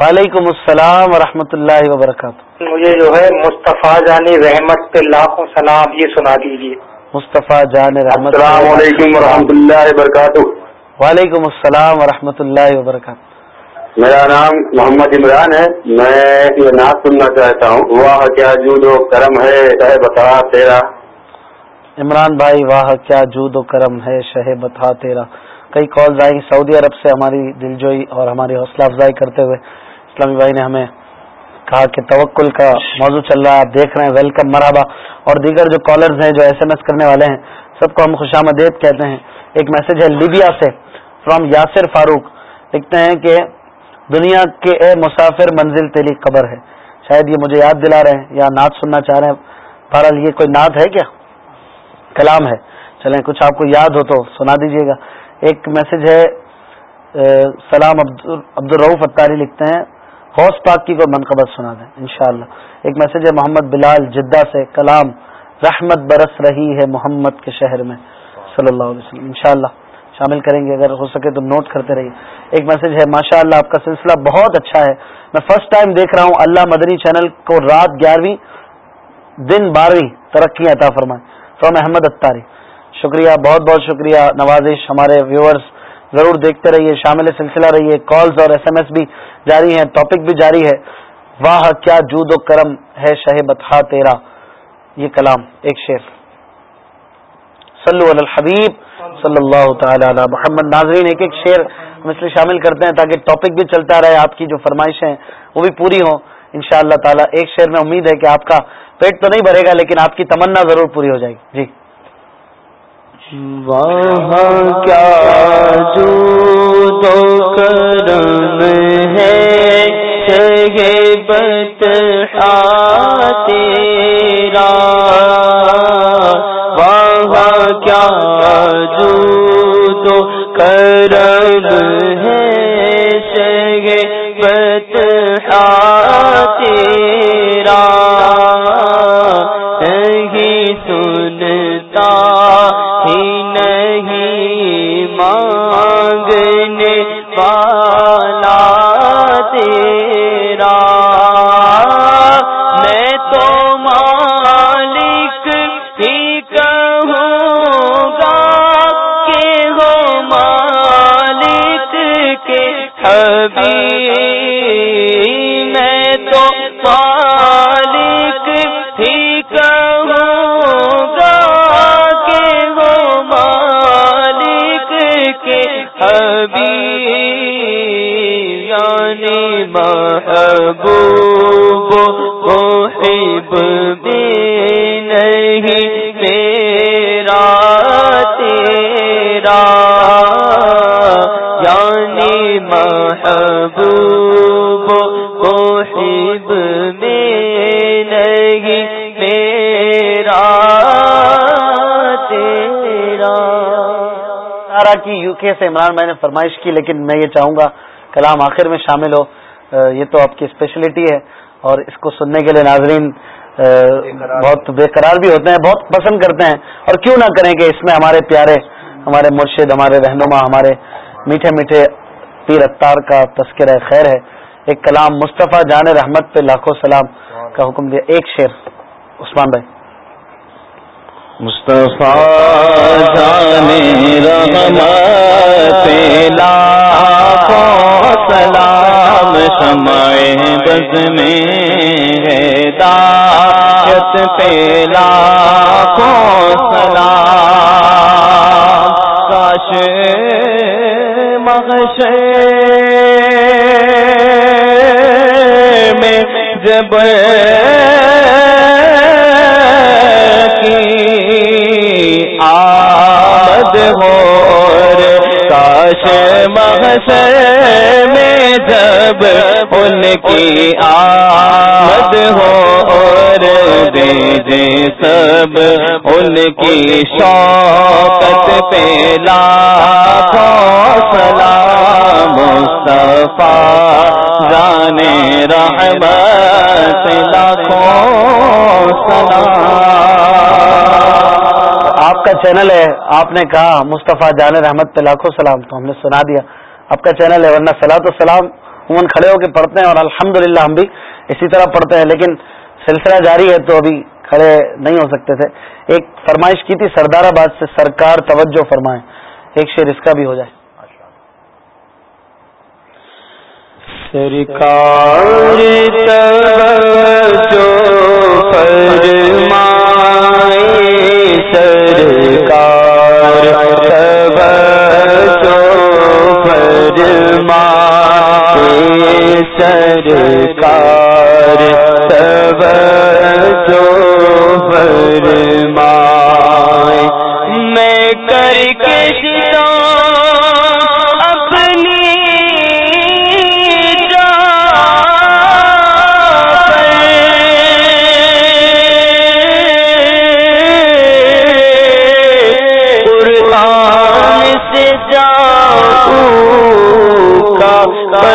وعلیکم السلام ورحمۃ اللہ وبرکاتہ۔ مجھے جو ہے مصطفیٰ جانی رحمت پہ لاکھوں سلام یہ سنا دیجیے مصطفیٰ جان رحمت السلام علیکم ورحمۃ اللہ وبرکاتہ۔ وعلیکم السلام ورحمۃ اللہ وبرکاتہ۔ میرا نام محمد عمران ہے۔ میں یہ نعت سننا چاہتا ہوں۔ واہ کیا جود و کرم ہے ہے بتا تیرا۔ عمران بھائی واہ کیا جود و کرم ہے شہ بتا تیرا۔ کئی کالز آئی سعودی عرب سے ہماری دلجوئی اور ہماری حوصلہ افزائی کرتے ہوئے۔ اسلامی بھائی نے ہمیں کہا کہ توکل کا موضوع چل رہا ہے، آپ دیکھ رہے ہیں، ویلکم، مرحبا۔ اور دیگر جو کالرز ہیں، جو ایس ایم ایس کرنے والے ہیں، سب کو ہم خوش آمدید کہتے ہیں۔ ایک میسج ہے لیبیا سے فرام یاسر فاروق۔ لکھتے ہیں کہ، دنیا کے اے مسافر، منزل تیری قبر ہے۔ شاید یہ مجھے یاد دلا رہے ہیں یا نعت سننا چاہ رہے ہیں۔ بہرحال یہ کوئی نعت ہے کیا؟ کلام ہے۔ چلیں، کچھ آپ کو یاد ہو تو سنا دیجیے گا۔ ایک میسج ہے سلام عبد الروف اتاری لکھتے ہیں۔ غوث پاک کی کوئی منقبت سنا دیں، انشاءاللہ۔ ایک میسج ہے محمد بلال جدہ سے، کلام رحمت برس رہی ہے محمد کے شہر میں، صلی اللہ علیہ وسلم۔ انشاءاللہ شامل کریں گے، اگر ہو سکے تو نوٹ کرتے رہیے۔ ایک میسج ہے ماشاء اللہ آپ کا سلسلہ بہت اچھا ہے۔ میں فرسٹ ٹائم دیکھ رہا ہوں، اللہ مدنی چینل کو رات گیارہویں، دن بارہویں ترقی عطا فرمائے۔ فرام احمد اتاری شکریہ، بہت بہت شکریہ۔ نوازش ہمارے ویورز ضرور دیکھتے رہیے، شامل سلسلہ رہیے کالز اور ایس ایم ایس بھی جاری ہیں ٹاپک بھی جاری ہے۔ واہ، کیا جود و کرم ہے شہ بتہ تیرا۔ یہ کلام ایک شعر صلو علی الحبیب، صلی اللہ تعالی علی محمد۔ ناظرین، ایک ایک شعر ہم اس لیے شامل کرتے ہیں تاکہ ٹاپک بھی چلتا رہے، آپ کی جو فرمائشیں ہیں وہ بھی پوری ہوں۔ ان شاء اللہ تعالیٰ ایک شعر میں امید ہے کہ آپ کا پیٹ تو نہیں بھرے گا، لیکن آپ کی تمنا ضرور پوری ہو جائے گی۔ جی۔ وہاں کیا جو دو کرم ہے؟ چگے بت تیرا وہاں کیا جو دو کرم ہے؟ چگے بت حبیب میں تو مالک ہی کہوں گا کہ ہو مالک کے حبیب یعنی محبوب محب بھی نہیں۔ محبوب محب میں نہیں میرا تیرا۔ سارا کی یو کے سے عمران میں نے فرمائش کی لیکن میں یہ چاہوں گا کلام آخر میں شامل ہو۔ یہ تو آپ کی اسپیشلٹی ہے۔ اور اس کو سننے کے لیے ناظرین بہت بے قرار بھی ہوتے ہیں بہت پسند کرتے ہیں۔ اور کیوں نہ کریں کہ اس میں ہمارے پیارے ہمارے مرشد ہمارے رہنما ہمارے میٹھے میٹھے پیر اتار کا تذکرہ خیر ہے۔ ایک کلام مصطفیٰ جان رحمت پہ لاکھوں سلام کا حکم دیا۔ ایک شعر، عثمان بھائی۔ مصطفیٰ جانے رحمت لاکھوں سلام شمع بز میں ہدایت پہ لاکھوں سلام کی آمد ہو کاش محشر میں جب ان کی آمد ہو اور بھیجے سب ان کی شوقت پہ لاکھوں سلام مصطفیٰ جانے رحمت چینل ہے، آپ نے کہا، مصطفیٰ جان رحمت پہ لاکھوں سلام تو ہم نے سنا دیا۔ آپ کا چینل ہے، ورنہ سلاۃ السلام عموماً کھڑے ہو کے پڑھتے ہیں اور الحمد ہم بھی اسی طرح پڑھتے ہیں، لیکن سلسلہ جاری ہے تو ابھی کھڑے نہیں ہو سکتے تھے۔ ایک فرمائش کی تھی، سردار آباد سے سرکار توجہ فرمائے۔ ایک شعر اس کا بھی ہو جائے۔ سرکار توجہ فرمائے۔ سرکار توجہ فرما سرکار توجہ فرما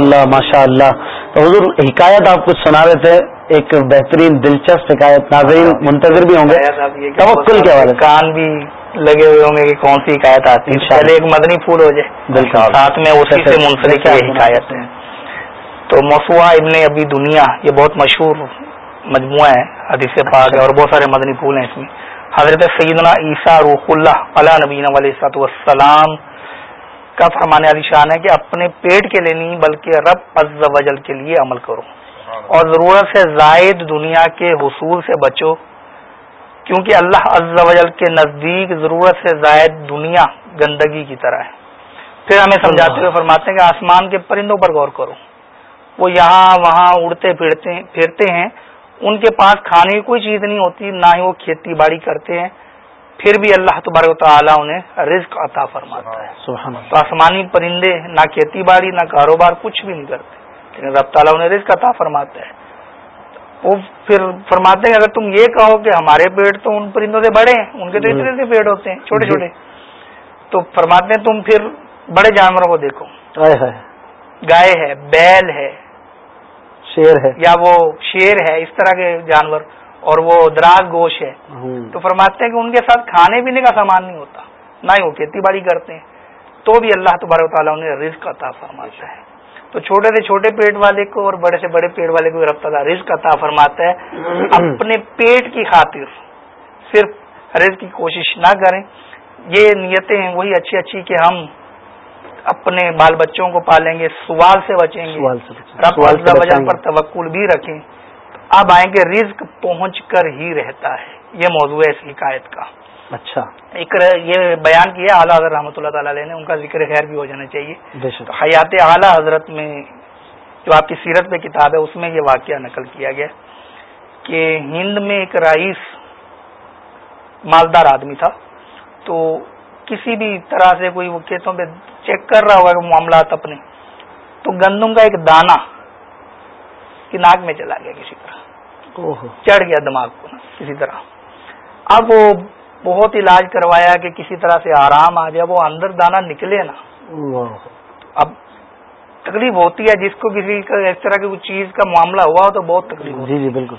اللہ ماشاء اللہ تو حضور حکایت آپ کچھ سنا رہے تھے ایک بہترین دلچسپ حکایت ناظرین منتظر بھی ہوں گے۔ توکل کے حوالے کان بھی لگے ہوئے ہوں گے کہ کون سی حکایت آتی ہے۔ پہلے ایک مدنی پھول ہو جائے۔ ساتھ میں اسی سے منسلک یہ حکایت ہے۔ تو موسوا ابن ابی دنیا یہ بہت مشہور مجموعہ ہے حدیث پاک ہے اور بہت سارے مدنی پھول ہیں اس میں۔ حضرت سیدنا عیسیٰ روح اللہ علیہ نبین علیہ سات وسلام کا فرمانے والی شان ہے کہ اپنے پیٹ کے لیے نہیں بلکہ رب عز و جل کے لیے عمل کرو۔ اور ضرورت سے زائد دنیا کے حصول سے بچو۔ کیونکہ اللہ عز و جل کے نزدیک ضرورت سے زائد دنیا گندگی کی طرح ہے۔ پھر ہمیں سمجھاتے ہوئے فرماتے ہیں کہ آسمان کے پرندوں پر غور کرو۔ وہ یہاں وہاں اڑتے پھرتے پھرتے ہیں۔ ان کے پاس کھانے کی کوئی چیز نہیں ہوتی نہ ہی وہ کھیتی باڑی کرتے ہیں۔ پھر بھی اللہ تبارک و تعالیٰ انہیں رزق عطا فرماتا ہے۔ سبحان تو آسمانی پرندے نہ کھیتی باڑی نہ کاروبار کچھ بھی نہیں کرتے۔ لیکن رب تعالیٰ انہیں رزق عطا فرماتا ہے۔ وہ پھر فرماتے ہیں اگر تم یہ کہو کہ ہمارے پیڑ تو ان پرندوں سے بڑے ہیں ان کے تو اتنے سے پیڑ ہوتے ہیں چھوٹے چھوٹے۔ تو فرماتے ہیں تم پھر بڑے جانوروں کو دیکھو۔ گائے ہے بیل ہے شیر ہے۔ یا وہ شیر ہے اس طرح کے جانور۔ اور وہ دراز گوشت ہے۔ تو فرماتے ہیں کہ ان کے ساتھ کھانے پینے کا سامان نہیں ہوتا۔ نہ ہی وہ کھیتی باڑی کرتے ہیں۔ تو بھی اللہ تبارک تعالیٰ انہیں رزق عطا فرماتا ہے۔ تو چھوٹے سے چھوٹے پیٹ والے کو اور بڑے سے بڑے پیٹ والے کو رب تعالیٰ رزق عطا فرماتا ہے۔ اپنے پیٹ کی خاطر صرف رزق کی کوشش نہ کریں۔ یہ نیتیں ہیں وہی اچھی اچھی کہ ہم اپنے بال بچوں کو پالیں گے سوال سے بچیں گے۔ رب۔ پر توکل بھی رکھیں۔ اب آئیں گے رزق پہنچ کر ہی رہتا ہے۔ یہ موضوع ہے اس حکایت کا۔ اچھا۔ ایک یہ بیان کیا اعلیٰ حضرت رحمۃ اللہ تعالی علیہ نے ان کا ذکر خیر بھی ہو جانا چاہیے۔ حیات اعلیٰ حضرت میں جو آپ کی سیرت پہ کتاب ہے اس میں یہ واقعہ نقل کیا گیا کہ ہند میں ایک رئیس مالدار آدمی تھا۔ تو کسی بھی طرح سے کوئی وہ کھیتوں پہ چیک کر رہا ہوگا معاملات اپنے۔ تو گندم کا ایک دانہ کی ناک میں چلا گیا کسی طرح۔ چڑھ گیا دماغ کو کسی طرح۔ اب وہ بہت علاج کروایا کہ کسی طرح سے آرام آ جائے وہ اندر دانا نکلے نا۔ اب تکلیف ہوتی ہے جس کو کسی کا اس طرح کی کوئی چیز کا معاملہ ہوا ہو تو بہت تکلیف ہوتی جی جی بالکل۔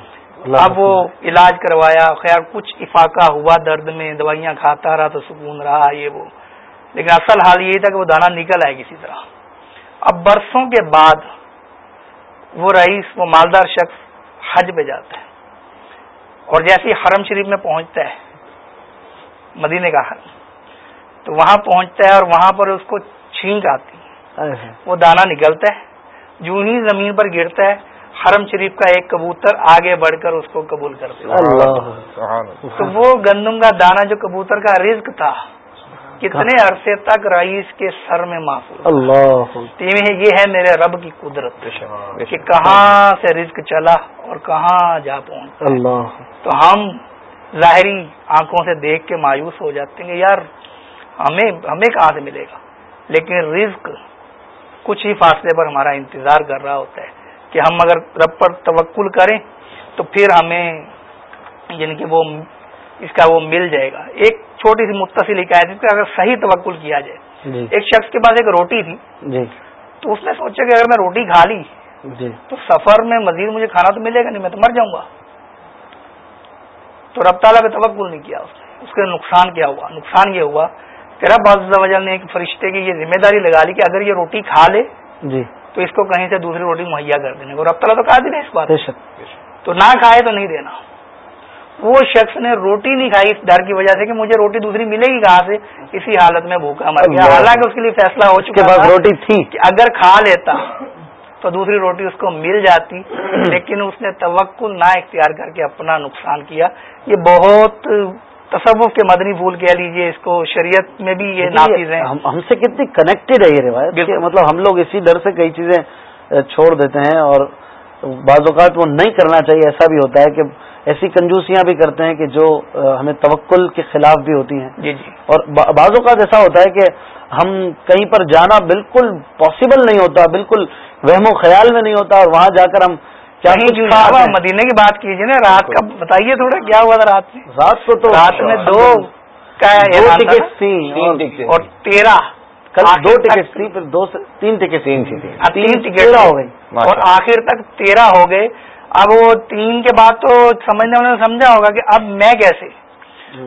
اب وہ علاج کروایا خیر کچھ افاقہ ہوا درد میں دوائیاں کھاتا رہا تو سکون رہا یہ وہ۔ لیکن اصل حال یہی تھا کہ وہ دانا نکل آئے کسی طرح۔ اب برسوں کے بعد وہ رئیس وہ مالدار شخص حج پہ جاتا ہے۔ اور جیسے ہی حرم شریف میں پہنچتا ہے مدینے کا حرم تو وہاں پہنچتا ہے اور وہاں پر اس کو چھینک آتی وہ دانا نکلتا ہے جو ہی زمین پر گرتا ہے حرم شریف کا ایک کبوتر آگے بڑھ کر اس کو قبول کر تو وہ گندم کا دانا جو کبوتر کا رزق تھا کتنے عرصے تک رئیس کے سر میں محفوظ اللہ۔ یہ ہے میرے رب کی قدرت کہ کہاں سے رزق چلا اور کہاں جا پہنچ اللہ۔ تو ہم ظاہری آنکھوں سے دیکھ کے مایوس ہو جاتے ہیں یار ہمیں ہمیں کہاں سے ملے گا؟ لیکن رزق کچھ ہی فاصلے پر ہمارا انتظار کر رہا ہوتا ہے کہ ہم اگر رب پر توکل کریں تو پھر ہمیں یعنی کہ وہ اس کا وہ مل جائے گا۔ ایک چھوٹی سی متصل حکایت کا اگر صحیح توکل کیا جائے۔ جی۔ ایک شخص کے پاس ایک روٹی تھی۔ جی۔ تو اس نے سوچا کہ اگر میں روٹی کھا لی جی۔ تو سفر میں مزید مجھے کھانا تو ملے گا نہیں میں تو مر جاؤں گا۔ تو رب تعالیٰ پہ توکل نہیں کیا اس نے۔ اس کا نقصان کیا ہوا؟ نقصان یہ ہوا کہ رب عز و جل نے ایک فرشتے کی یہ ذمہ داری لگا لی کہ اگر یہ روٹی کھا لے جی۔ تو اس کو کہیں سے دوسری روٹی مہیا کر دینے۔ کو رب تعالیٰ تو کہا دینا اس بات تو نہ کھائے تو نہیں دینا۔ وہ شخص نے روٹی نہیں کھائی اس ڈر کی وجہ سے کہ مجھے روٹی دوسری ملے گی کہاں سے؟ اسی حالت میں بھوکا مر گیا۔ حالانکہ اس کے لیے فیصلہ ہو چکا تھا روٹی تھی۔ کہ اگر کھا لیتا تو دوسری روٹی اس کو مل جاتی لیکن اس نے توکل نہ اختیار کر کے اپنا نقصان کیا۔ یہ بہت تصوف کے مدنی پھول کہہ لیجیے اس کو شریعت میں بھی یہ نافذ ہیں۔ ہم سے کتنی کنیکٹڈ ہے یہ روایت مطلب ہم لوگ اسی ڈر سے کئی چیزیں چھوڑ دیتے ہیں اور بعض اوقات وہ نہیں کرنا چاہیے۔ ایسا بھی ہوتا ہے کہ ایسی کنجوسیاں بھی کرتے ہیں کہ جو ہمیں توکل کے خلاف بھی ہوتی ہیں۔ جی جی۔ اور بعض اوقات ایسا ہوتا ہے کہ ہم کہیں پر جانا بالکل پاسبل نہیں ہوتا بالکل وہم و خیال میں نہیں ہوتا اور وہاں جا کر ہم۔ مدینے کی بات کیجیے نا رات کا بتائیے تھوڑا کیا ہوا تھا رات میں؟ رات کو تو رات میں دو ٹکٹ تھیں اور- تیرہ۔ کل دو ٹکٹ تھی پھر دو تین ٹکٹ تین تھی تین ٹکٹ ہو گئی۔ اور آخر تک تیرہ ہو گئے۔ اب وہ تین کے بعد تو سمجھنے والوں نے سمجھا ہوگا کہ اب میں کیسے؟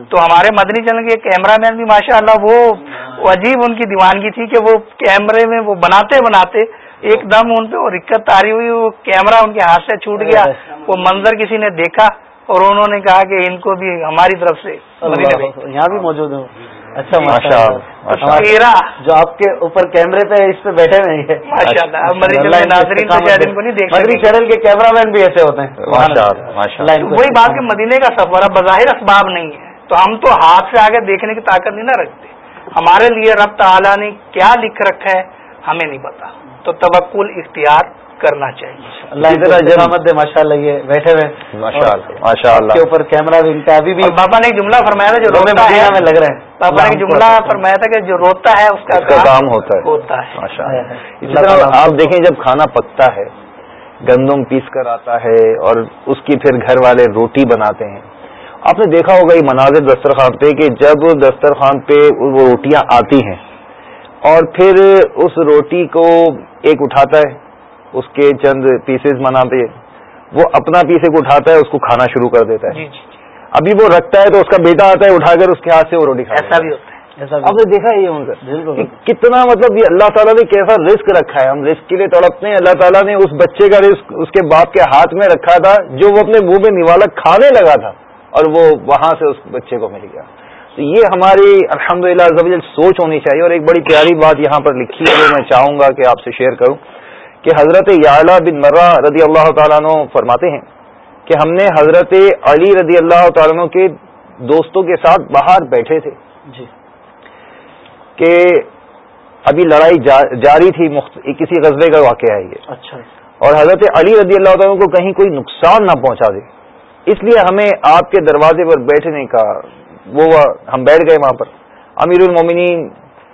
تو ہمارے مدنی چینل کے کیمرہ مین بھی ماشاء اللہ وہ عجیب ان کی دیوانگی تھی کہ وہ کیمرے میں وہ بناتے بناتے ایک دم ان پہ وہ رکت تاری ہوئی وہ کیمرہ ان کے ہاتھ سے چھوٹ گیا وہ منظر کسی نے دیکھا اور انہوں نے کہا کہ ان کو بھی ہماری طرف سے۔ یہاں بھی موجود ہوں۔ اچھا ماشاء اللہ، تیرہ جو آپ کے اوپر کیمرے پہ اس پہ بیٹھے ہوئے ہیں اللہ چینل کے کیمرہ مین بھی ایسے ہوتے ہیں۔ وہی بات کہ مدینے کا سفر اب بظاہر اسباب نہیں ہے۔ تو ہم تو ہاتھ سے آگے دیکھنے کی طاقت نہیں نہ رکھتے۔ ہمارے لیے رب تعالیٰ نے کیا لکھ رکھا ہے ہمیں نہیں پتا۔ تو توکل اختیار کرنا چاہیے۔ اللہ دے ماشاء اللہ یہ بیٹھے ہوئے ماشاء اللہ ماشاء کے اللہ اوپر کیمرہ بھی ان کا ابھی بھی بابا نے ایک جملہ فرمایا تھا جو روتا ہے مدینہ میں لگ رہے ہیں۔ بابا نے ایک جملہ فرمایا تھا کہ جو روتا ہے اس کا کام ہوتا ہے۔ ہوتا ہے۔ اسی طرح آپ دیکھیں جب کھانا پکتا ہے گندم پیس کر آتا ہے اور اس کی پھر گھر والے روٹی بناتے ہیں۔ آپ نے دیکھا ہوگا یہ مناظر دسترخوان پہ کہ جب دسترخوان پہ وہ روٹیاں آتی ہیں اور پھر اس روٹی کو ایک اٹھاتا ہے۔ اس کے چند پیسز بناتے وہ اپنا پیس ایک اٹھاتا ہے اس کو کھانا شروع کر دیتا ہے۔ جی جی جی۔ ابھی وہ رکھتا ہے تو اس کا بیٹا آتا ہے اٹھا کر اس کے ہاتھ سے وہ روٹی کھاتا ایسا بھی ہوتا ہے ایسا آپ نے دیکھا یہ ان کا؟ کتنا مطلب یہ اللہ تعالیٰ نے کیسا رزق رکھا ہے۔ ہم رزق کے لیے تڑپتے ہیں اللہ تعالیٰ نے اس بچے کا رزق اس کے باپ کے ہاتھ میں رکھا تھا جو وہ اپنے منہ میں نوالا کھانے لگا تھا اور وہ وہاں سے اس بچے کو مل گیا۔ تو یہ ہماری الحمد للہ سوچ ہونی چاہیے اور ایک بڑی پیاری بات یہاں پر لکھی ہے جو میں چاہوں گا کہ آپ سے شیئر کروں۔ کہ حضرت یعلا بن مرہ رضی اللہ تعالیٰ عنہ فرماتے ہیں کہ ہم نے حضرت علی رضی اللہ تعالیٰ عنہ کے دوستوں کے ساتھ باہر بیٹھے تھے۔ جی۔ کہ ابھی لڑائی جا- جاری تھی مخت... کسی غزبے کا واقعہ ہے یہ۔ اچھا۔ اور حضرت علی رضی اللہ تعالیٰ کو کہیں کوئی نقصان نہ پہنچا دے۔ اس لیے ہمیں آپ کے دروازے پر بیٹھنے کا وہ ہم بیٹھ گئے وہاں پر۔ امیر المومنین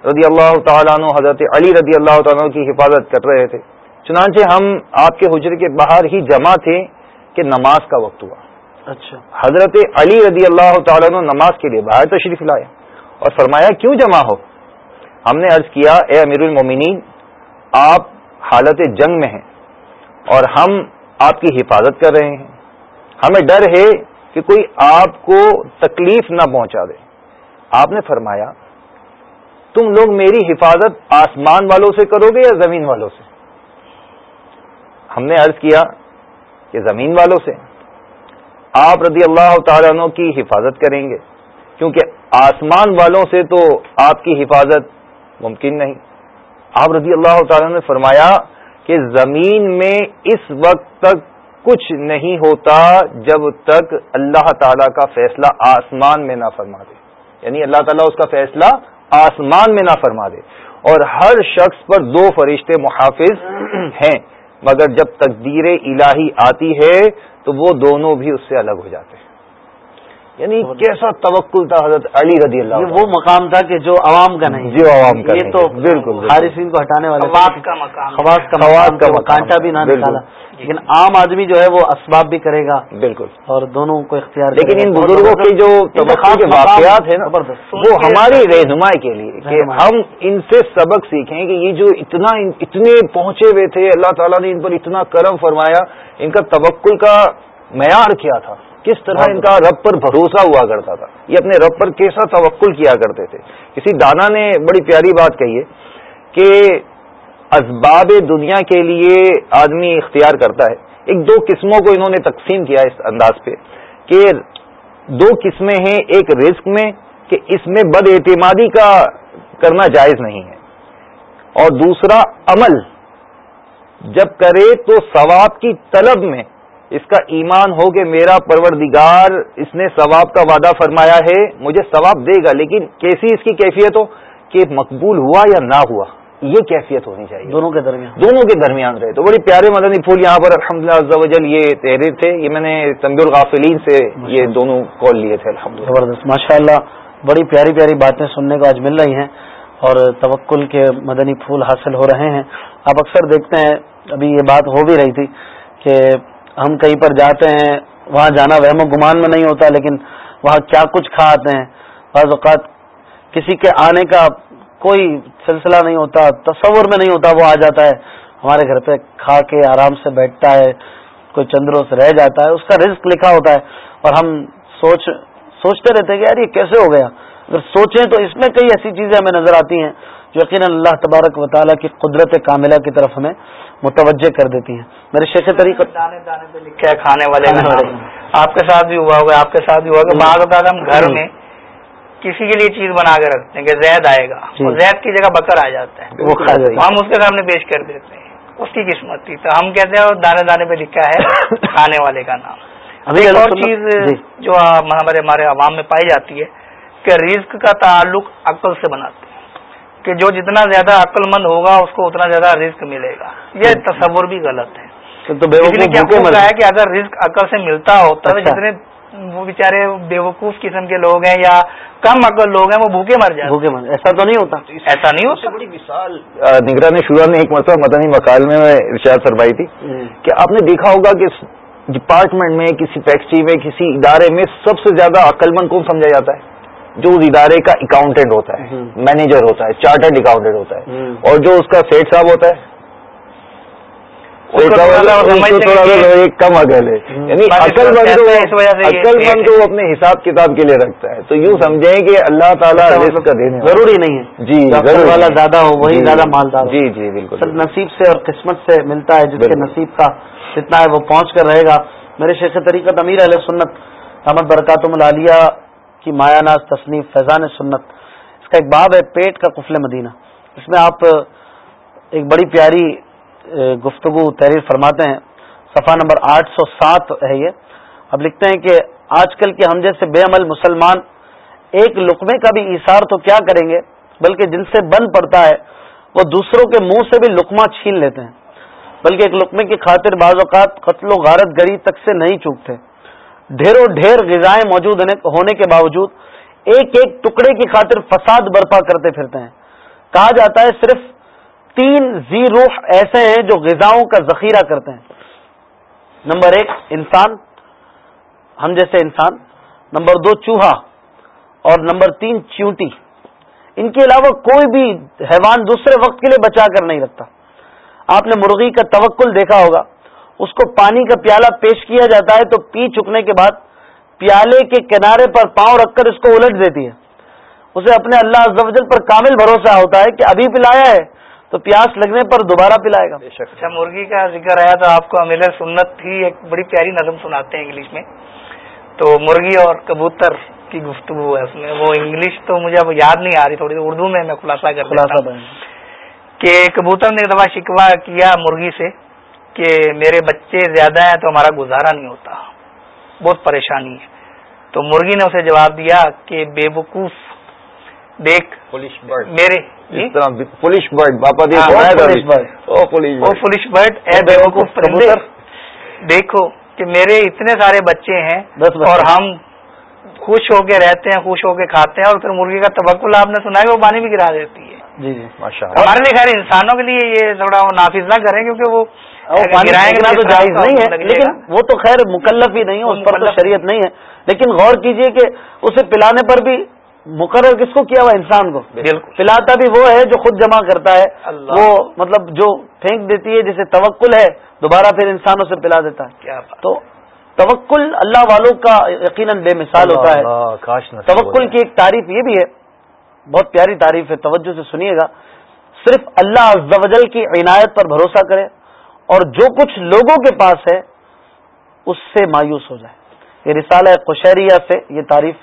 رضی اللہ تعالیٰ عنہ حضرت علی رضی اللہ تعالیٰ عنہ کی حفاظت کر رہے تھے۔ چنانچہ ہم آپ کے حجرے کے باہر ہی جمع تھے کہ نماز کا وقت ہوا۔ اچھا۔ حضرت علی رضی اللہ تعالیٰ عنہ نماز کے لیے باہر تشریف لائے اور فرمایا کیوں جمع ہو؟ ہم نے عرض کیا اے امیر المومنین آپ حالت جنگ میں ہیں اور ہم آپ کی حفاظت کر رہے ہیں۔ ہمیں ڈر ہے کہ کوئی آپ کو تکلیف نہ پہنچا دے۔ آپ نے فرمایا تم لوگ میری حفاظت آسمان والوں سے کرو گے یا زمین والوں سے؟ ہم نے عرض کیا کہ زمین والوں سے آپ رضی اللہ تعالیٰ عنہ کی حفاظت کریں گے، کیونکہ آسمان والوں سے تو آپ کی حفاظت ممکن نہیں۔ آپ رضی اللہ تعالیٰ نے فرمایا کہ زمین میں اس وقت تک کچھ نہیں ہوتا جب تک اللہ تعالیٰ کا فیصلہ آسمان میں نہ فرما دے۔ یعنی اللہ تعالیٰ اس کا فیصلہ آسمان میں نہ فرما دے۔ اور ہر شخص پر دو فرشتے محافظ ہیں۔ مگر جب تقدیر الہی آتی ہے تو وہ دونوں بھی اس سے الگ ہو جاتے ہیں۔ یعنی کیسا توکل تھا حضرت علی رضی اللہ یہ وہ مقام تھا کہ جو عوام کا نہیں جو عوام کا یہ تو۔ بالکل،۔ حارثین کو ہٹانے والے خواص کا کانٹا بھی نہ۔ نکالا لیکن عام آدمی جو ہے وہ اسباب بھی کرے گا بالکل اور دونوں کو اختیار لیکن ان۔ بزرگوں کے جو کے واقعات ہیں نا زبردست۔ وہ ہماری رہنمائی کے لیے کہ۔ ہم ان سے سبق سیکھیں کہ یہ جو اتنا اتنے پہنچے ہوئے تھے اللہ تعالیٰ نے ان پر اتنا کرم فرمایا ان کا توکل کا معیار کیا تھا کس طرح ان کا رب پر بھروسہ ہوا کرتا تھا۔ یہ اپنے رب پر کیسا توکل کیا کرتے تھے۔ کسی دانا نے بڑی پیاری بات کہی ہے کہ اسباب دنیا کے لیے آدمی اختیار کرتا ہے۔ ایک دو قسموں کو انہوں نے تقسیم کیا اس انداز پہ کہ دو قسمیں ہیں۔ ایک رزق میں کہ اس میں بد اعتمادی کا کرنا جائز نہیں ہے۔ اور دوسرا عمل۔ جب کرے تو ثواب کی طلب میں اس کا ایمان ہو کہ میرا پروردگار اس نے ثواب کا وعدہ فرمایا ہے مجھے ثواب دے گا لیکن کیسی اس کی کیفیت ہو؟ کہ مقبول ہوا یا نہ ہوا یہ کیفیت ہونی چاہیے۔ دونوں کے درمیان۔ دونوں کے درمیان رہے۔ تو بڑی پیارے مدنی پھول یہاں پر الحمد للہ یہ تحریر تھے۔ یہ میں نے تنبی الغافلین سے یہ دونوں کال لیے تھے الحمد زبردست۔ ماشاء اللہ بڑی پیاری پیاری باتیں سننے کو آج مل رہی ہیں اور توکل کے مدنی پھول حاصل ہو رہے ہیں۔ آپ اکثر دیکھتے ہیں ابھی یہ بات ہو بھی رہی تھی کہ ہم کہیں پر جاتے ہیں، وہاں جانا وہم و گمان میں نہیں ہوتا، لیکن وہاں کیا کچھ کھا آتے ہیں؟ بعض اوقات کسی کے آنے کا کوئی سلسلہ نہیں ہوتا، تصور میں نہیں ہوتا، وہ آ جاتا ہے، ہمارے گھر پہ کھا کے آرام سے بیٹھتا ہے، کوئی چند روز رہ جاتا ہے، اس کا رزق لکھا ہوتا ہے، اور ہم سوچ، سوچتے رہتے ہیں کہ یار یہ کیسے ہو گیا؟ اگر سوچیں تو اس میں کئی ایسی چیزیں ہمیں نظر آتی ہیں۔ یقیناً اللہ تبارک و تعالیٰ کی قدرت کاملہ کی طرف ہمیں متوجہ کر دیتی ہیں۔ میرے شیخ طریقہ دانے دانے پہ لکھا ہے کھانے والے آپ کے ساتھ بھی ہوا ہوگا آپ کے ساتھ بھی ہوا ہوگا۔ بعض اوقات ہم گھر میں کسی کے لیے چیز بنا کے رکھتے ہیں کہ زید آئے گا۔ جی۔ زید کی جگہ بکر آ جاتا ہے۔ وہ ہم اس کے سامنے پیش کر دیتے ہیں۔ اس کی قسمت تھی۔ تو ہم کہتے ہیں دانے دانے پہ لکھا ہے کھانے والے کا نام۔ ایک اور چیز جی۔ جو ہمارے ہمارے عوام میں پائی جاتی ہے کہ رزق کا تعلق عقل سے بناتے ہیں۔ کہ جو جتنا زیادہ عقل مند ہوگا اس کو اتنا زیادہ رزق ملے گا۔ یہ تصور بھی غلط ہے۔ تو کیا ہے کہ اگر رزق عقل سے ملتا ہوتا تو اچھا۔ جتنے وہ بیچارے بیوقوف قسم کے لوگ ہیں یا کم عقل لوگ ہیں وہ بھوکے مر جاتے بھوکے من ایسا تو نہیں ہوتا۔ ایسا نہیں ہوتا۔ بڑی مثال نگران شورا نے ایک مرتبہ مدنی مکال میں ارشاد فرمائی تھی کہ آپ نے دیکھا ہوگا کہ ڈپارٹمنٹ میں کسی فیکٹری میں کسی ادارے میں سب سے زیادہ عقل مند کون سمجھا جاتا ہے؟ جو اس ادارے کا اکاؤنٹنٹ ہوتا ہے۔ مینیجر ہوتا ہے چارٹرڈ اکاؤنٹنٹ ہوتا ہے۔ اور جو اس کا سیٹ صاحب ہوتا ہے کم عقل ہے یعنی عقل مند کو عقل مند کو اپنے حساب کتاب کے لیے رکھتا ہے تو یوں سمجھیں کہ اللہ تعالیٰ رزق کا دینے والا ہے۔ ضروری نہیں ہے جی عقل والا زیادہ ہو وہی جی، زیادہ مالدار جی جی بالکل اصل نصیب سے اور قسمت سے ملتا ہے جس کے۔ نصیب کا جتنا ہے وہ پہنچ کر رہے گا میرے شیخ طریقت امیر علیہ سنت احمد برکاتم العالیہ کی مایا ناز تصنیف فیضان سنت۔ اس کا ایک باب ہے پیٹ کا قفل مدینہ۔ اس میں آپ ایک بڑی پیاری گفتگو، تحریر فرماتے ہیں۔ صفحہ نمبر آٹھ سو سات ہے یہ۔ اب لکھتے ہیں کہ آج کل کے ہم جیسے بے عمل مسلمان ایک لقمے کا بھی ایثار تو کیا کریں گے، بلکہ جن سے بن پڑتا ہے، وہ دوسروں کے منہ سے بھی لقمہ چھین لیتے ہیں۔ بلکہ ایک لقمے کی خاطر بعض اوقات قتل و غارت گری تک سے نہیں چوکتے۔ ڈھیروں ڈھیر غذائیں موجود ہونے- کے باوجود ایک ایک ٹکڑے کی خاطر فساد برپا کرتے پھرتے ہیں۔ کہا جاتا ہے صرف تین زی روح ایسے ہیں جو غذاؤں کا ذخیرہ کرتے ہیں۔ نمبر ایک، انسان۔ ہم جیسے انسان۔ نمبر دو، چوہا۔ اور نمبر تین، چیونٹی۔ ان کے علاوہ کوئی بھی حیوان دوسرے وقت کے لیے بچا کر نہیں رکھتا۔ آپ نے مرغی کا توکل دیکھا ہوگا۔ اس کو پانی کا پیالہ پیش کیا جاتا ہے تو پی چکنے کے بعد پیالے کے کنارے پر پاؤں رکھ کر اس کو الٹ دیتی ہے۔ اسے اپنے اللہ عز و جل پر کامل بھروسہ ہوتا ہے کہ ابھی پلایا ہے تو پیاس لگنے پر دوبارہ پلائے گا۔ اچھا مرغی کا ذکر آیا تو آپ کو امیر سنت ہی ایک بڑی پیاری نظم سناتے ہیں انگلش میں۔ تو مرغی اور کبوتر کی گفتگو ہے اس میں۔ وہ انگلش تو مجھے اب یاد نہیں آ رہی تھوڑی اردو میں میں خلاصہ کر خلاصہ کہ کبوتر نے ایک دفعہ شکوا کیا مرغی سے۔ کہ میرے بچے زیادہ ہیں تو ہمارا گزارا نہیں ہوتا۔ بہت پریشانی ہے۔ تو مرغی نے اسے جواب دیا کہ بے وقوف دیکھ میرے؟ پولیش برڈ پولیش برڈ اے بے وقوف دیکھو کہ میرے اتنے سارے بچے ہیں۔ اور ہم خوش ہو کے رہتے ہیں خوش ہو کے کھاتے ہیں اور پھر مرغی کا تبکل آپ نے سنا ہے وہ پانی بھی گرا دیتی ہے۔ جی جی ہمارے لیے خیر انسانوں کے لیے یہ تھوڑا نافذ نہ کریں کیونکہ وہ گرائیں گے تو جائز نہیں ہے لیکن۔ وہ تو خیر مکلف ہی نہیں ہے اس پر تو شریعت نہیں ہے۔ لیکن غور کیجیے کہ اسے پلانے پر بھی مقرر کس کو کیا ہوا؟ انسان کو۔ پلاتا بھی وہ ہے جو خود جمع کرتا ہے۔ وہ مطلب جو پھینک دیتی ہے جسے توکل ہے دوبارہ پھر انسانوں سے پلا دیتا ہے۔ تو توکل اللہ والوں کا یقیناً بے مثال ہوتا ہے۔ توکل کی ایک تعریف یہ بھی ہے بہت پیاری تعریف ہے توجہ سے سنیے گا۔ صرف اللہ عز و جل کی عنایت پر بھروسہ کرے۔ اور جو کچھ لوگوں کے پاس ہے، اس سے مایوس ہو جائے۔ یہ رسالہ قشیریہ سے یہ تعریف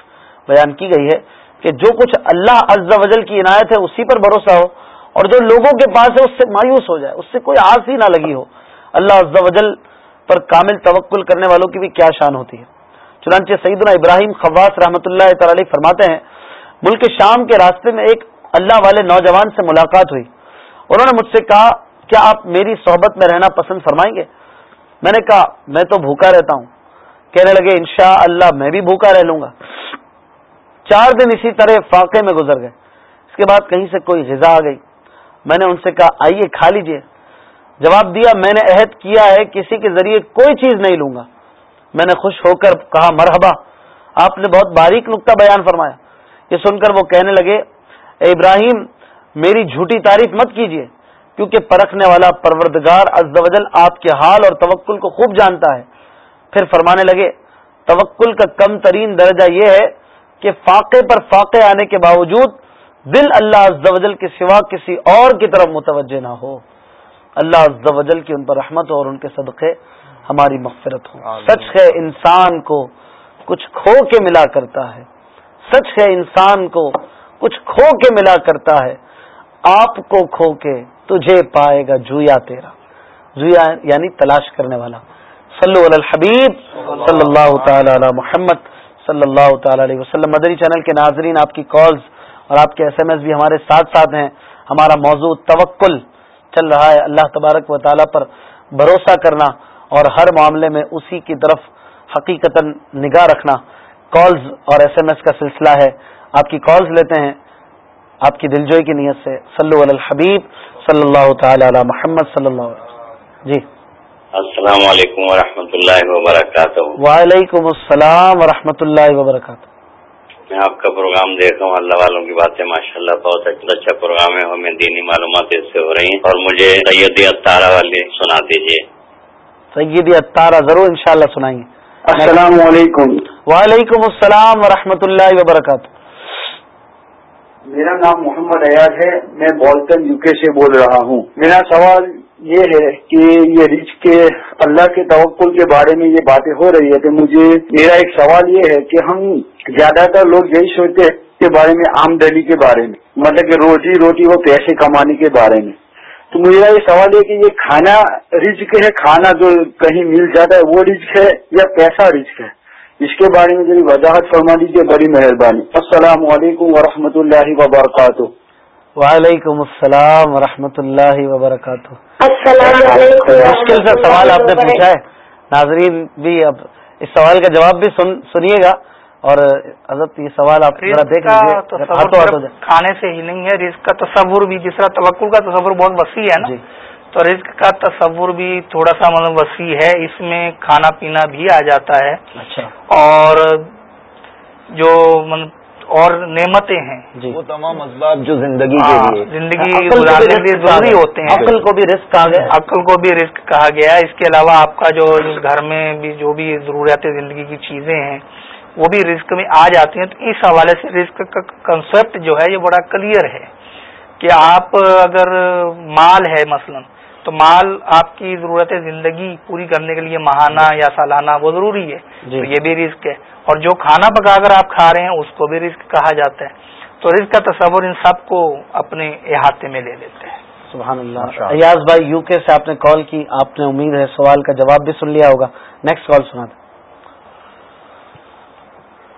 بیان کی گئی ہے کہ جو کچھ اللہ عز و جل کی عنایت ہے، اسی پر بھروسہ ہو اور جو لوگوں کے پاس ہے، اس سے مایوس ہو جائے۔ اس سے کوئی آس ہی نہ لگی ہو۔ اللہ عز و جل پر کامل توکل کرنے والوں کی بھی کیا شان ہوتی ہے۔ چنانچہ سیدنا ابراہیم خواص رحمۃ اللہ تعالی فرماتے ہیں، ملک شام کے راستے میں ایک اللہ والے نوجوان سے ملاقات ہوئی۔ انہوں نے مجھ سے کہا کیا آپ میری صحبت میں رہنا پسند فرمائیں گے؟ میں نے کہا، میں تو بھوکا رہتا ہوں۔ کہنے لگے انشاء اللہ میں بھی بھوکا رہ لوں گا۔ چار دن اسی طرح فاقے میں گزر گئے۔ اس کے بعد کہیں سے کوئی غذا آ گئی۔ میں نے ان سے کہا، آئیے کھا لیجیے۔ جواب دیا، میں نے عہد کیا ہے، کسی کے ذریعے کوئی چیز نہیں لوں گا۔ میں نے خوش ہو کر کہا، مرحبا، آپ نے بہت باریک نقطہ بیان فرمایا۔ یہ سن کر وہ کہنے لگے، اے ابراہیم، میری جھوٹی تعریف مت کیجیے کیونکہ پرکھنے والا پروردگار عز و جل آپ کے حال اور توکل کو خوب جانتا ہے۔ پھر فرمانے لگے توکل کا کم ترین درجہ یہ ہے کہ فاقے پر فاقے آنے کے باوجود دل اللہ عز و جل کے سوا کسی اور کی طرف متوجہ نہ ہو۔ اللہ عز و جل کی ان پر رحمت ہو اور ان کے صدقے ہماری مغفرت ہو۔ سچ ہے انسان کو کچھ کھو کے ملا کرتا ہے۔ سچ ہے انسان کو کچھ کھو کے ملا کرتا ہے۔ آپ کو کھو کے تجھے پائے گا جویا تیرا۔ جویا یعنی تلاش کرنے والا۔ صلو علی الحبیب صلی اللہ تعالی علی محمد صلی اللہ تعالی علیہ وسلم۔ مدری چینل کے ناظرین، آپ کی کالز اور آپ کے ایس ایم ایس بھی ہمارے ساتھ ساتھ ہیں۔ ہمارا موضوع توکل چل رہا ہے۔ اللہ تبارک و تعالی پر بھروسہ کرنا اور ہر معاملے میں اسی کی طرف حقیقتا نگاہ رکھنا۔ کالز اور ایس ایم ایس کا سلسلہ ہے۔ آپ کی کالز لیتے ہیں۔ آپ کی دلجوئی کی نیت سے صلو علی الحبیب صلی اللہ تعالی علی محمد صلی اللہ علیہ وسلم۔ جی۔ السلام علیکم ورحمۃ اللہ وبرکاتہ۔ وعلیکم السلام ورحمۃ اللہ وبرکاتہ۔ میں آپ کا پروگرام دیکھ رہا ہوں اللہ والوں کی باتیں ماشاء اللہ بہت اچھا اچھا پروگرام ہے ہمیں دینی معلومات اس سے ہو رہی ہیں۔ اور مجھے سیدی اطارہ والے سنا دیجیے سیدی اطارہ ضرور انشاءاللہ سنائیں۔ گے السلام علیکم۔ وعلیکم السلام ورحمۃ اللہ وبرکاتہ۔ میرا نام محمد ایاز ہے، میں بولٹن یو کے سے بول رہا ہوں۔ میرا سوال یہ ہے کہ یہ رچ کے اللہ کے توقل کے بارے میں یہ باتیں ہو رہی ہے کہ مجھے میرا ایک سوال یہ ہے کہ ہم زیادہ تر لوگ یہی سوچتے ہیں کے بارے میں آمدنی کے بارے میں مطلب کہ روزی روٹی وہ پیسے کمانے کے بارے میں۔ تو میرا یہ سوال ہے کہ یہ کھانا رزق ہے، کھانا جو کہیں مل جاتا ہے وہ رزق ہے یا پیسہ رزق ہے؟ اس کے بارے میں ذرا وضاحت فرما دیجیے بڑی مہربانی۔ السلام علیکم ورحمۃ اللہ وبرکاتہ۔ وعلیکم السلام ورحمۃ اللہ وبرکاتہ۔ السلام علیکم مشکل سے سوال آپ نے پوچھا ہے۔ ناظرین بھی اب اس سوال کا جواب بھی سن سنیے گا۔ اور حضرت یہ سوال آپ ذرا دیکھ لیجیے کھانے سے ہی نہیں ہے رزق کا تصور بھی جس طرح توقع کا تصور بہت وسیع ہے نا۔ جی۔ تو رزق کا تصور بھی تھوڑا سا مطلب وسیع ہے۔ اس میں کھانا پینا بھی آ جاتا ہے۔ اچھا۔ اور جو اور نعمتیں ہیں۔ جی۔ وہ تمام اسباب جو زندگی کے ہاں، لیے۔ زندگی گزارنے کے لیے ضروری۔ ہوتے ہیں۔ عقل کو بھی رزق کہا گیا۔ عقل کو بھی رزق کہا گیا۔ اس کے علاوہ آپ کا جو گھر میں بھی جو بھی ضروریات زندگی کی چیزیں ہیں وہ بھی رزق میں آ جاتی ہیں۔ تو اس حوالے سے رزق کا کنسپٹ جو ہے یہ بڑا کلیئر ہے کہ آپ اگر مال ہے مثلا تو مال آپ کی ضرورت زندگی پوری کرنے کے لیے ماہانہ یا سالانہ وہ ضروری ہے جی۔ تو یہ بھی رزق ہے۔ اور جو کھانا پکا کر آپ کھا رہے ہیں اس کو بھی رزق کہا جاتا ہے۔ تو رزق کا تصور ان سب کو اپنے احاطے میں لے لیتے ہیں۔ سبحان اللہ۔ ایاز بھائی یو کے سے آپ نے کال کی آپ نے امید ہے سوال کا جواب بھی سن لیا ہوگا۔ نیکسٹ کال سنا دیں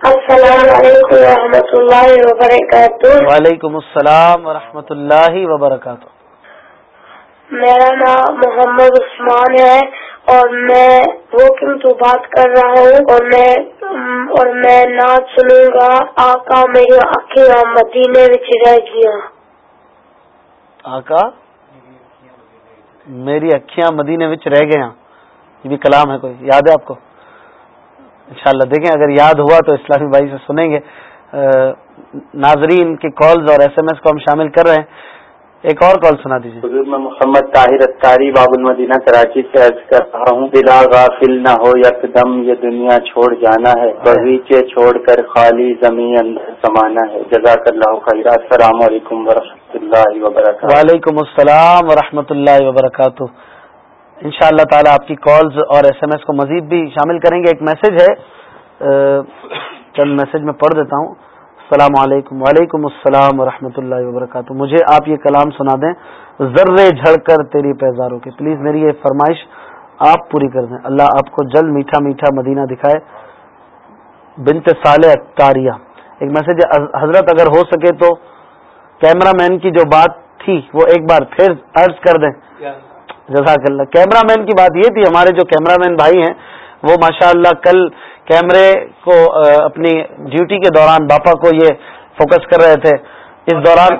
السلام علیکم ورحمۃ اللہ وبرکاتہ۔ وعلیکم السلام ورحمۃ اللہ وبرکاتہ۔ میرا نام محمد عثمان ہے اور میں ووکنگ تو بات کر رہا ہوں اور میں اور میں نعت سنوں گا، آقا میری آخر مدینے وچ رہ گیا۔ آقا، میری اکھیاں مدینے وچ رہ گئے ہیں۔ یہ بھی کلام ہے کوئی، یاد ہے آپ کو؟ انشاءاللہ دیکھیں، اگر یاد ہوا تو اسلامی بھائی سے سنیں گے۔ ناظرین کی کالز اور ایس ایم ایس کو ہم شامل کر رہے ہیں۔ ایک اور کال سنا دیجیے حضور میں محمد طاہر اتاری باب المدینہ کراچی سے عرض کر رہا ہوں۔ بلا غافل نہ ہو یکدم یہ دنیا چھوڑ جانا ہے۔ بغیچے چھوڑ کر خالی زمین اندر سمانا ہے۔ جزاک اللہ خیر السلام علیکم ورحمۃ اللہ وبرکاتہ۔ وعلیکم السلام ورحمۃ اللہ وبرکاتہ۔ ان شاء اللہ تعالیٰ آپ کی کالز اور ایس ایم ایس کو مزید بھی شامل کریں گے۔ ایک میسج ہے۔ چند میسج میں پڑھ دیتا ہوں۔ السلام علیکم. وعلیکم السلام ورحمۃ اللہ وبرکاتہ. مجھے آپ یہ کلام سنا دیں. ذرے جھڑ کر تیری پیزاروں کے. پلیز میری یہ فرمائش آپ پوری کر دیں. اللہ آپ کو جلد میٹھا میٹھا مدینہ دکھائے. بنت صالح اختاریہ. ایک میسج حضرت اگر ہو سکے تو کیمرہ مین کی جو بات تھی وہ ایک بار پھر عرض کر دیں. جزاک اللہ. کیمرہ مین کی بات یہ تھی ہمارے جو کیمرہ مین بھائی ہیں وہ ماشاء اللہ کل کیمرے کو اپنی ڈیوٹی کے دوران باپا کو یہ فوکس کر رہے تھے۔ اس دوران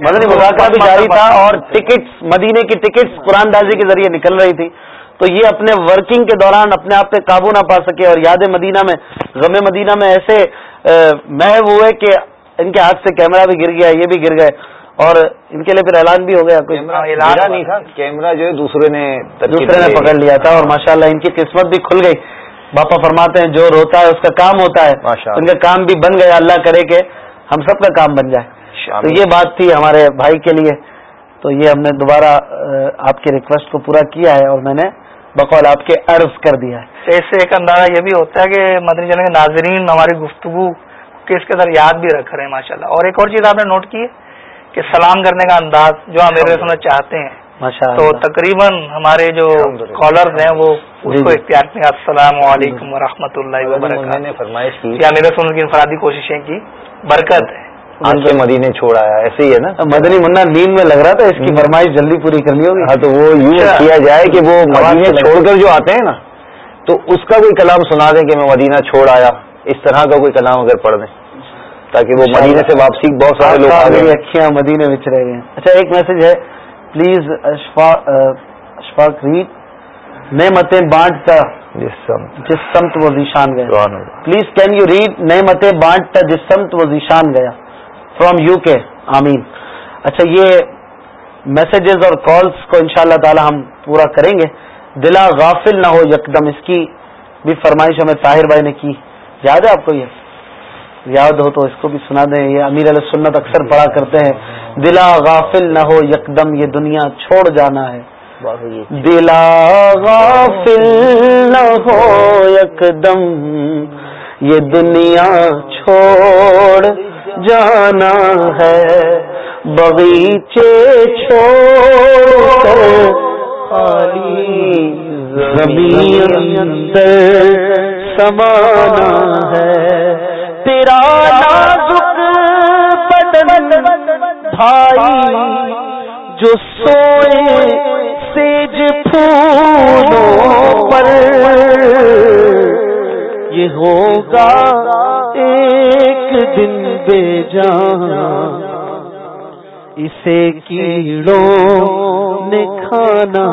مدنی مذاکرہ بھی جاری تھا اور ٹکٹس مدینے کی ٹکٹس قرآن دازی کے ذریعے نکل رہی تھی۔ تو یہ اپنے ورکنگ کے دوران اپنے آپ پہ قابو نہ پا سکے اور یاد مدینہ میں غم مدینہ میں ایسے محو ہوئے کہ ان کے ہاتھ سے کیمرہ بھی گر گیا یہ بھی گر گئے۔ اور ان کے لیے پھر اعلان بھی ہو گیا۔ نہیں۔ تھا کیمرہ جو ہے دوسرے نے دوسرے نے پکڑ لیا تھا اور ماشاءاللہ ان کی قسمت بھی کھل گئی۔ باپا فرماتے ہیں جو روتا ہے اس کا کام ہوتا ہے۔ ماشاءاللہ۔ ان کا کام بھی بن گیا اللہ کرے کہ ہم سب کا کام بن جائے۔ تو یہ بات تھی ہمارے بھائی کے لیے۔ تو یہ ہم نے دوبارہ آپ کی ریکویسٹ کو پورا کیا ہے اور میں نے بقول آپ کے عرض کر دیا ہے۔ اس سے ایک اندازہ یہ بھی ہوتا ہے کہ مدنی چینل کے ناظرین ہماری گفتگو کے اس کے اندر یاد بھی رکھ رہے ہیں ماشاء اللہ اور ایک اور چیز آپ نے نوٹ کی ہے کہ سلام کرنے کا انداز جو ہم میرے سننا چاہتے ہیں۔ تو تقریباً ہمارے جو کالرز ہیں وہ اس جی، کو جی۔ اختیار کیا۔ السلام علیکم ورحمۃ اللہ میں نے وبرکاتہ فرمائش کی۔ یا میرے سننے کی انفرادی کوششیں کی۔ برکت ہے۔ آج کے مدینے چھوڑ آیا ایسے ہی ہے نا؟ مدنی منا نیند میں لگ رہا تھا اس کی فرمائش جلدی پوری کرنی ہوگی۔ ہاں تو وہ یوں اچھا۔ کیا جائے کہ وہ مدینے چھوڑ کر جو آتے ہیں نا تو اس کا کوئی کلام سنا دیں کہ میں مدینہ چھوڑ آیا۔ اس طرح کا کوئی کلام اگر پڑھ دیں تاکہ وہ مدینے سے واپسی بہت سارے لوگ آ گئے مدینے میں رہ گئے۔ ہیں اچھا ایک میسج ہے۔ پلیز اشفاق ریڈ نعمتیں بانٹتا جس سم جس سمت وہ ذیشان گیا۔ پلیز کین یو ریڈ نعمتیں بانٹتا جس سمت وہ ذیشان گیا۔ فرام یو کے۔ آمین۔ اچھا یہ میسجز اور کالز کو ان شاء اللہ تعالی ہم پورا کریں گے۔ دلا غافل نہ ہو یکدم اس کی بھی فرمائش ہمیں طاہر بھائی نے کی۔ یاد ہے آپ کو یہ؟ یاد ہو تو اس کو بھی سنا دیں۔ یہ امیر علیہ سنت اکثر پڑھا کرتے ہیں۔ دلا غافل نہ ہو یکدم یہ دنیا چھوڑ جانا ہے۔ دلا غافل نہ ہو یکدم یہ دنیا چھوڑ جانا ہے۔ بغیچے چھوڑ کر خالی زمین سمانا ہے۔ تیرا نازک بدن بھائی جو سوئے سیج پھولوں پر۔ یہ ہوگا ایک دن بے جان۔ اسے کیڑوں نے کھانا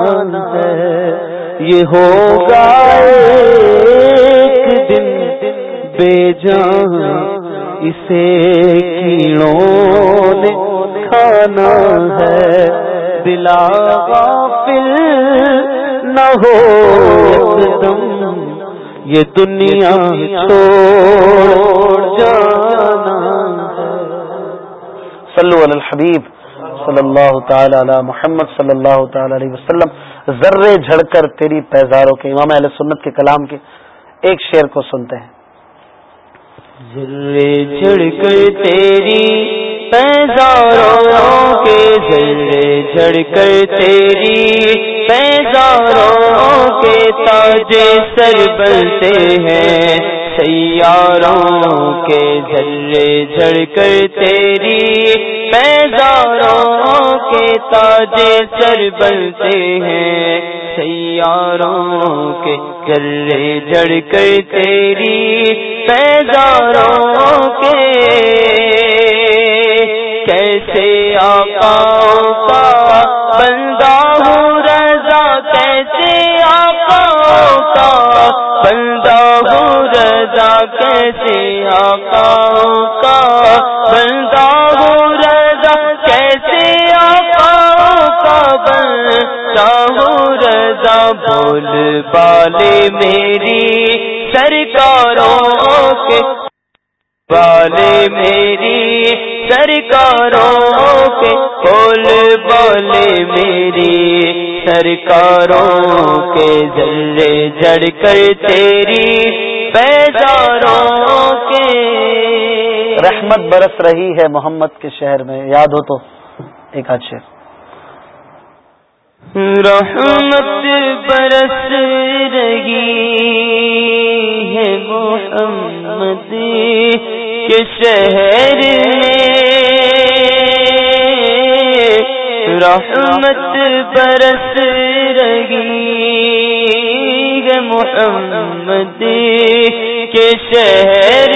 ہے۔ یہ ہوگا ایک دن بے جان، اسے کیڑوں نے کھانا ہے۔ دلا غافل نہ ہو یکدم، یہ دنیا چھوڑ جانا صلو علی الحبیب صلی اللہ تعالی علی محمد صلی اللہ تعالی علیہ وسلم۔ ذرے جھڑ کر تیری پیزاروں کے امام اہل سنت کے کلام کے ایک شعر کو سنتے ہیں۔ ذرے جھڑ کر تیری، پیزاروں کے ذرے جھڑ کر تیری، پیزاروں کے تاج سر بنتے ہیں۔ سیاروں کے ذرے جھڑ کر تیری پیزاروں کے تاج سر بنتے ہیں۔ سیاروں کے ذرے جڑ کر تیری پیزاروں کے کیسے آقا کیسے آقا کا بندہ ہوں، رضا کیسے آقا کا بندہ ہوں؟ رضا بول بالے میری سرکاروں کے والے میری سرکاروں کے بول بولے میری سرکاروں کے ذرے جڑ کر تیری بیداروں کے رحمت برس رہی ہے محمد کے شہر میں یاد ہو تو ایک آج شعر۔ رحمت برس رہی ہے محمد کے شہر میں۔ رحمت برس رہی محمد کے شہر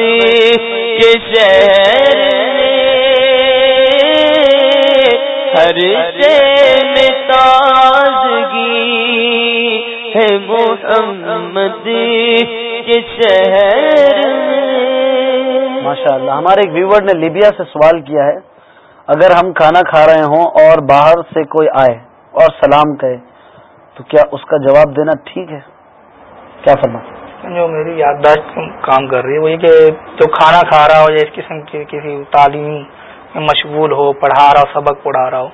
کے شہر ہر میں تازگی ہے محمد کے شہر ماشاء اللہ ہمارے ایک ویور نے لیبیا سے سوال کیا ہے، اگر ہم کھانا کھا رہے ہوں اور باہر سے کوئی آئے اور سلام کہے، تو کیا اس کا جواب دینا ٹھیک ہے؟ کیا فرما جو میری یادداشت کام کر رہی ہے وہ یہ کہ جو کھانا کھا رہا ہو یا اس قسم کی کسی تعلیمی میں مشغول ہو پڑھا رہا ہو سبق پڑھا رہا ہو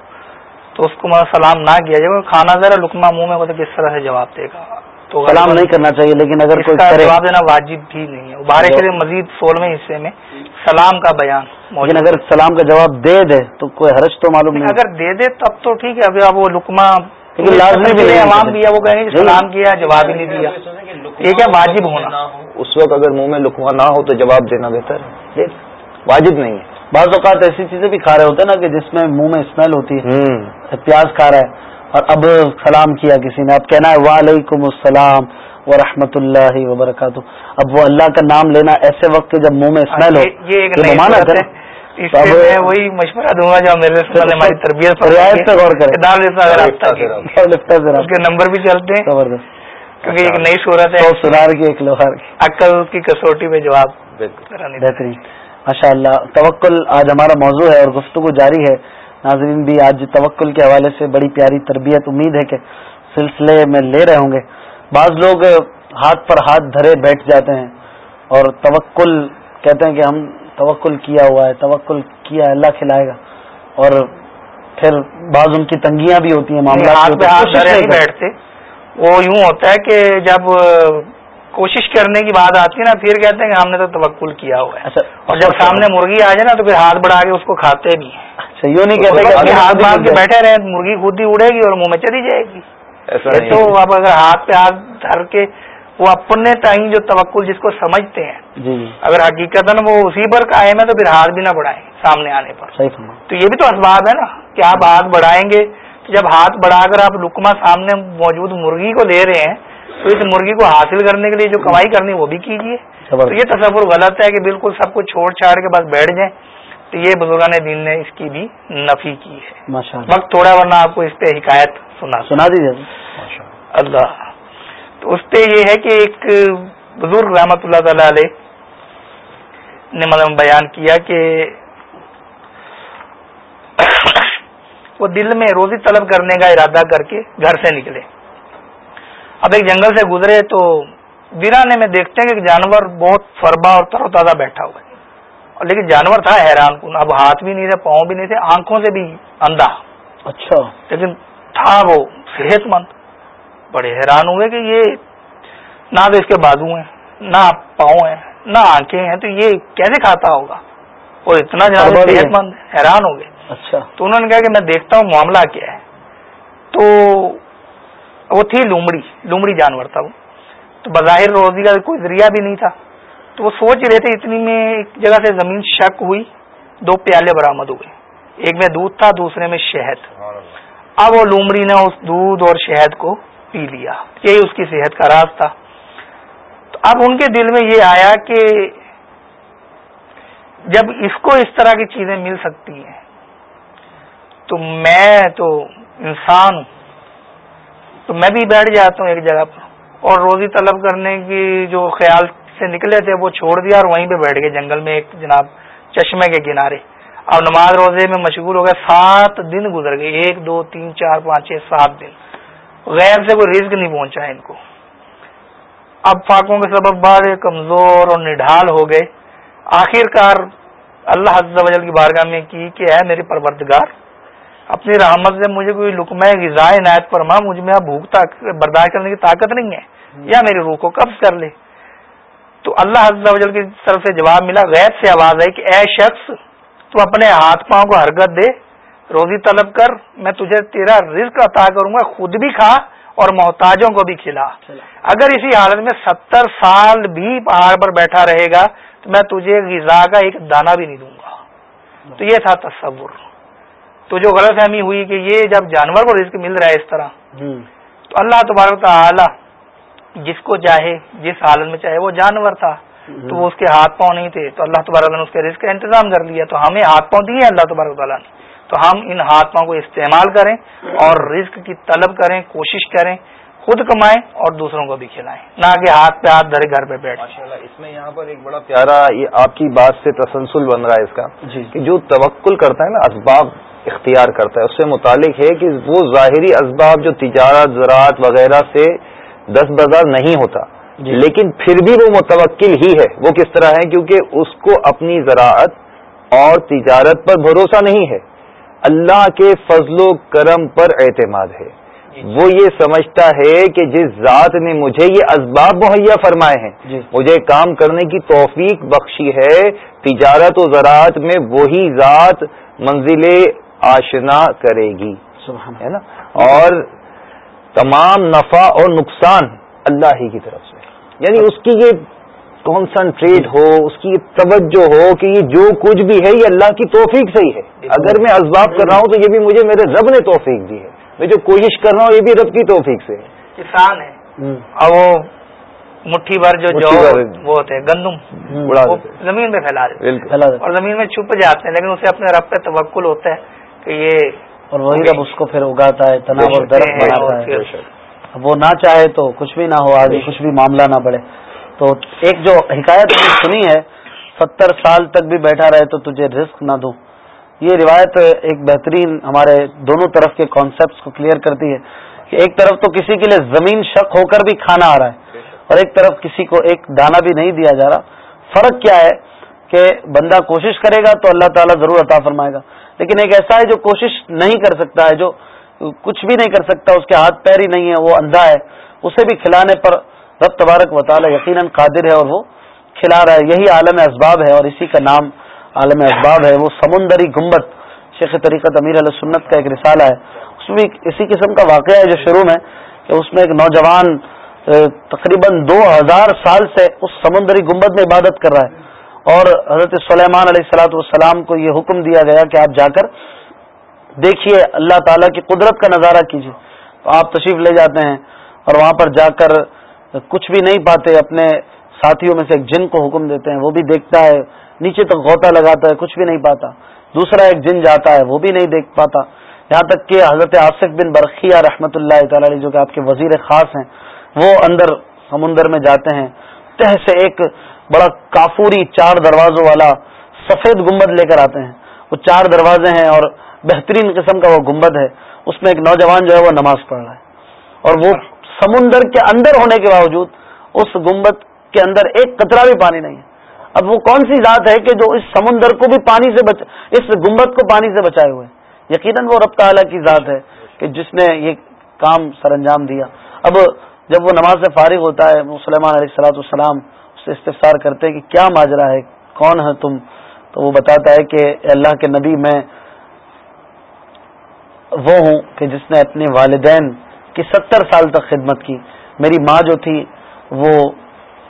تو اس کو مطلب سلام نہ کیا جائے کھانا ذرا لکما منہ میں تو کس طرح سے جواب دے گا؟ تو سلام نہیں کرنا چاہیے لیکن اگر اس کوئی جواب دینا واجب بھی نہیں ہے۔ ابارے کے لیے مزید سولہویں حصے میں سلام کا بیان لیکن۔ اگر سلام کا جواب دے دے تو کوئی حرج تو معلوم نہیں۔ اگر دے دے تب تو ٹھیک ہے ابھی اب وہ لکما لازمی بھی نہیں ہے۔ عوام بھی ہے وہ کہیں گے۔ سلام کیا جواب ہی نہیں دیا۔ یہ کیا واجب ہونا؟ اس وقت اگر منہ میں لکوا نہ ہو تو جواب دینا بہتر ہے۔ واجب نہیں ہے۔ بعض اوقات ایسی چیزیں بھی کھا رہے ہوتے ہیں نا کہ جس میں منہ میں اسمیل ہوتی ہے پیاز کھا رہا ہے اور اب سلام کیا کسی نے۔ اب کہنا ہے وعلیکم السلام ورحمۃ اللہ وبرکاتہ۔ اب وہ اللہ کا نام لینا ایسے وقت جب منہ میں اسمیل ہو یہ یہ اس سے میں وہی مشورہ دوں گا جو میرے ہماری تربیت پر غور کریں۔ اس کے نمبر بھی چلتے ہیں۔ کیونکہ ایک نئی صورت ہے۔ سو سنار کی ایک لوہار کی۔ عقل کی کسوٹی پہ جواب بہترین۔ ماشاء اللہ توکل آج ہمارا موضوع ہے اور گفتگو جاری ہے۔ ناظرین بھی آج توکل کے حوالے سے بڑی پیاری تربیت امید ہے کہ سلسلے میں لے رہے ہوں گے۔ بعض لوگ ہاتھ پر ہاتھ دھرے بیٹھ جاتے ہیں اور توکل کہتے ہیں کہ ہم توکل کیا ہوا ہے توکل کیا ہے اللہ کھلائے گا۔ اور پھر بعض ان کی تنگیاں بھی ہوتی ہیں معاملات۔ بیٹھتے۔ وہ یوں ہوتا ہے کہ جب کوشش کرنے کی بات آتی ہے نا پھر کہتے ہیں کہ ہم نے تو توکل کیا ہوا ہے۔ اچھا اور جب سامنے مرغی آ جائے نا تو پھر ہاتھ بڑھا کے اس کو کھاتے بھی ہیں۔ اچھا یوں نہیں کہتے کہ ہاتھ باندھ کے بیٹھے رہے مرغی خود ہی اڑے گی اور منہ میں چلی جائے گی۔ تو۔ اب اگر ہاتھ پہ ہاتھ دھر کے وہ اپنے تئیں جو توکل جس کو سمجھتے ہیں جی جی۔ اگر حقیقت وہ اسی پر قائم ہے تو پھر ہاتھ بھی نہ بڑھائیں سامنے آنے پر۔ صحیح تو یہ بھی تو اسباب ہے نا کہ آپ ہاتھ بڑھائیں گے جب ہاتھ بڑھا کر آپ لکما سامنے موجود مرغی کو دے رہے ہیں تو اس مرغی کو حاصل کرنے کے لیے جو کمائی کرنی وہ بھی کیجیے تو یہ تصور غلط ہے کہ بالکل سب کچھ چھوڑ چھاڑ کے بس بیٹھ جائیں۔ تو یہ بزرگان دین نے اس کی بھی نفی کی ہے۔ وقت تھوڑا ورنہ آپ کو اس پہ حکایت سنا سنا دیجیے اللہ۔ تو اس پہ یہ ہے کہ ایک بزرگ رحمت اللہ تعالی علیہ نے مطلب بیان کیا کہ وہ دل میں روزی طلب کرنے کا ارادہ کر کے گھر سے نکلے۔ اب ایک جنگل سے گزرے تو ویرانے میں دیکھتے ہیں کہ ایک جانور بہت فربا اور تر و تازہ بیٹھا ہوا ہے۔ اور لیکن جانور تھا حیران کن اب ہاتھ بھی نہیں تھے پاؤں بھی نہیں تھے آنکھوں سے بھی اندھا۔ اچھا۔ لیکن تھا وہ صحت مند بڑے حیران ہوئے کہ یہ نہ تو اس کے بازو ہیں نہ پاؤں ہیں نہ آنکھیں ہیں تو یہ کیسے کھاتا ہوگا؟ اور اتنا ہے۔ صحت مند حیران ہو گئے۔ اچھا۔ تو انہوں نے کہا کہ میں دیکھتا ہوں معاملہ کیا ہے۔ تو وہ تھی لومڑی لومڑی جانور تھا وہ۔ تو بظاہر روزی کا کوئی ذریعہ بھی نہیں تھا۔ تو وہ سوچ رہے تھے اتنی میں ایک جگہ سے زمین شک ہوئی، دو پیالے برآمد ہوئے۔ ایک میں دودھ تھا، دوسرے میں شہد۔ اب وہ لومڑی نے اس دودھ اور شہد کو پی لیا۔ یہی اس کی صحت کا راز تھا۔ تو اب ان کے دل میں یہ آیا کہ جب اس کو اس طرح کی چیزیں مل سکتی ہیں تو میں تو انسان ہوں۔ تو میں بھی بیٹھ جاتا ہوں ایک جگہ پر۔ اور روزی طلب کرنے کی جو خیال سے نکلے تھے وہ چھوڑ دیا اور وہیں پہ بیٹھ گئے۔ جنگل میں ایک جناب چشمے کے کنارے۔ اب نماز روزے میں مشغول ہو گئے۔ سات دن گزر گئے۔ ایک، دو، تین، چار، پانچ، چھ، سات دن۔ غیر سے کوئی رزق نہیں پہنچا ان کو۔ اب فاقوں کے سبب بعد کمزور اور نڈھال ہو گئے۔ آخر کار اللہ عز و جل کی بارگاہ میں کی کہ ہے میرے پروردگار اپنی رحمت سے مجھے کوئی لکمہ غذا عنایت فرما مجھ میں اب بھوک برداشت کرنے کی طاقت نہیں ہے۔ یا میری روح کو قبض کر لے۔ تو اللہ عز و جل کی طرف سے جواب ملا غیب سے آواز آئی کہ اے شخص تو اپنے ہاتھ پاؤں کو حرکت دے روزی طلب کر میں تجھے تیرا رزق عطا کروں گا خود بھی کھا اور محتاجوں کو بھی کھلا۔ اگر اسی حالت میں ستر سال بھی پہاڑ پر بیٹھا رہے گا تو میں تجھے غذا کا ایک دانہ بھی نہیں دوں گا۔ تو یہ تھا تصور۔ تو جو غلط فہمی ہوئی کہ یہ جب جانور کو رزق مل رہا ہے اس طرح تو اللہ تبارک تعالی جس کو چاہے جس حالت میں چاہے وہ جانور تھا تو وہ اس کے ہاتھ پاؤں نہیں تھے تو اللہ تبارک نے اس کے رزق کا انتظام کر لیا تو ہمیں ہاتھ پاؤں دیے اللہ تبارک تعالیٰ نے۔ تو ہم ان ہاتھ پاؤں کو استعمال کریں اور رزق کی طلب کریں کوشش کریں خود کمائیں اور دوسروں کو بھی کھلائیں۔ نہ کہ ہاتھ پہ ہاتھ دھرے گھر پہ بیٹھ۔ ماشاءاللہ اس میں یہاں پر ایک بڑا پیارا یہ آپ کی بات سے تسلسل بن رہا ہے اس کا جی۔ کہ جو توکل کرتا ہے نا اسباب اختیار کرتا ہے۔ اس سے متعلق ہے کہ وہ ظاہری اسباب جو تجارت زراعت وغیرہ سے دس بازار نہیں ہوتا جی۔ لیکن پھر بھی وہ متوکل ہی ہے۔ وہ کس طرح ہے؟ کیونکہ اس کو اپنی زراعت اور تجارت پر بھروسہ نہیں ہے۔ اللہ کے فضل و کرم پر اعتماد ہے۔ وہ یہ سمجھتا ہے کہ جس ذات نے مجھے یہ اسباب مہیا فرمائے ہیں جی۔ مجھے کام کرنے کی توفیق بخشی ہے۔ تجارت و زراعت میں وہی ذات منزل آشنا کرے گی ہے نا؟ اور تمام نفع اور نقصان اللہ ہی کی طرف سے۔ یعنی اس کی یہ کانسنٹریٹ ہو اس کی یہ توجہ ہو کہ یہ جو کچھ بھی ہے یہ اللہ کی توفیق سے ہی ہے۔ اگر میں اسباب کر رہا ہوں تو یہ بھی مجھے میرے رب نے توفیق دی ہے۔ میں جو کوشش کر رہا ہوں یہ بھی رب کی توفیق سے ہے۔ کسان ہے۔ اور وہ مٹھی بھر جو جو وہ ہوتے ہیں گندم۔ زمین پہ پھیلا دیتے۔ اور زمین میں چھپ جاتے ہیں لیکن اسے اپنے رب پہ توکل ہوتا ہے۔ کہ یہ اور وہی رب اس کو پھر اگاتا ہے تناور اگتے درخت بناتا اور ہے وہ نہ چاہے تو کچھ بھی نہ ہو آگے کچھ بھی معاملہ نہ بڑھے۔ تو ایک جو حکایت ہم نے سنی ہے ستر سال تک بھی بیٹھا رہے تو تجھے رزق نہ دوں۔ یہ روایت ایک بہترین ہمارے دونوں طرف کے کانسیپٹس کو کلیئر کرتی ہے کہ ایک طرف تو کسی کے لیے زمین شک ہو کر بھی کھانا آ رہا ہے اور ایک طرف کسی کو ایک دانہ بھی نہیں دیا جا رہا۔ فرق کیا ہے کہ بندہ کوشش کرے گا تو اللہ تعالیٰ ضرور عطا فرمائے گا۔ لیکن ایک ایسا ہے جو کوشش نہیں کر سکتا ہے، جو کچھ بھی نہیں کر سکتا، اس کے ہاتھ پیر ہی نہیں ہے، وہ اندھا ہے۔ اسے بھی کھلانے پر رب تبارک و تعالیٰ یقیناً قادر ہے اور وہ کھلا رہا ہے۔ یہی عالم اسباب ہے اور اسی کا نام عالم اسباب ہے۔ وہ سمندری گنبد شیخ طریقت امیر علیہ سنت کا ایک رسالہ ہے۔ اس میں اسی قسم کا واقعہ ہے جو شروع میں کہ اس میں ایک نوجوان تقریباً دو ہزار سال سے اس سمندری گنبد میں عبادت کر رہا ہے۔ اور حضرت سلیمان علیہ السلاۃ والسلام کو یہ حکم دیا گیا کہ آپ جا کر دیکھیے اللہ تعالیٰ کی قدرت کا نظارہ کیجیے۔ تو آپ تشریف لے جاتے ہیں اور وہاں پر جا کر کچھ بھی نہیں پاتے، اپنے ساتھیوں میں سے ایک جن کو حکم دیتے ہیں، وہ بھی دیکھتا ہے، نیچے تک غوطہ لگاتا ہے، کچھ بھی نہیں پاتا۔ دوسرا ایک جن جاتا ہے، وہ بھی نہیں دیکھ پاتا۔ یہاں تک کہ حضرت آصف بن برقیہ رحمۃ اللہ تعالی علیہ جو کہ آپ کے وزیر خاص ہیں، وہ اندر سمندر میں جاتے ہیں۔ تہ سے ایک بڑا کافوری چار دروازوں والا سفید گنبد لے کر آتے ہیں۔ وہ چار دروازے ہیں اور بہترین قسم کا وہ گنبد ہے۔ اس میں ایک نوجوان جو ہے وہ نماز پڑھ رہا ہے۔ اور وہ سمندر کے اندر ہونے کے باوجود اس گنبد کے اندر ایک قطرہ بھی پانی نہیں ہے۔ اب وہ کون سی ذات ہے کہ جو اس سمندر کو بھی پانی سے بچ، اس گنبد کو پانی سے بچائے ہوئے یقیناً وہ رب تعالیٰ کی ذات ہے کہ جس نے یہ کام سر انجام دیا۔ اب جب وہ نماز سے فارغ ہوتا ہے، سلیمان علیہ السلاۃ السلام سے استفسار کرتے ہیں کہ کیا ماجرا ہے، کون ہے تم؟ تو وہ بتاتا ہے کہ اللہ کے نبی میں وہ ہوں کہ جس نے اپنے والدین کی ستر سال تک خدمت کی۔ میری ماں جو تھی وہ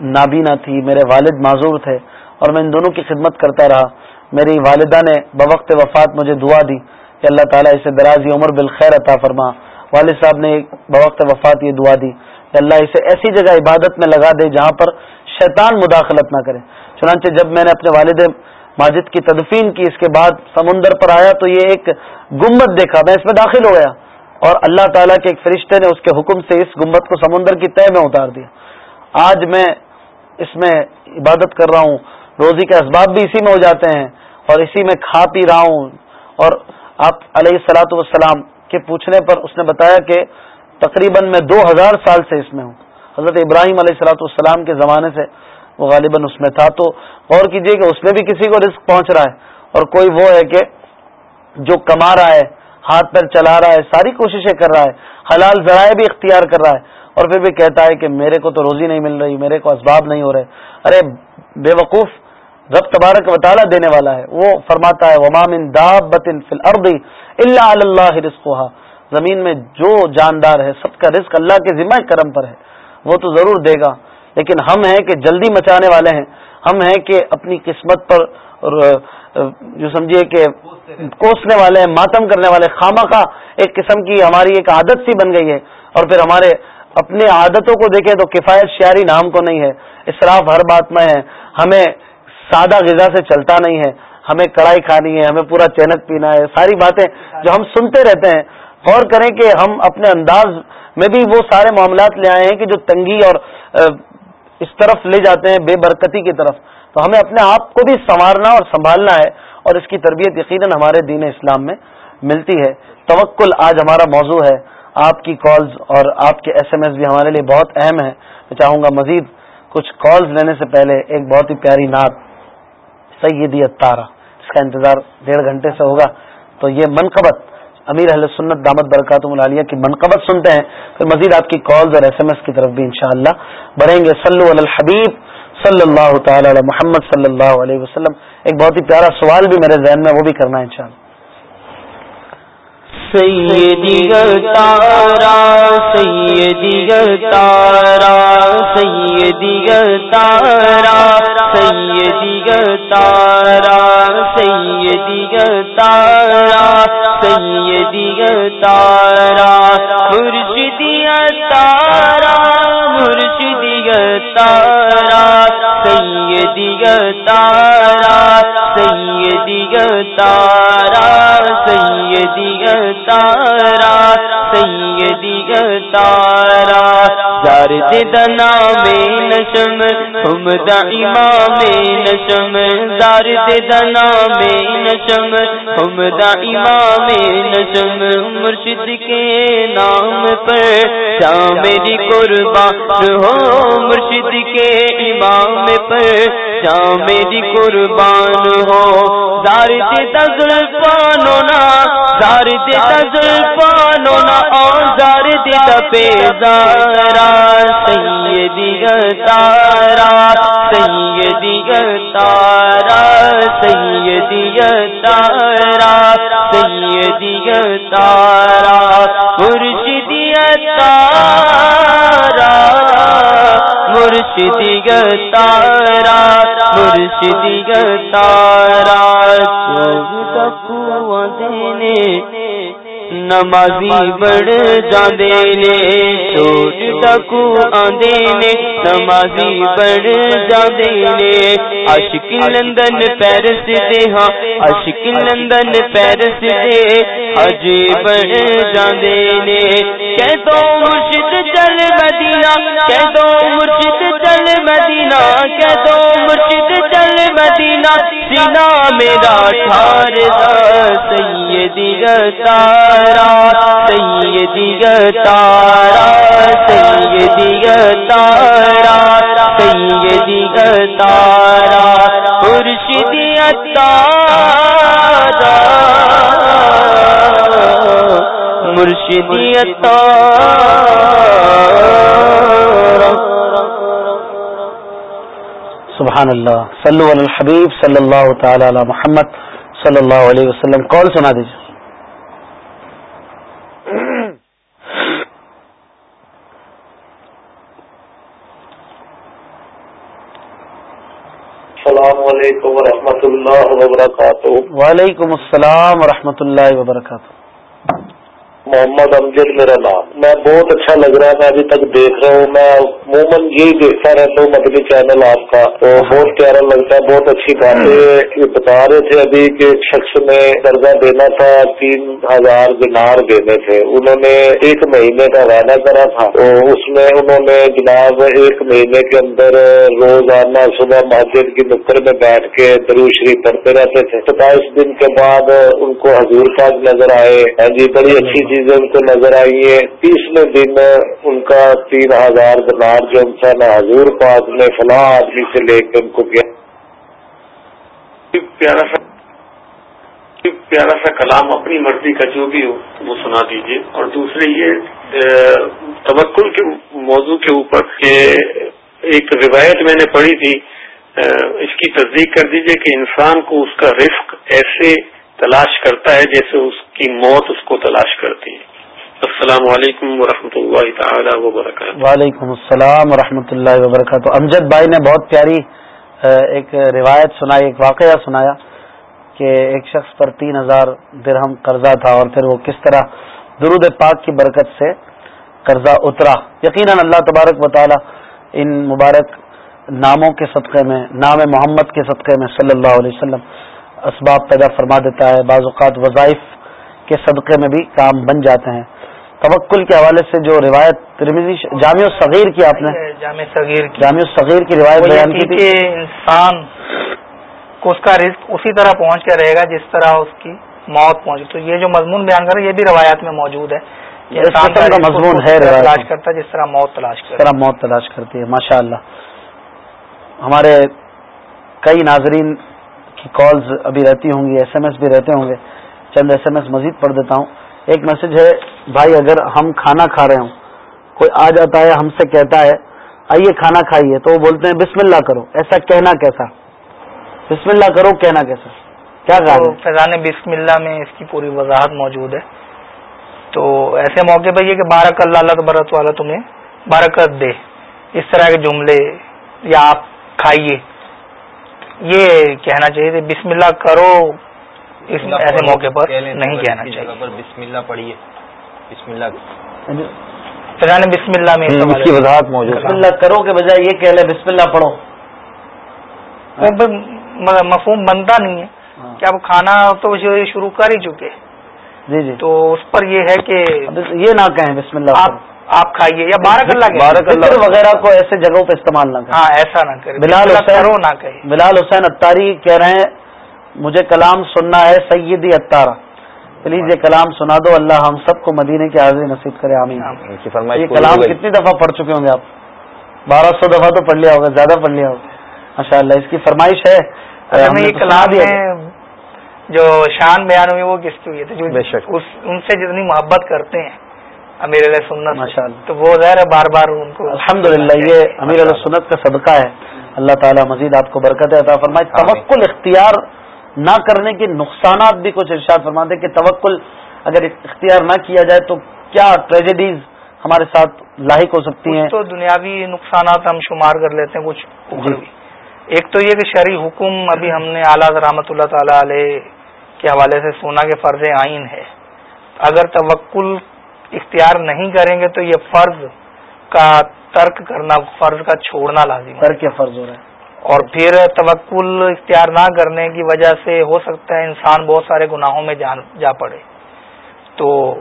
نابینا تھی، میرے والد معذور تھے اور میں ان دونوں کی خدمت کرتا رہا۔ میری والدہ نے بوقت وفات مجھے دعا دی۔ کہ اللہ تعالیٰ اسے درازی عمر بالخیر عطا فرما۔ والد صاحب نے بوقت وفات یہ دعا دی۔ کہ اللہ اسے ایسی جگہ عبادت میں لگا دے جہاں پر شیطان مداخلت نہ کرے۔ چنانچہ جب میں نے اپنے والد ماجد کی تدفین کی، اس کے بعد سمندر پر آیا تو یہ ایک گمبد دیکھا، میں اس میں داخل ہو گیا۔ اور اللہ تعالیٰ کے ایک فرشتے نے اس کے حکم سے اس گمبد کو سمندر کی تہ میں اتار دیا۔ آج میں اس میں عبادت کر رہا ہوں، روزی کے اسباب بھی اسی میں ہو جاتے ہیں اور اسی میں کھا پی رہا ہوں۔ اور آپ علیہ السلاۃ والسلام کے پوچھنے پر اس نے بتایا کہ تقریباً میں دو ہزار سال سے اس میں ہوں۔ حضرت ابراہیم علیہ السلاۃ والسلام کے زمانے سے وہ غالباً اس میں تھا تو غور کیجیے کہ اس میں بھی کسی کو رزق پہنچ رہا ہے اور کوئی وہ ہے کہ جو کما رہا ہے، ہاتھ پیر چلا رہا ہے، ساری کوششیں کر رہا ہے، حلال ذرائع بھی اختیار کر رہا ہے اور پھر بھی کہتا ہے کہ میرے کو تو روزی نہیں مل رہی، میرے کو اسباب نہیں ہو رہے۔ ارے، بے وقوف رب تبارک وطالعہ دینے والا ہے۔ وہ فرماتا ہے ومام اللہ اللہ رسخا زمین میں جو جاندار ہے، سب کا رزق اللہ کے ذمہ کرم پر ہے۔ وہ تو ضرور دے گا۔ لیکن ہم ہیں کہ جلدی مچانے والے ہیں۔ ہم ہیں کہ اپنی قسمت پر جو سمجھیے کہ کوسنے والے ہیں، ماتم کرنے والے خامہ کا ایک قسم کی ہماری ایک عادت سی بن گئی ہے۔ اور پھر ہمارے اپنے عادتوں کو دیکھیں تو کفایت شیاری نام کو نہیں ہے۔ اسراف ہر بات میں ہے۔ ہمیں سادہ غذا سے چلتا نہیں ہے۔ ہمیں کڑھائی کھانی ہے، ہمیں پورا چینک پینا ہے۔ ساری باتیں جو ہم سنتے رہتے ہیں۔ غور کریں کہ ہم اپنے انداز میں بھی وہ سارے معاملات لے آئے ہیں کہ جو تنگی اور اس طرف لے جاتے ہیں، بے برکتی کی طرف۔ تو ہمیں اپنے آپ کو بھی سنوارنا اور سنبھالنا ہے اور اس کی تربیت یقیناً ہمارے دین اسلام میں ملتی ہے۔ توکل آج ہمارا موضوع ہے۔ آپ کی کالز اور آپ کے ایس ایم ایس بھی ہمارے لیے بہت اہم ہے میں چاہوں گا مزید کچھ کالز لینے سے پہلے ایک بہت ہی پیاری نعت، سیدی اتارا اس کا انتظار ڈیڑھ گھنٹے سے ہوگا۔ تو یہ منقبت امیر اہل سنت دامت برکات ملالیہ کی منقبت سنتے ہیں، پھر مزید آپ کی کالز اور ایس ایم ایس کی طرف بھی انشاءاللہ بڑھیں گے۔ صلی الحبیب صلی اللہ تعالی علی محمد صلی اللہ علیہ وسلم۔ ایک بہت ہی پیارا سوال بھی میرے ذہن میں، وہ بھی کرنا ہے انشاءاللہ۔ سیدی تارا سیدی تارا سیدی تارا۔ سیدی تارا سیدی تارا سیدی تارا، مرشدی تارا مرشدی تارا، سیدی تارا سیدی تارا، سیدی جار دنا میں نشم ہم امام نشم زار دنا میں نشم ہم امام نشم مرشد کے نام پر کیا میری قربان ہو، مرشد کے امام پر کیا میری قربان ہو۔ زار تزل پانو نا زار تزل پانو نا اور زار پہ زارا، سیدی تارا سیدی تارا سیدی تارا سیدی تارا مرشدی تارا مرشدی تارا مرشدی تارا نمازی بڑ جاندے نے چوٹ ڈکو آندے نے، نمازی بڑ جاندے نے۔ عشق لندن پیرس دے ہاں عشق لندن پیرس دے۔ اجے بڑ جاندے نے۔ کہہ دو مرشد چل مدینہ، کہہ دو مرشد چل مدینہ، کہہ دو مرشد سینا سینا میرا ٹھار سیدی تارا سیدی تارا سیدی تارا سیدی تارا خورشیدی تارا مرشدی تارا سبحان اللہ صلو علی الحبیب صلی اللہ تعالی علی محمد صلی اللہ علیہ وسلم کال سنا دیجیے السلام علیکم ورحمۃ اللہ وبرکاتہ۔ وعلیکم السلام ورحمۃ اللہ وبرکاتہ۔ محمد امجد میرا نام۔ میں بہت اچھا لگ رہا ہے، میں ابھی تک دیکھ رہا ہوں۔ میں عموماً یہی دیکھتا رہتا ہوں مدنی چینل آپ کا۔ تو بہت پیارا لگتا ہے، بہت اچھی باتیں یہ بتا رہے تھے ابھی کہ ایک شخص نے قرضہ دینا تھا، تین ہزار دینار دینے تھے۔ انہوں نے ایک مہینے کا وعدہ کرا تھا۔ تو اس میں انہوں نے جناب ایک مہینے کے اندر روزانہ صبح مسجد کی نکر میں بیٹھ کے درو شریف پڑھتے رہتے تھے۔ ستائیس دن کے بعد ان کو حضور پاک نظر آئے۔ ہاں جی بڑی اچھی چیز چیزیں ان کو نظر آئی ہے تیسویں دن ان کا تین ہزار دنار جو ان کا حضور پاک نے فلاں آدمی سے لے کے ان کو کیا۔ پیارا سا پیارا سا کلام اپنی مرضی کا جو بھی ہو، وہ سنا دیجیے اور دوسرے یہ توکل کے موضوع کے اوپر کہ ایک روایت میں نے پڑھی تھی اس کی تصدیق کر دیجیے کہ انسان کو اس کا رزق ایسے تلاش کرتا ہے جیسے اس کی موت اس کو تلاش کرتی ہے۔ السلام علیکم ورحمۃ اللہ تعالی وبرکاتہ۔ وعلیکم السلام ورحمۃ اللہ وبرکاتہ۔ امجد بھائی نے بہت پیاری ایک روایت سنائی، ایک واقعہ سنایا کہ ایک شخص پر تین ہزار درہم قرضہ تھا اور پھر وہ کس طرح درود پاک کی برکت سے قرضہ اترا۔ یقیناً اللہ تبارک و تعالی ان مبارک ناموں کے صدقے میں، نام محمد کے صدقے میں صلی اللہ علیہ وسلم اسباب پیدا فرما دیتا ہے بعض اوقات وظائف کے صدقے میں بھی کام بن جاتے ہیں۔ توکل کے حوالے سے جو روایت جامع صغیر کی آپ نے جامع صغیر کی۔ جامع صغیر کی روایت بیان کی تھی انسان کو اس کا رزق اسی طرح پہنچ کے رہے گا جس طرح اس کی موت پہنچے تو یہ جو مضمون بیان کر رہے یہ بھی روایات میں موجود ہے۔ مضمون ہے تلاش کرتا ہے جس طرح موت تلاش کرتا طرح موت تلاش کرتی ہے ماشاء اللہ ہمارے کئی ناظرین کی کالز ابھی رہتی ہوں گی ایس ایم ایس بھی رہتے ہوں گے چند ایس ایم ایس مزید پڑھ دیتا ہوں۔ ایک میسج ہے بھائی اگر ہم کھانا کھا رہے ہوں کوئی آ جاتا ہے ہم سے کہتا ہے آئیے کھانا کھائیے تو وہ بولتے ہیں بسم اللہ کرو ایسا کہنا کیسا؟ بسم اللہ کرو کہنا کیسا؟ کیا کہا فیضان بسم اللہ میں اس کی پوری وضاحت موجود ہے۔ تو ایسے موقع پہ یہ کہ بارک اللہ اللہ تبرت والا تمہیں برکت دے۔ اس طرح کے جملے یا آپ کھائیے۔ یہ کہنا چاہیے تھے بسم اللہ کرو اس ایسے موقع پر نہیں کہنا چاہیے۔ بسم اللہ پڑھیے۔ بسم اللہ۔ فضان بسم اللہ میں اس کی وضاحت موجود بسم اللہ کرو کے بجائے یہ کہہ لے بسم اللہ پڑھو۔ مفہوم بنتا نہیں ہے کہ اب کھانا تو شروع کر ہی چکے۔ جی جی۔ تو اس پر یہ ہے کہ یہ نہ کہیں بسم اللہ آپ کھائیے یا بارک اللہ بارک اللہ وغیرہ کو ایسے جگہوں پہ استعمال نہ کریں۔ ہاں ایسا نہ کریں۔ بلال حسین نہ کہیں۔ بلال حسین اتاری کہہ رہے ہیں مجھے کلام سننا ہے سیدی اتارا پلیز یہ کلام سنا دو اللہ ہم سب کو مدینے کی حاضری نصیب کرے آمین۔ یہ کلام کتنی دفعہ پڑھ چکے ہوں گے آپ؟ بارہ سو دفعہ تو پڑھ لیا ہوگا زیادہ پڑھ لیا ہوگا۔ ماشاء اللہ اس کی فرمائش ہے۔ یہ کلام جو شان بیان ہوئی وہ کس کی ہوئی تھی ان سے جتنی محبت کرتے ہیں۔ امیر علیہ سنت. تو وہ ظاہر ہے بار بار ان کو الحمد یہ امیر علیہ سنت کا صدقہ ہے۔ اللہ تعالیٰ مزید آپ کو برکت عطا فرمائے۔ توکل اختیار نہ کرنے کے نقصانات بھی کچھ ارشاد فرما دے کہ توکل اگر اختیار نہ کیا جائے تو کیا ٹریجڈیز ہمارے ساتھ لاحق ہو سکتی ہیں؟ تو دنیاوی نقصانات ہم شمار کر لیتے ہیں کچھ جی۔ ایک تو یہ کہ شرعی حکم ابھی ہم نے اعلیٰ رحمۃ اللہ تعالی علیہ کے حوالے سے سونا کے فرض آئین ہے۔ اگر توکل اختیار نہیں کریں گے تو یہ فرض کا ترک کرنا فرض کا چھوڑنا لازم ترک فرض ہو رہا ہے۔ اور پھر توکل اختیار نہ کرنے کی وجہ سے ہو سکتا ہے انسان بہت سارے گناہوں میں جا پڑے۔ تو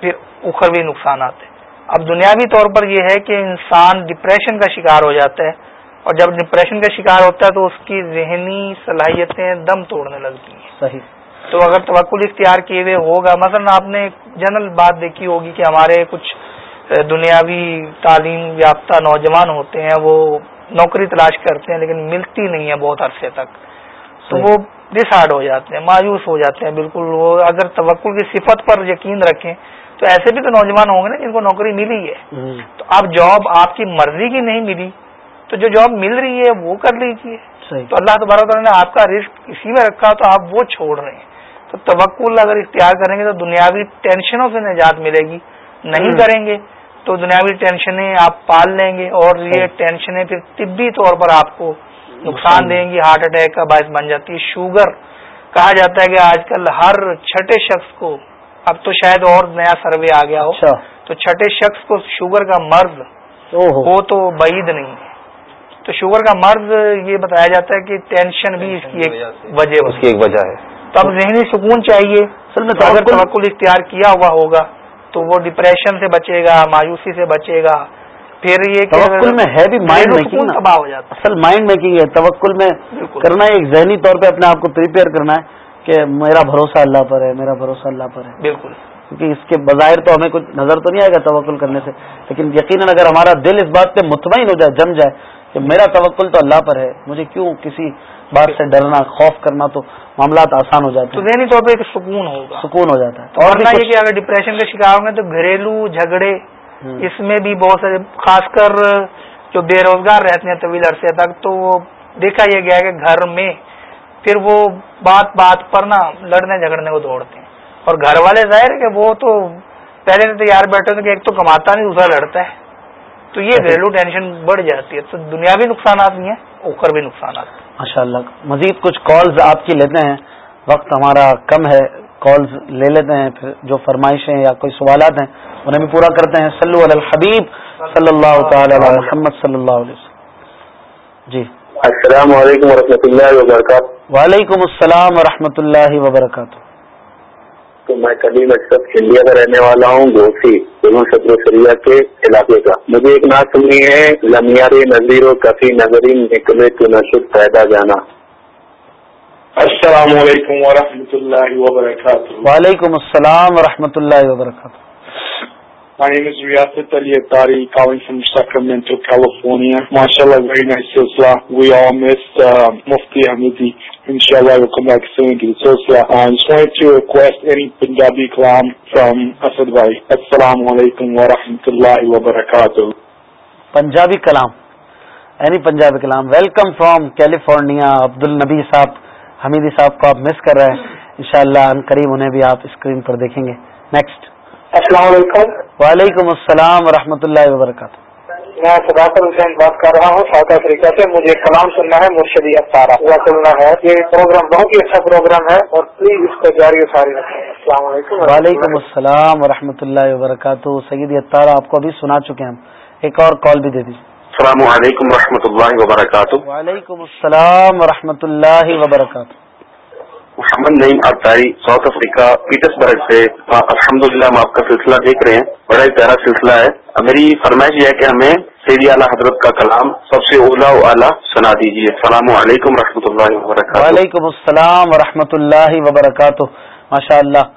پھر اخروی نقصانات ہیں۔ اب دنیاوی طور پر یہ ہے کہ انسان ڈپریشن کا شکار ہو جاتا ہے۔ اور جب ڈپریشن کا شکار ہوتا ہے تو اس کی ذہنی صلاحیتیں دم توڑنے لگتی ہیں۔ صحیح۔ تو اگر توکل اختیار کیے ہوئے ہوگا مثلا آپ نے جنرل بات دیکھی ہوگی کہ ہمارے کچھ دنیاوی تعلیم یافتہ نوجوان ہوتے ہیں وہ نوکری تلاش کرتے ہیں لیکن ملتی نہیں ہے بہت عرصے تک۔ تو وہ ڈس ہارڈ ہو جاتے ہیں مایوس ہو جاتے ہیں بالکل۔ وہ اگر توکل کی صفت پر یقین رکھیں تو ایسے بھی تو نوجوان ہوں گے نا جن کو نوکری ملی ہے۔ تو اب جاب آپ کی مرضی کی نہیں ملی تو جو جاب مل رہی ہے وہ کر لیجیے تو اللہ تبارک تعالیٰ نے آپ کا رسک اسی میں رکھا تو آپ وہ چھوڑ رہے ہیں۔ تو توکل اگر اختیار کریں گے تو دنیاوی ٹینشنوں سے نجات ملے گی۔ نہیں کریں گے تو دنیاوی ٹینشنیں آپ پال لیں گے اور یہ ٹینشنیں پھر طبی طور پر آپ کو نقصان دیں گی ہارٹ اٹیک کا باعث بن جاتی ہے۔ شوگر کہا جاتا ہے کہ آج کل ہر چھٹے شخص کو اب تو شاید اور نیا سروے آ گیا ہو۔ تو چھٹے شخص کو شوگر کا مرض وہ تو بعید نہیں ہے۔ تو شوگر کا مرض یہ بتایا جاتا ہے کہ ٹینشن بھی اس کی ایک وجہ اس کی ایک وجہ ہے۔ تو اب ذہنی سکون چاہیے۔ اگر توکل اختیار کیا ہوا ہوگا تو وہ ڈپریشن سے بچے گا مایوسی سے بچے گا۔ پھر یہ توکل میں ہے بھی مائنڈ میکنگ تباہ ہو جاتا اصل مائنڈ میکنگ ہے۔ توکل میں کرنا ہے ایک ذہنی طور پہ اپنے آپ کو پریپیئر کرنا ہے کہ میرا بھروسہ اللہ پر ہے میرا بھروسہ اللہ پر ہے۔ بالکل۔ کیونکہ اس کے بظاہر تو ہمیں کچھ نظر تو نہیں آئے گا توکل کرنے سے۔ لیکن یقیناً اگر ہمارا دل اس بات پہ مطمئن ہو جائے جم جائے کہ میرا توکل تو اللہ پر ہے مجھے کیوں کسی بات سے ڈرنا خوف کرنا تو معاملات آسان ہو جاتے ہیں۔ تو ذہنی طور پہ ایک سکون ہوگا۔ سکون ہو جاتا ہے۔ اور یہ کہ اگر ڈپریشن کا شکار ہوں گے تو گھریلو جھگڑے اس میں بھی بہت سارے خاص کر جو بے روزگار رہتے ہیں طویل عرصے تک تو وہ دیکھا یہ گیا کہ گھر میں پھر وہ بات بات پر نا لڑنے جھگڑنے کو دوڑتے ہیں۔ اور گھر والے ظاہر کہ وہ تو پہلے سے تیار بیٹھے ہوتے کہ ایک تو کماتا نہیں دوسرا لڑتا ہے۔ تو یہ گھریلو ٹینشن بڑھ جاتی ہے۔ تو دنیاوی نقصانات نہیں ہیں اوکر بھی نقصانات ماشاء اللہ مزید کچھ کالز آپ کی لیتے ہیں. وقت ہمارا کم ہے. کالز لے لیتے ہیں. پھر جو فرمائشیں یا کوئی سوالات ہیں انہیں بھی پورا کرتے ہیں. صلو علی الحبیب صلی اللہ تعالی علی محمد صلی اللہ علیہ وسلم. جی. السلام علیکم و اللہ وبرکاتہ. وعلیکم السلام و اللہ وبرکاتہ. تو میں کلیم اشرف انڈیا کا رہنے والا ہوں گوسی دونوں صدر سریا کے علاقے کا مجھے ایک نعت سنی ہے لمیار نظیر و کفی نظرین نکلے تو نشد پیدا جانا السلام علیکم ورحمۃ اللہ وبرکاتہ وعلیکم السلام ورحمۃ اللہ وبرکاتہ My name is Riyasat Ali Atari, calling from Sacramento, California. MashaAllah, very nice. We all missed uh, Mufti Hamidi. Inshallah, we'll come back soon to the silsila. I uh, just wanted to request any Punjabi kalam from Asad Bhai. Assalamu alaikum wa rahmatullahi wa barakatuh. Punjabi kalam. Any Punjabi kalam. Welcome from California, Abdul Nabi صاحب حمیدی صاحب کو آپ مس کر رہے ہیں انشاءاللہ ان قریب انہیں بھی آپ اسکرین پر دیکھیں گے نیکسٹ السلام علیکم وعلیکم السلام ورحمۃ اللہ وبرکاتہ میں صداقت حسین بات کر رہا ہوں ساؤتھ افریقہ سے۔ مجھے کلام سننا ہے مرشدی اختارہ سننا ہے یہ پروگرام بہت ہی اچھا پروگرام ہے اور پلیز اس کو جاری ساری رکھیں۔ السلام علیکم۔ وعلیکم السلام ورحمۃ اللہ وبرکاتہ۔ سیدی اطارہ آپ کو ابھی سنا چکے ہیں۔ ایک اور کال بھی دے دیجیے السلام علیکم ورحمۃ اللہ وبرکاتہ۔ وعلیکم السلام ورحمۃ اللہ وبرکاتہ۔ محمد نعیم ابتاری ساؤتھ افریقہ پیٹرس برگ سے الحمد للہ ہم آپ کا سلسلہ دیکھ رہے ہیں بڑا ہی پیارا سلسلہ ہے۔ میری فرمائش یہ ہے کہ ہمیں سیدی اعلیٰ حضرت کا کلام سب سے اولا و اعلیٰ سنا دیجیے السلام علیکم و اللہ وبرکاتہ۔ وعلیکم السلام و اللہ وبرکاتہ۔ ماشاء اللہ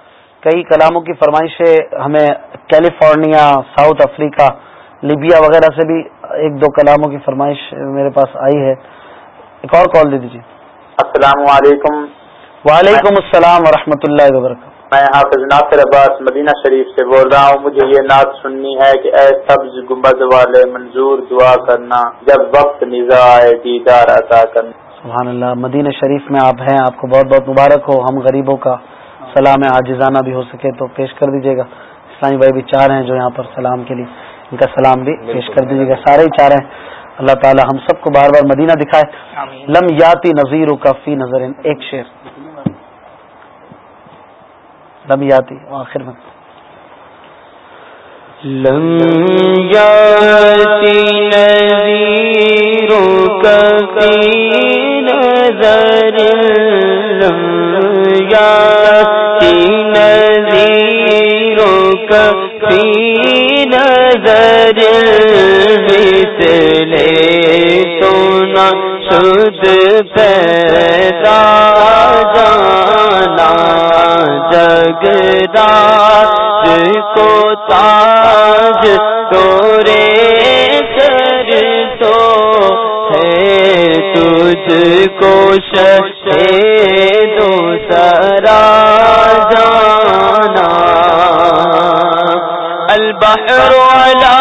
کئی کلاموں کی فرمائشیں ہمیں کیلیفورنیا ساؤتھ افریقہ لیبیا وغیرہ سے بھی ایک دو کلاموں کی فرمائش میرے پاس آئی ہے۔ ایک اور کال دے دیجیے السلام علیکم۔ وعلیکم السلام ورحمۃ اللہ وبرکاتہ۔ میں حافظ ناصر عباس مدینہ شریف سے بول رہا ہوں مجھے یہ نعت سننی ہے کہ اے سبز گنبد والے منظور دعا کرنا جب وقت نظا آئے دیدار عطا کرنا۔ سبحان اللہ مدینہ شریف میں آپ ہیں آپ کو بہت بہت مبارک ہو ہم غریبوں کا سلام عاجزانہ بھی ہو سکے تو پیش کر دیجیے گا۔ اسلامی بھائی بھی چار ہیں جو یہاں پر سلام کے لیے ان کا سلام بھی پیش کر دیجیے گا۔ سارے ہی چار ہیں۔ اللہ تعالی ہم سب کو بار بار مدینہ دکھائے۔ لم یاتی نظیر و کفی نظر ایک شیر لم یاتی آخر میں۔ لم یاتی نذیر کفی نظر، لم یاتی نذیر کفی نظر، مثل تو نہ شد پیدا جانا۔ جگراج کو تاج تورے سر تو ہے تجھ کو شے دو سرا جانا۔ البحر على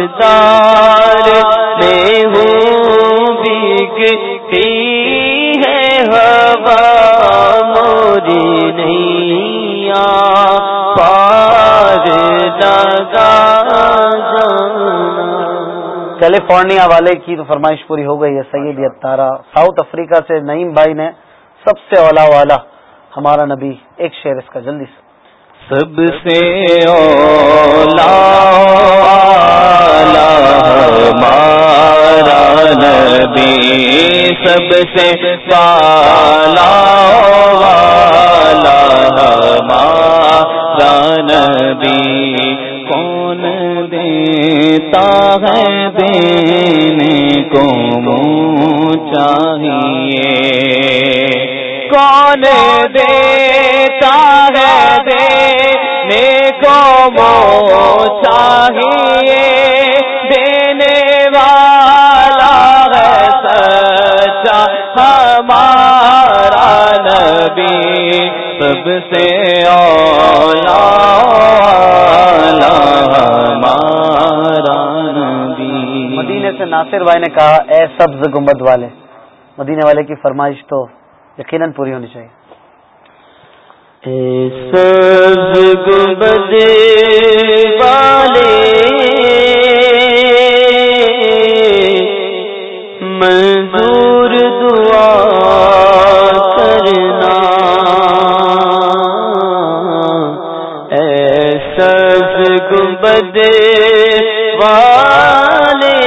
مجدار میں ہوں بگتی ہے ہوا موری نہیں پار لگا کیلیفورنیا والے کی تو فرمائش پوری ہو گئی ہے سید اتارا ساؤتھ افریقہ سے نعیم بھائی نے سب سے اولا والا ہمارا نبی ایک شعر اس کا جلدی سے۔ سب سے اولا نبی سب سے پالا والا ہمارا نبی کون دیتا ہے دینے کو چاہیے؟ کون دیتا ہے دینے کو چاہیے؟ نبی سب سے اولا مدینے سے ناصر بھائی نے کہا اے سبز گنبد والے مدینے والے کی فرمائش تو یقیناً پوری ہونی چاہیے۔ سبز گنبد والے منظور گنبد والے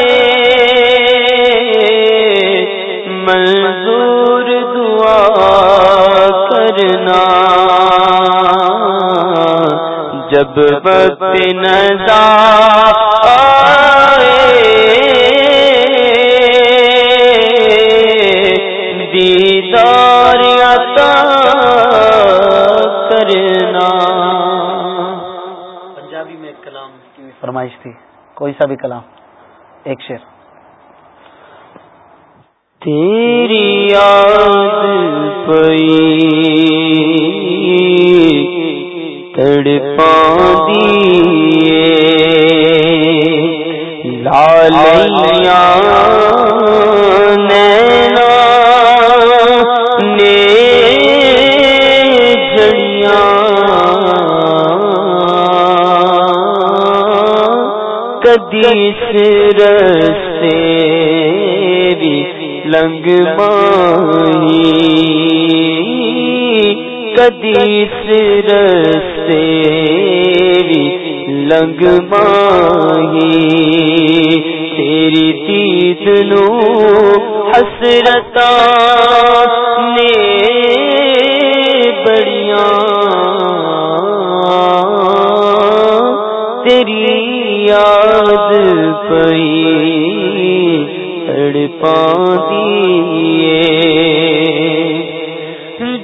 منظور دعا کرنا جب وقت نظا دیدار کی فرمائش تھی۔ کوئی سا بھی کلام۔ ایک شعر۔ تیری یاد پئی، تڑپا دیے لالیاں جڑیاں کدی سر لنگ ماہی۔ کدی سر سے لنگ ماہی۔ تیری دید نو حسرتا پئی تڑپا دیے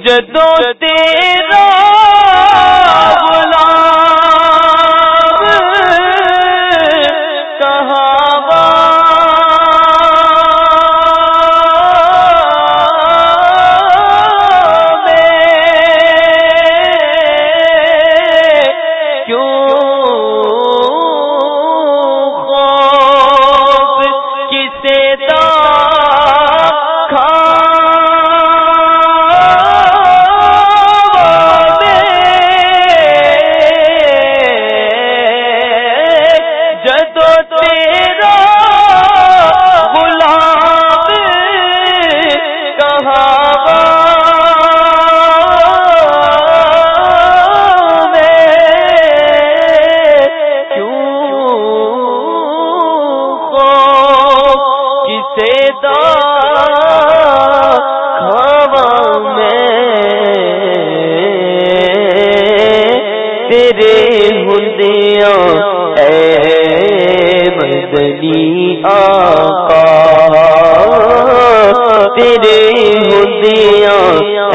جدو تیرا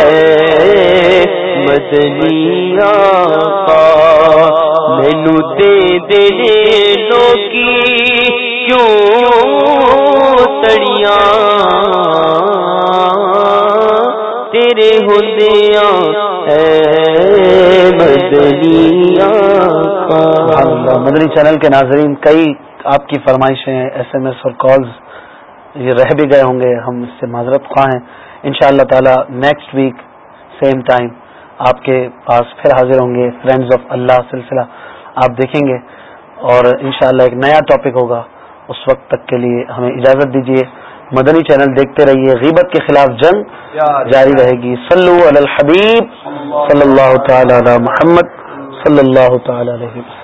اے مدنی آقا مینو دے دے لوکی کیوں تڑیاں؟ تیرے ہندیاں مدنی چینل کے ناظرین کئی آپ کی فرمائشیں ایس ایم ایس اور کالز یہ رہ بھی گئے ہوں گے ہم اس سے معذرت خواہ ہیں۔ ان شاء اللہ تعالی نیکسٹ ویک سیم ٹائم آپ کے پاس پھر حاضر ہوں گے فرینڈز آف اللہ سلسلہ. آپ دیکھیں گے اور انشاءاللہ ایک نیا ٹاپک ہوگا. اس وقت تک کے لیے ہمیں اجازت دیجیے مدنی چینل دیکھتے رہیے. غیبت کے خلاف جنگ جاری رہے گی. صلو علی الحبیب. صلی اللہ تعالی علی محمد. صلی اللہ تعالی علیہ وسلم.